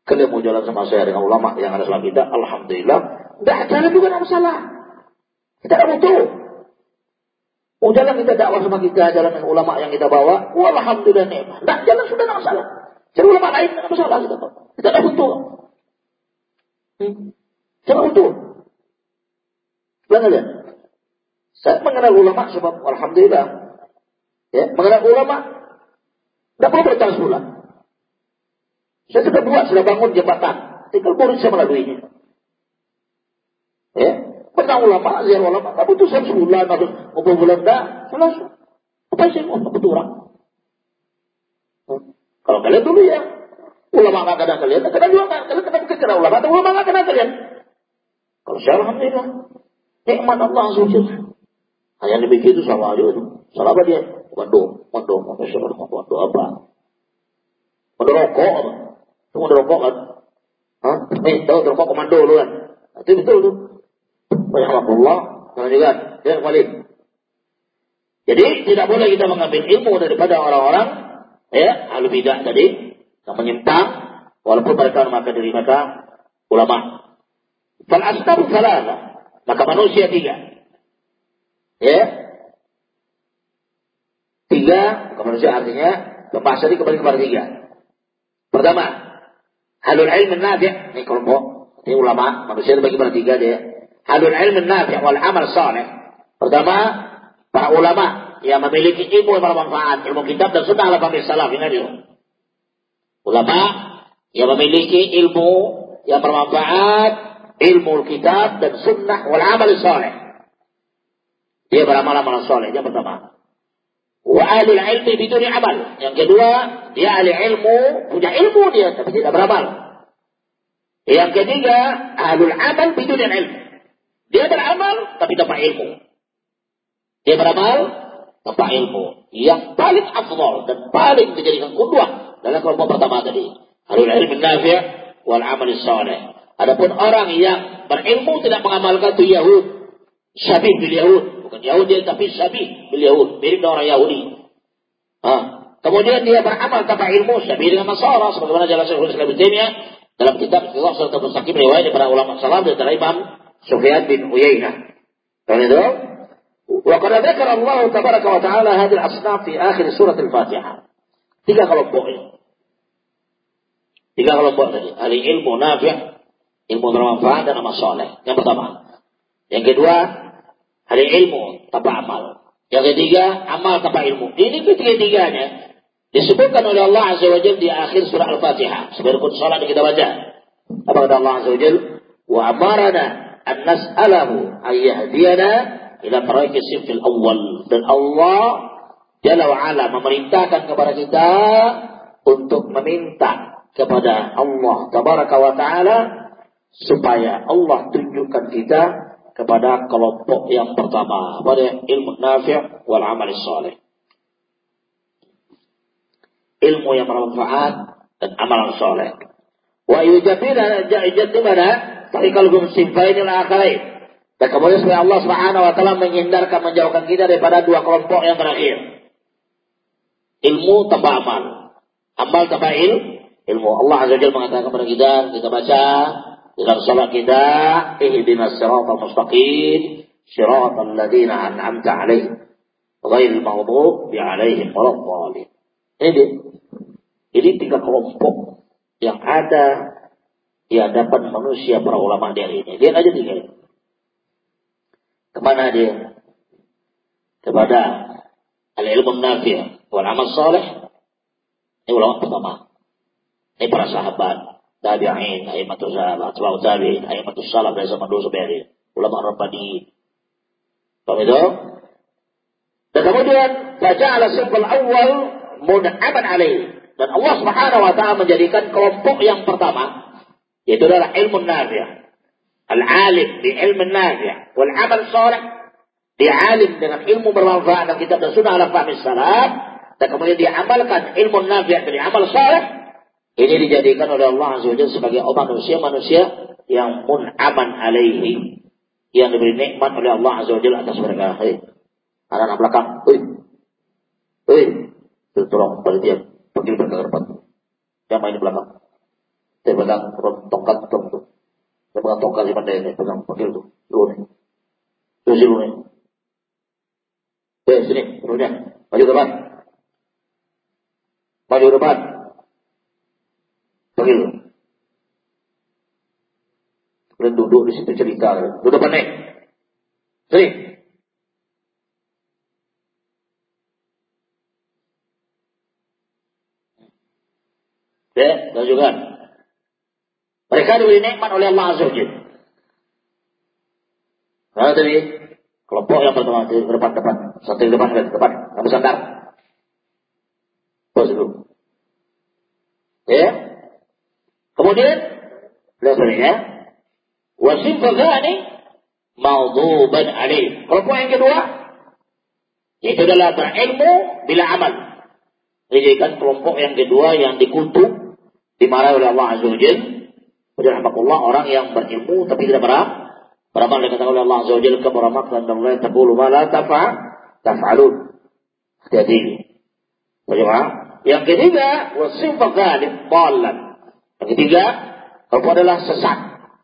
Kalian mau jalan sama saya dengan ulama yang ada sama kita, Alhamdulillah. Tidak jalan juga tidak masalah. Kita tidak butuh. Oh jalan kita dakwah sama kita, jalan dengan ulama yang kita bawa, walhamdulillah nikmat. Nah, jalan sudah tidak masalah. Jadi ulama lain tidak masalah kita. Kita tidak butuh. Hmm. Jangan butuh. Bagaimana? Saya mengenal ulama sebab alhamdulillah. Ya, mengenal ulama tidak perlu. Saya sudah buat, sudah bangun jembatan. Tinggal murid saya melaluinya. Ya, pernah ulama, ziarah ulama, tak butuh satu bulan atau beberapa bulan dah, selesai. Apa sih? Oh, butuh orang. Kalau kalian dulu ya, ulama nggak kena kalian, kena juga nggak, kalian kena mungkin kena ulama, tapi ulama nggak kena kalian. Kalau saya alhamdulillah, nikmat Allah azza Hanya begitu sama Ali itu. Salah apa dia? Waduh, waduh, waduh, waduh apa? Waduh rokok apa? Itu waduh rokok kan? Hah? Eh, tahu rokok komando lu kan? Itu betul tuh. Allah, karena juga kembali. Jadi tidak boleh kita mengambil ilmu daripada orang-orang ya ahlu bidah tadi yang menyimpang walaupun mereka memakai diri mereka ulama. Fal asbab salah maka manusia tiga. Ya. Tiga, maka manusia artinya pembahasan ini kembali kepada tiga. Pertama, halul ilmu nabi' ini kelompok, ini ulama, manusia itu bagi pada tiga dia Halul ilmu nafi' wal amal saleh. Pertama, para ulama yang memiliki ilmu yang bermanfaat, ilmu kitab dan sunnah ala fahmi salaf. Ingat. Ulama yang memiliki ilmu yang bermanfaat, ilmu kitab dan sunnah wal amal saleh. Dia beramal amal saleh. Yang pertama. Wa alul ilmi biduni amal. Yang kedua, dia ahli ilmu, punya ilmu dia tapi tidak beramal. Yang ketiga, ahlul amal biduni ilmu. Dia beramal tapi tanpa ilmu. Dia beramal tanpa ilmu. Yang paling afdal dan paling dijadikan kudwah dalam kelompok pertama tadi. Halul ilmi nafi' wal amal saleh. Adapun orang yang berilmu tidak mengamalkan itu Yahud. Syabih bil Yahud. Bukan Yahudi tapi syabih bil Yahud. Mirip dengan orang Yahudi. Ah. Kemudian dia beramal tanpa ilmu. Syabih dengan Masara. Sebagaimana jalan Syekhul Islam dalam kitab Allah Surah Mustaqim riwayat daripada ulama salam dan Imam سفيان بن عيينة فهمتوا؟ وقد ذكر الله تبارك وتعالى هذه الأصناف في آخر سورة الفاتحة tiga kelompok ini tiga kelompok tadi ahli ilmu nafi' ilmu bermanfaat dan amal soleh yang pertama yang kedua ahli ilmu tanpa amal yang ketiga amal tanpa ilmu ini ketiga-tiganya disebutkan oleh Allah Azza wa Jalla di akhir surah Al-Fatihah sebelum salat kita baca apa kata Allah Azza wa Jalla wa amarana an nas'alahu ayyahdiyana ila tariqis sifil awal dan Allah Jalla wa'ala memerintahkan kepada kita untuk meminta kepada Allah Tabaraka wa Ta'ala supaya Allah tunjukkan kita kepada kelompok yang pertama pada ilmu nafi' wal amal saleh ilmu yang bermanfaat dan amal saleh wa yujabina ja'ijatibana tariqal simfainil akhirain. Dan kemudian supaya Allah Subhanahu wa taala menghindarkan menjauhkan kita daripada dua kelompok yang terakhir. Ilmu tanpa amal. Amal tanpa il, ilmu. Allah Azza Jalla mengatakan kepada kita, kita baca dalam salat kita, ihdinas siratal mustaqim, siratal ladzina an'amta 'alaihim, ghairil maghdubi 'alaihim waladdallin. Ini ini tiga kelompok yang ada di hadapan manusia para ulama di hari ini. Lihat aja ini. Ke mana dia? Kepada al-ilmu nafi' wal amal saleh. Ini ulama pertama. Ini para sahabat, tabi'in, aimatul sahabat, atba'u tabi'in, aimatul salaf dari zaman dulu sampai hari Ulama rabbani. Paham itu? Dan kemudian baca ala simpul awal mun'aman alaih. Dan Allah Subhanahu wa taala menjadikan kelompok yang pertama itu adalah ilmu nafi'. Al-alim di ilmu nafi' wal amal salih dia alim dengan ilmu bermanfaat dan kitab dan sunnah ala fahmi dan kemudian dia amalkan ilmu nafi' dari amal salih ini dijadikan oleh Allah Azza wa sebagai manusia-manusia yang mun'aman alaihi yang diberi nikmat oleh Allah Azza wa atas mereka. Hei, anak-anak belakang, hei, hei, tolong pada dia, pergi. Yang main di belakang. Saya pegang tongkat tong tuh. Saya pegang tongkat di pandai ini, pegang panggil tuh. Lu nih. Lu si lu nih. Eh, sini, turunnya. Maju depan. Maju depan. Panggil. Kemudian duduk di situ cerita. Duduk depan nih. Sini. Ya, juga. Mereka diberi nikmat oleh Allah Azza wa Jalla. Nah, tadi kelompok yang pertama di depan depan, satu di depan di depan, kamu sandar. Pos dulu. Ya. Kemudian lihat ya. Wasim ini maudhuban alaih. Kelompok yang kedua itu adalah berilmu bila amal. Jadi kan kelompok yang kedua yang dikutuk dimarahi oleh Allah Azza wa Jalla. orang yang berilmu tapi tidak beramal Beramal dikatakan oleh Allah Azza wa Jalla kabura maqtan Allah taqulu ma la taf'a taf'alun. Hati-hati. Bagaimana? Yang ketiga, wasifah ghalib dhalan. Yang ketiga, kalau adalah sesat.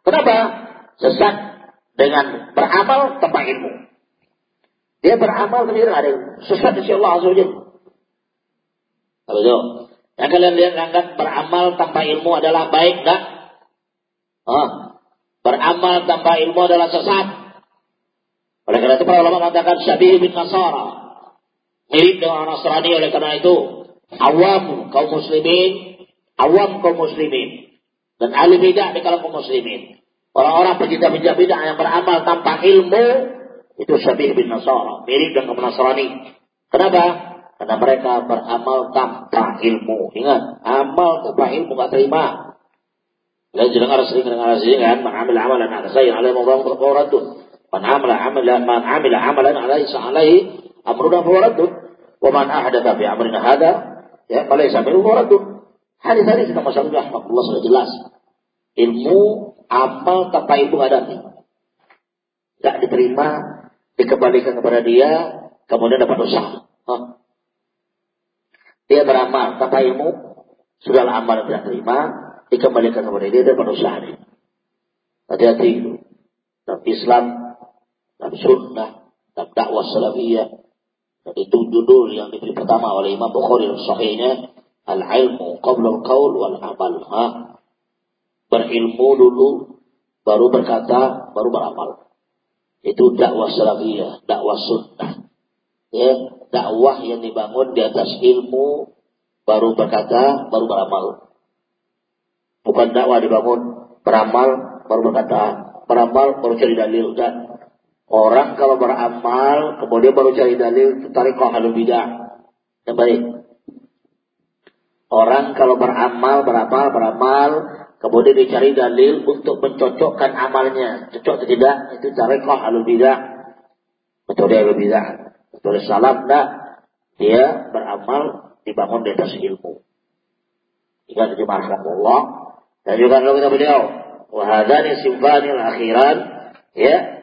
Kenapa? Sesat dengan beramal tanpa ilmu. Dia beramal tapi tidak ada ilmu. Sesat di Allah Azza wa Jalla. Kalau itu, yang kalian lihat anggap beramal tanpa ilmu adalah baik enggak? Ah, Beramal tanpa ilmu adalah sesat. Oleh karena itu para ulama mengatakan syabih bin Nasara. Mirip dengan Nasrani oleh karena itu awam kaum muslimin, awam kaum muslimin dan ahli bidah di kalangan kaum muslimin. Orang-orang pecinta bidah yang beramal tanpa ilmu itu syabih bin Nasara, mirip dengan Nasrani. Kenapa? Karena mereka beramal tanpa ilmu. Ingat, amal tanpa ilmu gak terima. Dengar sering dengar sering kan man amila amalan ala sayyin alaihi mawdhu fa raddu man amila amala man amila amalan alaihi alaihi amruna fa raddu wa man ahdatha fi amrina hada ya falaysa minhu fa raddu hadis hadis kita masalah Allah sudah jelas. Ilmu amal tanpa ilmu ada tidak diterima dikembalikan kepada dia kemudian dapat dosa. Dia beramal tanpa ilmu sudahlah amal yang tidak terima dikembalikan kepada dia dan manusia. Hati-hati dalam Islam, dalam sunnah, dalam dakwah salafiyah. Dan itu judul yang diberi pertama oleh Imam Bukhari dalam sahihnya. Al-ilmu qabla al-qawl wal amal. Ha? Berilmu dulu, baru berkata, baru beramal. Itu dakwah salafiyah, dakwah sunnah. Ya, dakwah yang dibangun di atas ilmu, baru berkata, baru beramal. Bukan dakwah dibangun beramal baru berkata beramal baru cari dalil dan orang kalau beramal kemudian baru cari dalil itu tarikah halul bidah. Yang baik. Orang kalau beramal beramal beramal kemudian dicari dalil untuk mencocokkan amalnya. Cocok atau tidak itu tarikah halul bidah. Metode halul bidah. Metode salam enggak. Dia beramal dibangun di atas ilmu. Ingat jemaah Allah, dan juga kalau kita beliau, wahadani simfani akhiran, ya,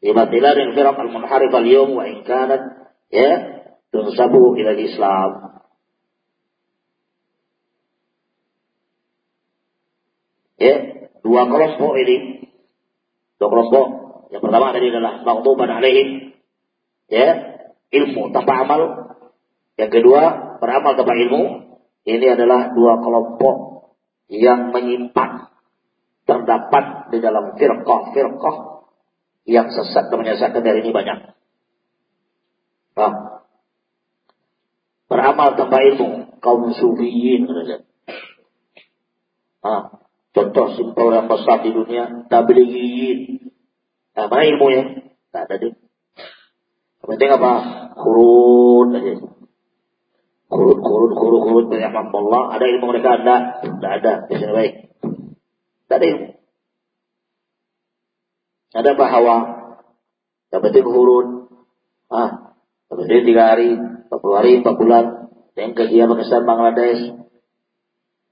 Ibatilah dan firaq al-munharif al-yum wa in kanat ya tunsabu ila Islam. Ya, dua kelompok ini. Dua kelompok. Yang pertama tadi adalah maghduban alaihim. Ya, ilmu tanpa amal. Yang kedua, beramal tanpa ilmu. Ini adalah dua kelompok yang menyimpang terdapat di dalam firqah-firqah yang sesat dan menyesatkan dari ini banyak. Nah, beramal tanpa ilmu kaum sufiyin ah, contoh simpel yang besar di dunia tablighiyin. Nah, mana ilmunya? Tak ada deh. Penting apa? Kurun aja kurun kurun kurun kurun banyak Allah ada ilmu mereka? Ada. Tidak ada. Biasanya baik. Tidak ada ilmu. Ada bahwa yang penting kurun ah penting tiga hari empat puluh hari empat bulan. Yang kerja Pakistan Bangladesh.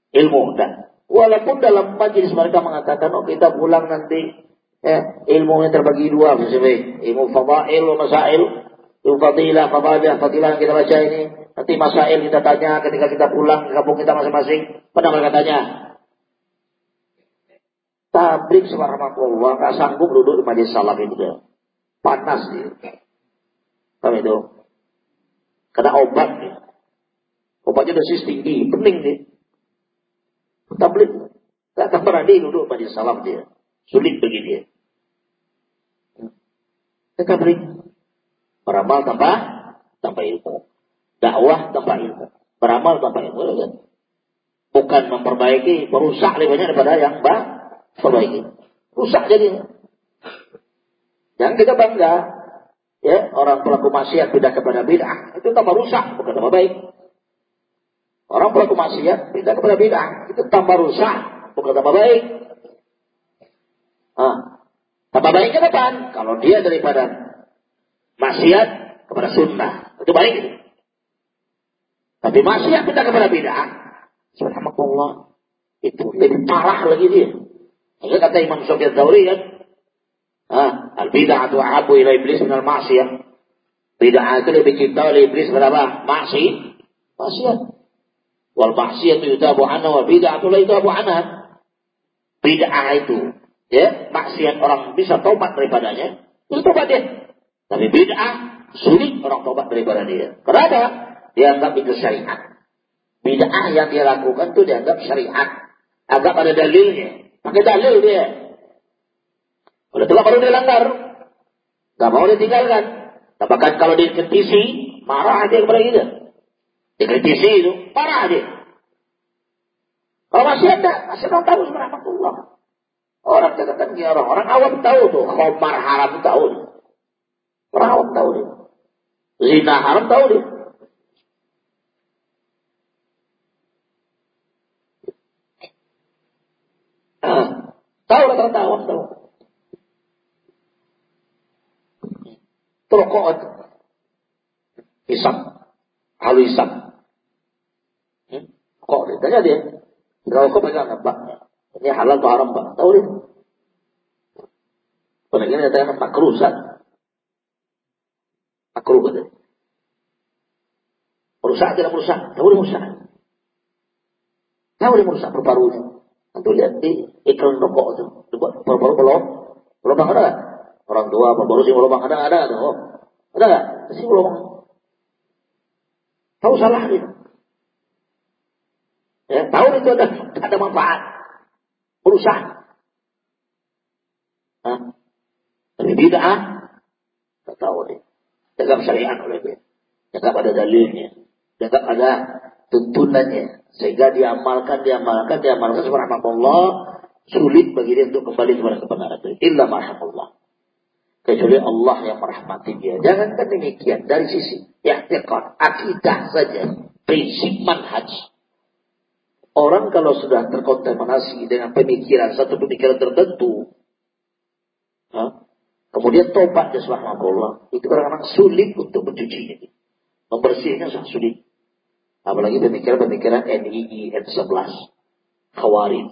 Ilmu dan walaupun dalam majelis mereka mengatakan oh kita pulang nanti. Ya, ilmunya terbagi dua misalnya ilmu fadail masail. Ilmu fadilah fadilah fadilah kita baca ini Nanti masail kita tanya ketika kita pulang ke kampung kita masing-masing. Pada mereka tanya. Tablik subhanallah gak sanggup duduk di majelis salam itu. Panas dia. Paham itu? Karena obat ya. Obatnya dosis tinggi, pening nih. Tablik. Gak akan pernah dia duduk pada salam dia. Sulit bagi dia. Tablik. Beramal tanpa tanpa ilmu. Dakwah tanpa ilmu. Beramal tanpa ilmu. Kan? Bukan memperbaiki, merusak lebih banyak daripada yang bah, perbaiki. Rusak jadi. Yang kita bangga, ya orang pelaku maksiat pindah kepada bid'ah itu tambah rusak bukan tambah baik. Orang pelaku maksiat pindah kepada bid'ah itu tambah rusak bukan tambah baik. Ah, tambah baiknya kapan? Kalau dia daripada maksiat kepada sunnah itu baik. Tapi maksiat pindah kepada bid'ah, subhanallah itu lebih parah lagi dia. Ini kata Imam Sufyan Tsauri kan, ah, al bid'ah tu ahabu ila iblis min al ma'siyah. Bid'ah itu lebih cinta oleh iblis berapa? Maksiat. Maksiat. Wal maksiat itu yutabu anha wal bid'ah itu la yutabu anha. Bid'ah itu ya maksiat orang bisa tobat daripadanya itu tobat dia tapi bid'ah sulit orang tobat daripada dia kenapa dianggap itu syariat bid'ah yang dia lakukan itu dianggap syariat anggap ada dalilnya Pakai dalil dia. Oleh itu baru dia langgar. Gak mau ditinggalkan. Bahkan kalau dikritisi, marah dia kepada kita. Dikritisi itu, marah dia. Kalau masih ada, masih orang tahu sebenarnya Allah. Orang katakan dia orang, orang awam tahu tuh, khomar haram tahu. Orang awam tahu dia. Zina haram tahu dia. Tahu rata-rata awam tahu. Isap. Halu isap. Hmm? Kok dia? Tanya dia. Rokok pegang apa? Ini halal atau haram pak? Tahu dia. Pada ini dia tanya makruh Ustaz. Makruh kata. Merusak tidak merusak? Tahu dia merusak. Tahu dia merusak perparuhnya. Nanti lihat di iklan rokok itu. Baru-baru belum. Belum ada nggak? Orang tua baru sih belum ada ada ada. Oh. Ada nggak? Sih belum. Tahu salah dia. Ya, tahu itu ada ada manfaat. Berusaha. Hah? Tapi bid'ah tak tahu dia. Tegak syariat oleh dia. Tegak ada dalilnya. Tegak ada tuntunannya. Sehingga diamalkan, diamalkan, diamalkan subhanallah sulit bagi dia untuk kembali kepada kebenaran itu. Illa Allah. Kecuali Allah yang merahmati dia. Jangankan demikian. Dari sisi i'tiqad, akidah saja. Prinsip manhaj. Orang kalau sudah terkontaminasi dengan pemikiran, satu pemikiran tertentu. Ha? Kemudian tobat ya Allah. Itu kadang-kadang sulit untuk mencucinya. Membersihnya sangat sulit. Apalagi pemikiran-pemikiran NII N11. Khawarij.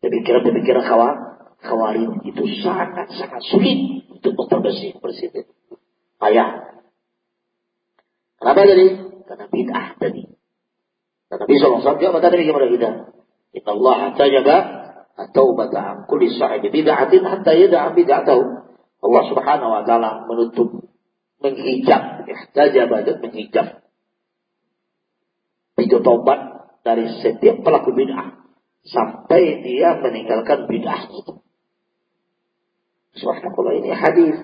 Pemikiran-pemikiran Khawarij itu sangat-sangat sulit untuk memperbersih bersih itu. Payah. Kenapa jadi? Karena bid'ah tadi. Karena Nabi SAW juga tadi kepada kita. Inna Allah hatta jaga atau bata kulli sahibi bid'atin hatta yada'a bid'atahu. Allah subhanahu wa ta'ala menutup menghijab, ihtajab dan menghijab itu tobat dari setiap pelaku bid'ah sampai dia meninggalkan bid'ah itu. Subhanallah ini hadis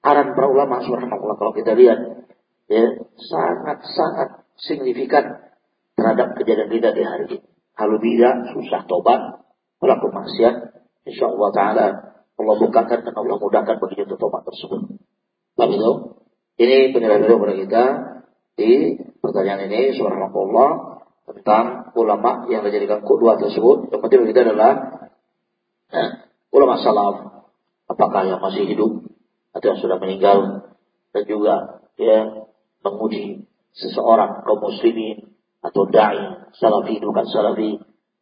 aran para ulama subhanallah kalau kita lihat ya sangat-sangat signifikan terhadap kejadian kita di hari ini. Kalau bid'ah susah tobat, pelaku maksiat, insya Allah Taala Allah bukakan dan Allah mudahkan bagi kita tobat tersebut. Lalu ini penjelasan kepada kita di pertanyaan ini subhanallah tentang ulama yang dijadikan kedua tersebut. Yang penting kita adalah eh, ulama salaf apakah yang masih hidup atau yang sudah meninggal dan juga ya menguji seseorang kaum muslimin atau dai salafi bukan salafi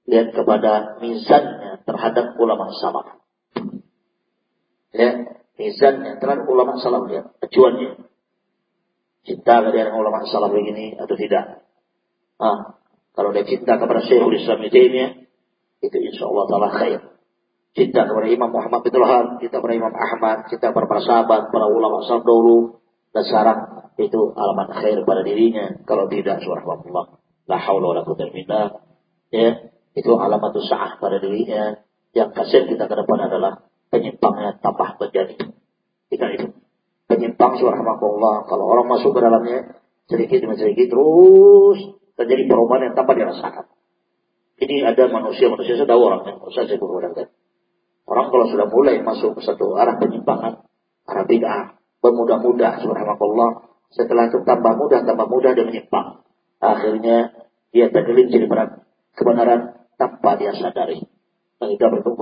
lihat kepada mizannya terhadap ulama salaf. Ya, mizannya terhadap ulama salaf ya, acuannya cinta kepada ulama salaf begini atau tidak. Ah, kalau dia cinta kepada Syekhul Islam Taimiyah, itu insya Allah taala khair. cinta kepada Imam Muhammad bin Wahab, cinta kepada Imam Ahmad, cinta kepada para sahabat, para ulama salaf dahulu, dan sekarang itu alamat khair pada dirinya. Kalau tidak, subhanallah, la haula wala quwwata ya, itu alamat usaha pada dirinya. Yang kasih kita ke depan adalah penyimpangnya tambah menjadi. Jika itu penyimpang subhanallah, kalau orang masuk ke dalamnya sedikit demi sedikit terus terjadi perubahan yang tanpa dirasakan. Ini ada manusia-manusia, saya tahu orang yang saya berulang Orang kalau sudah mulai masuk ke satu arah penyimpangan, arah bid'ah, bermudah-mudah, subhanallah, setelah itu tambah mudah, tambah mudah dia menyimpang. Akhirnya dia tergelincir pada kebenaran tanpa dia sadari. Kita bertemu.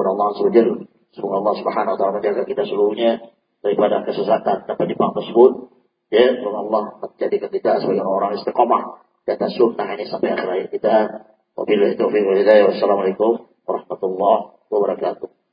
Semoga Allah Subhanahu wa taala menjaga kita seluruhnya daripada kesesatan dan penyimpang tersebut. Ya, semoga Allah menjadikan kita sebagai orang istiqomah di atas sunnah ini sampai akhir hayat kita. Wabillahi taufiq wa hidayah. Wassalamualaikum warahmatullahi wabarakatuh.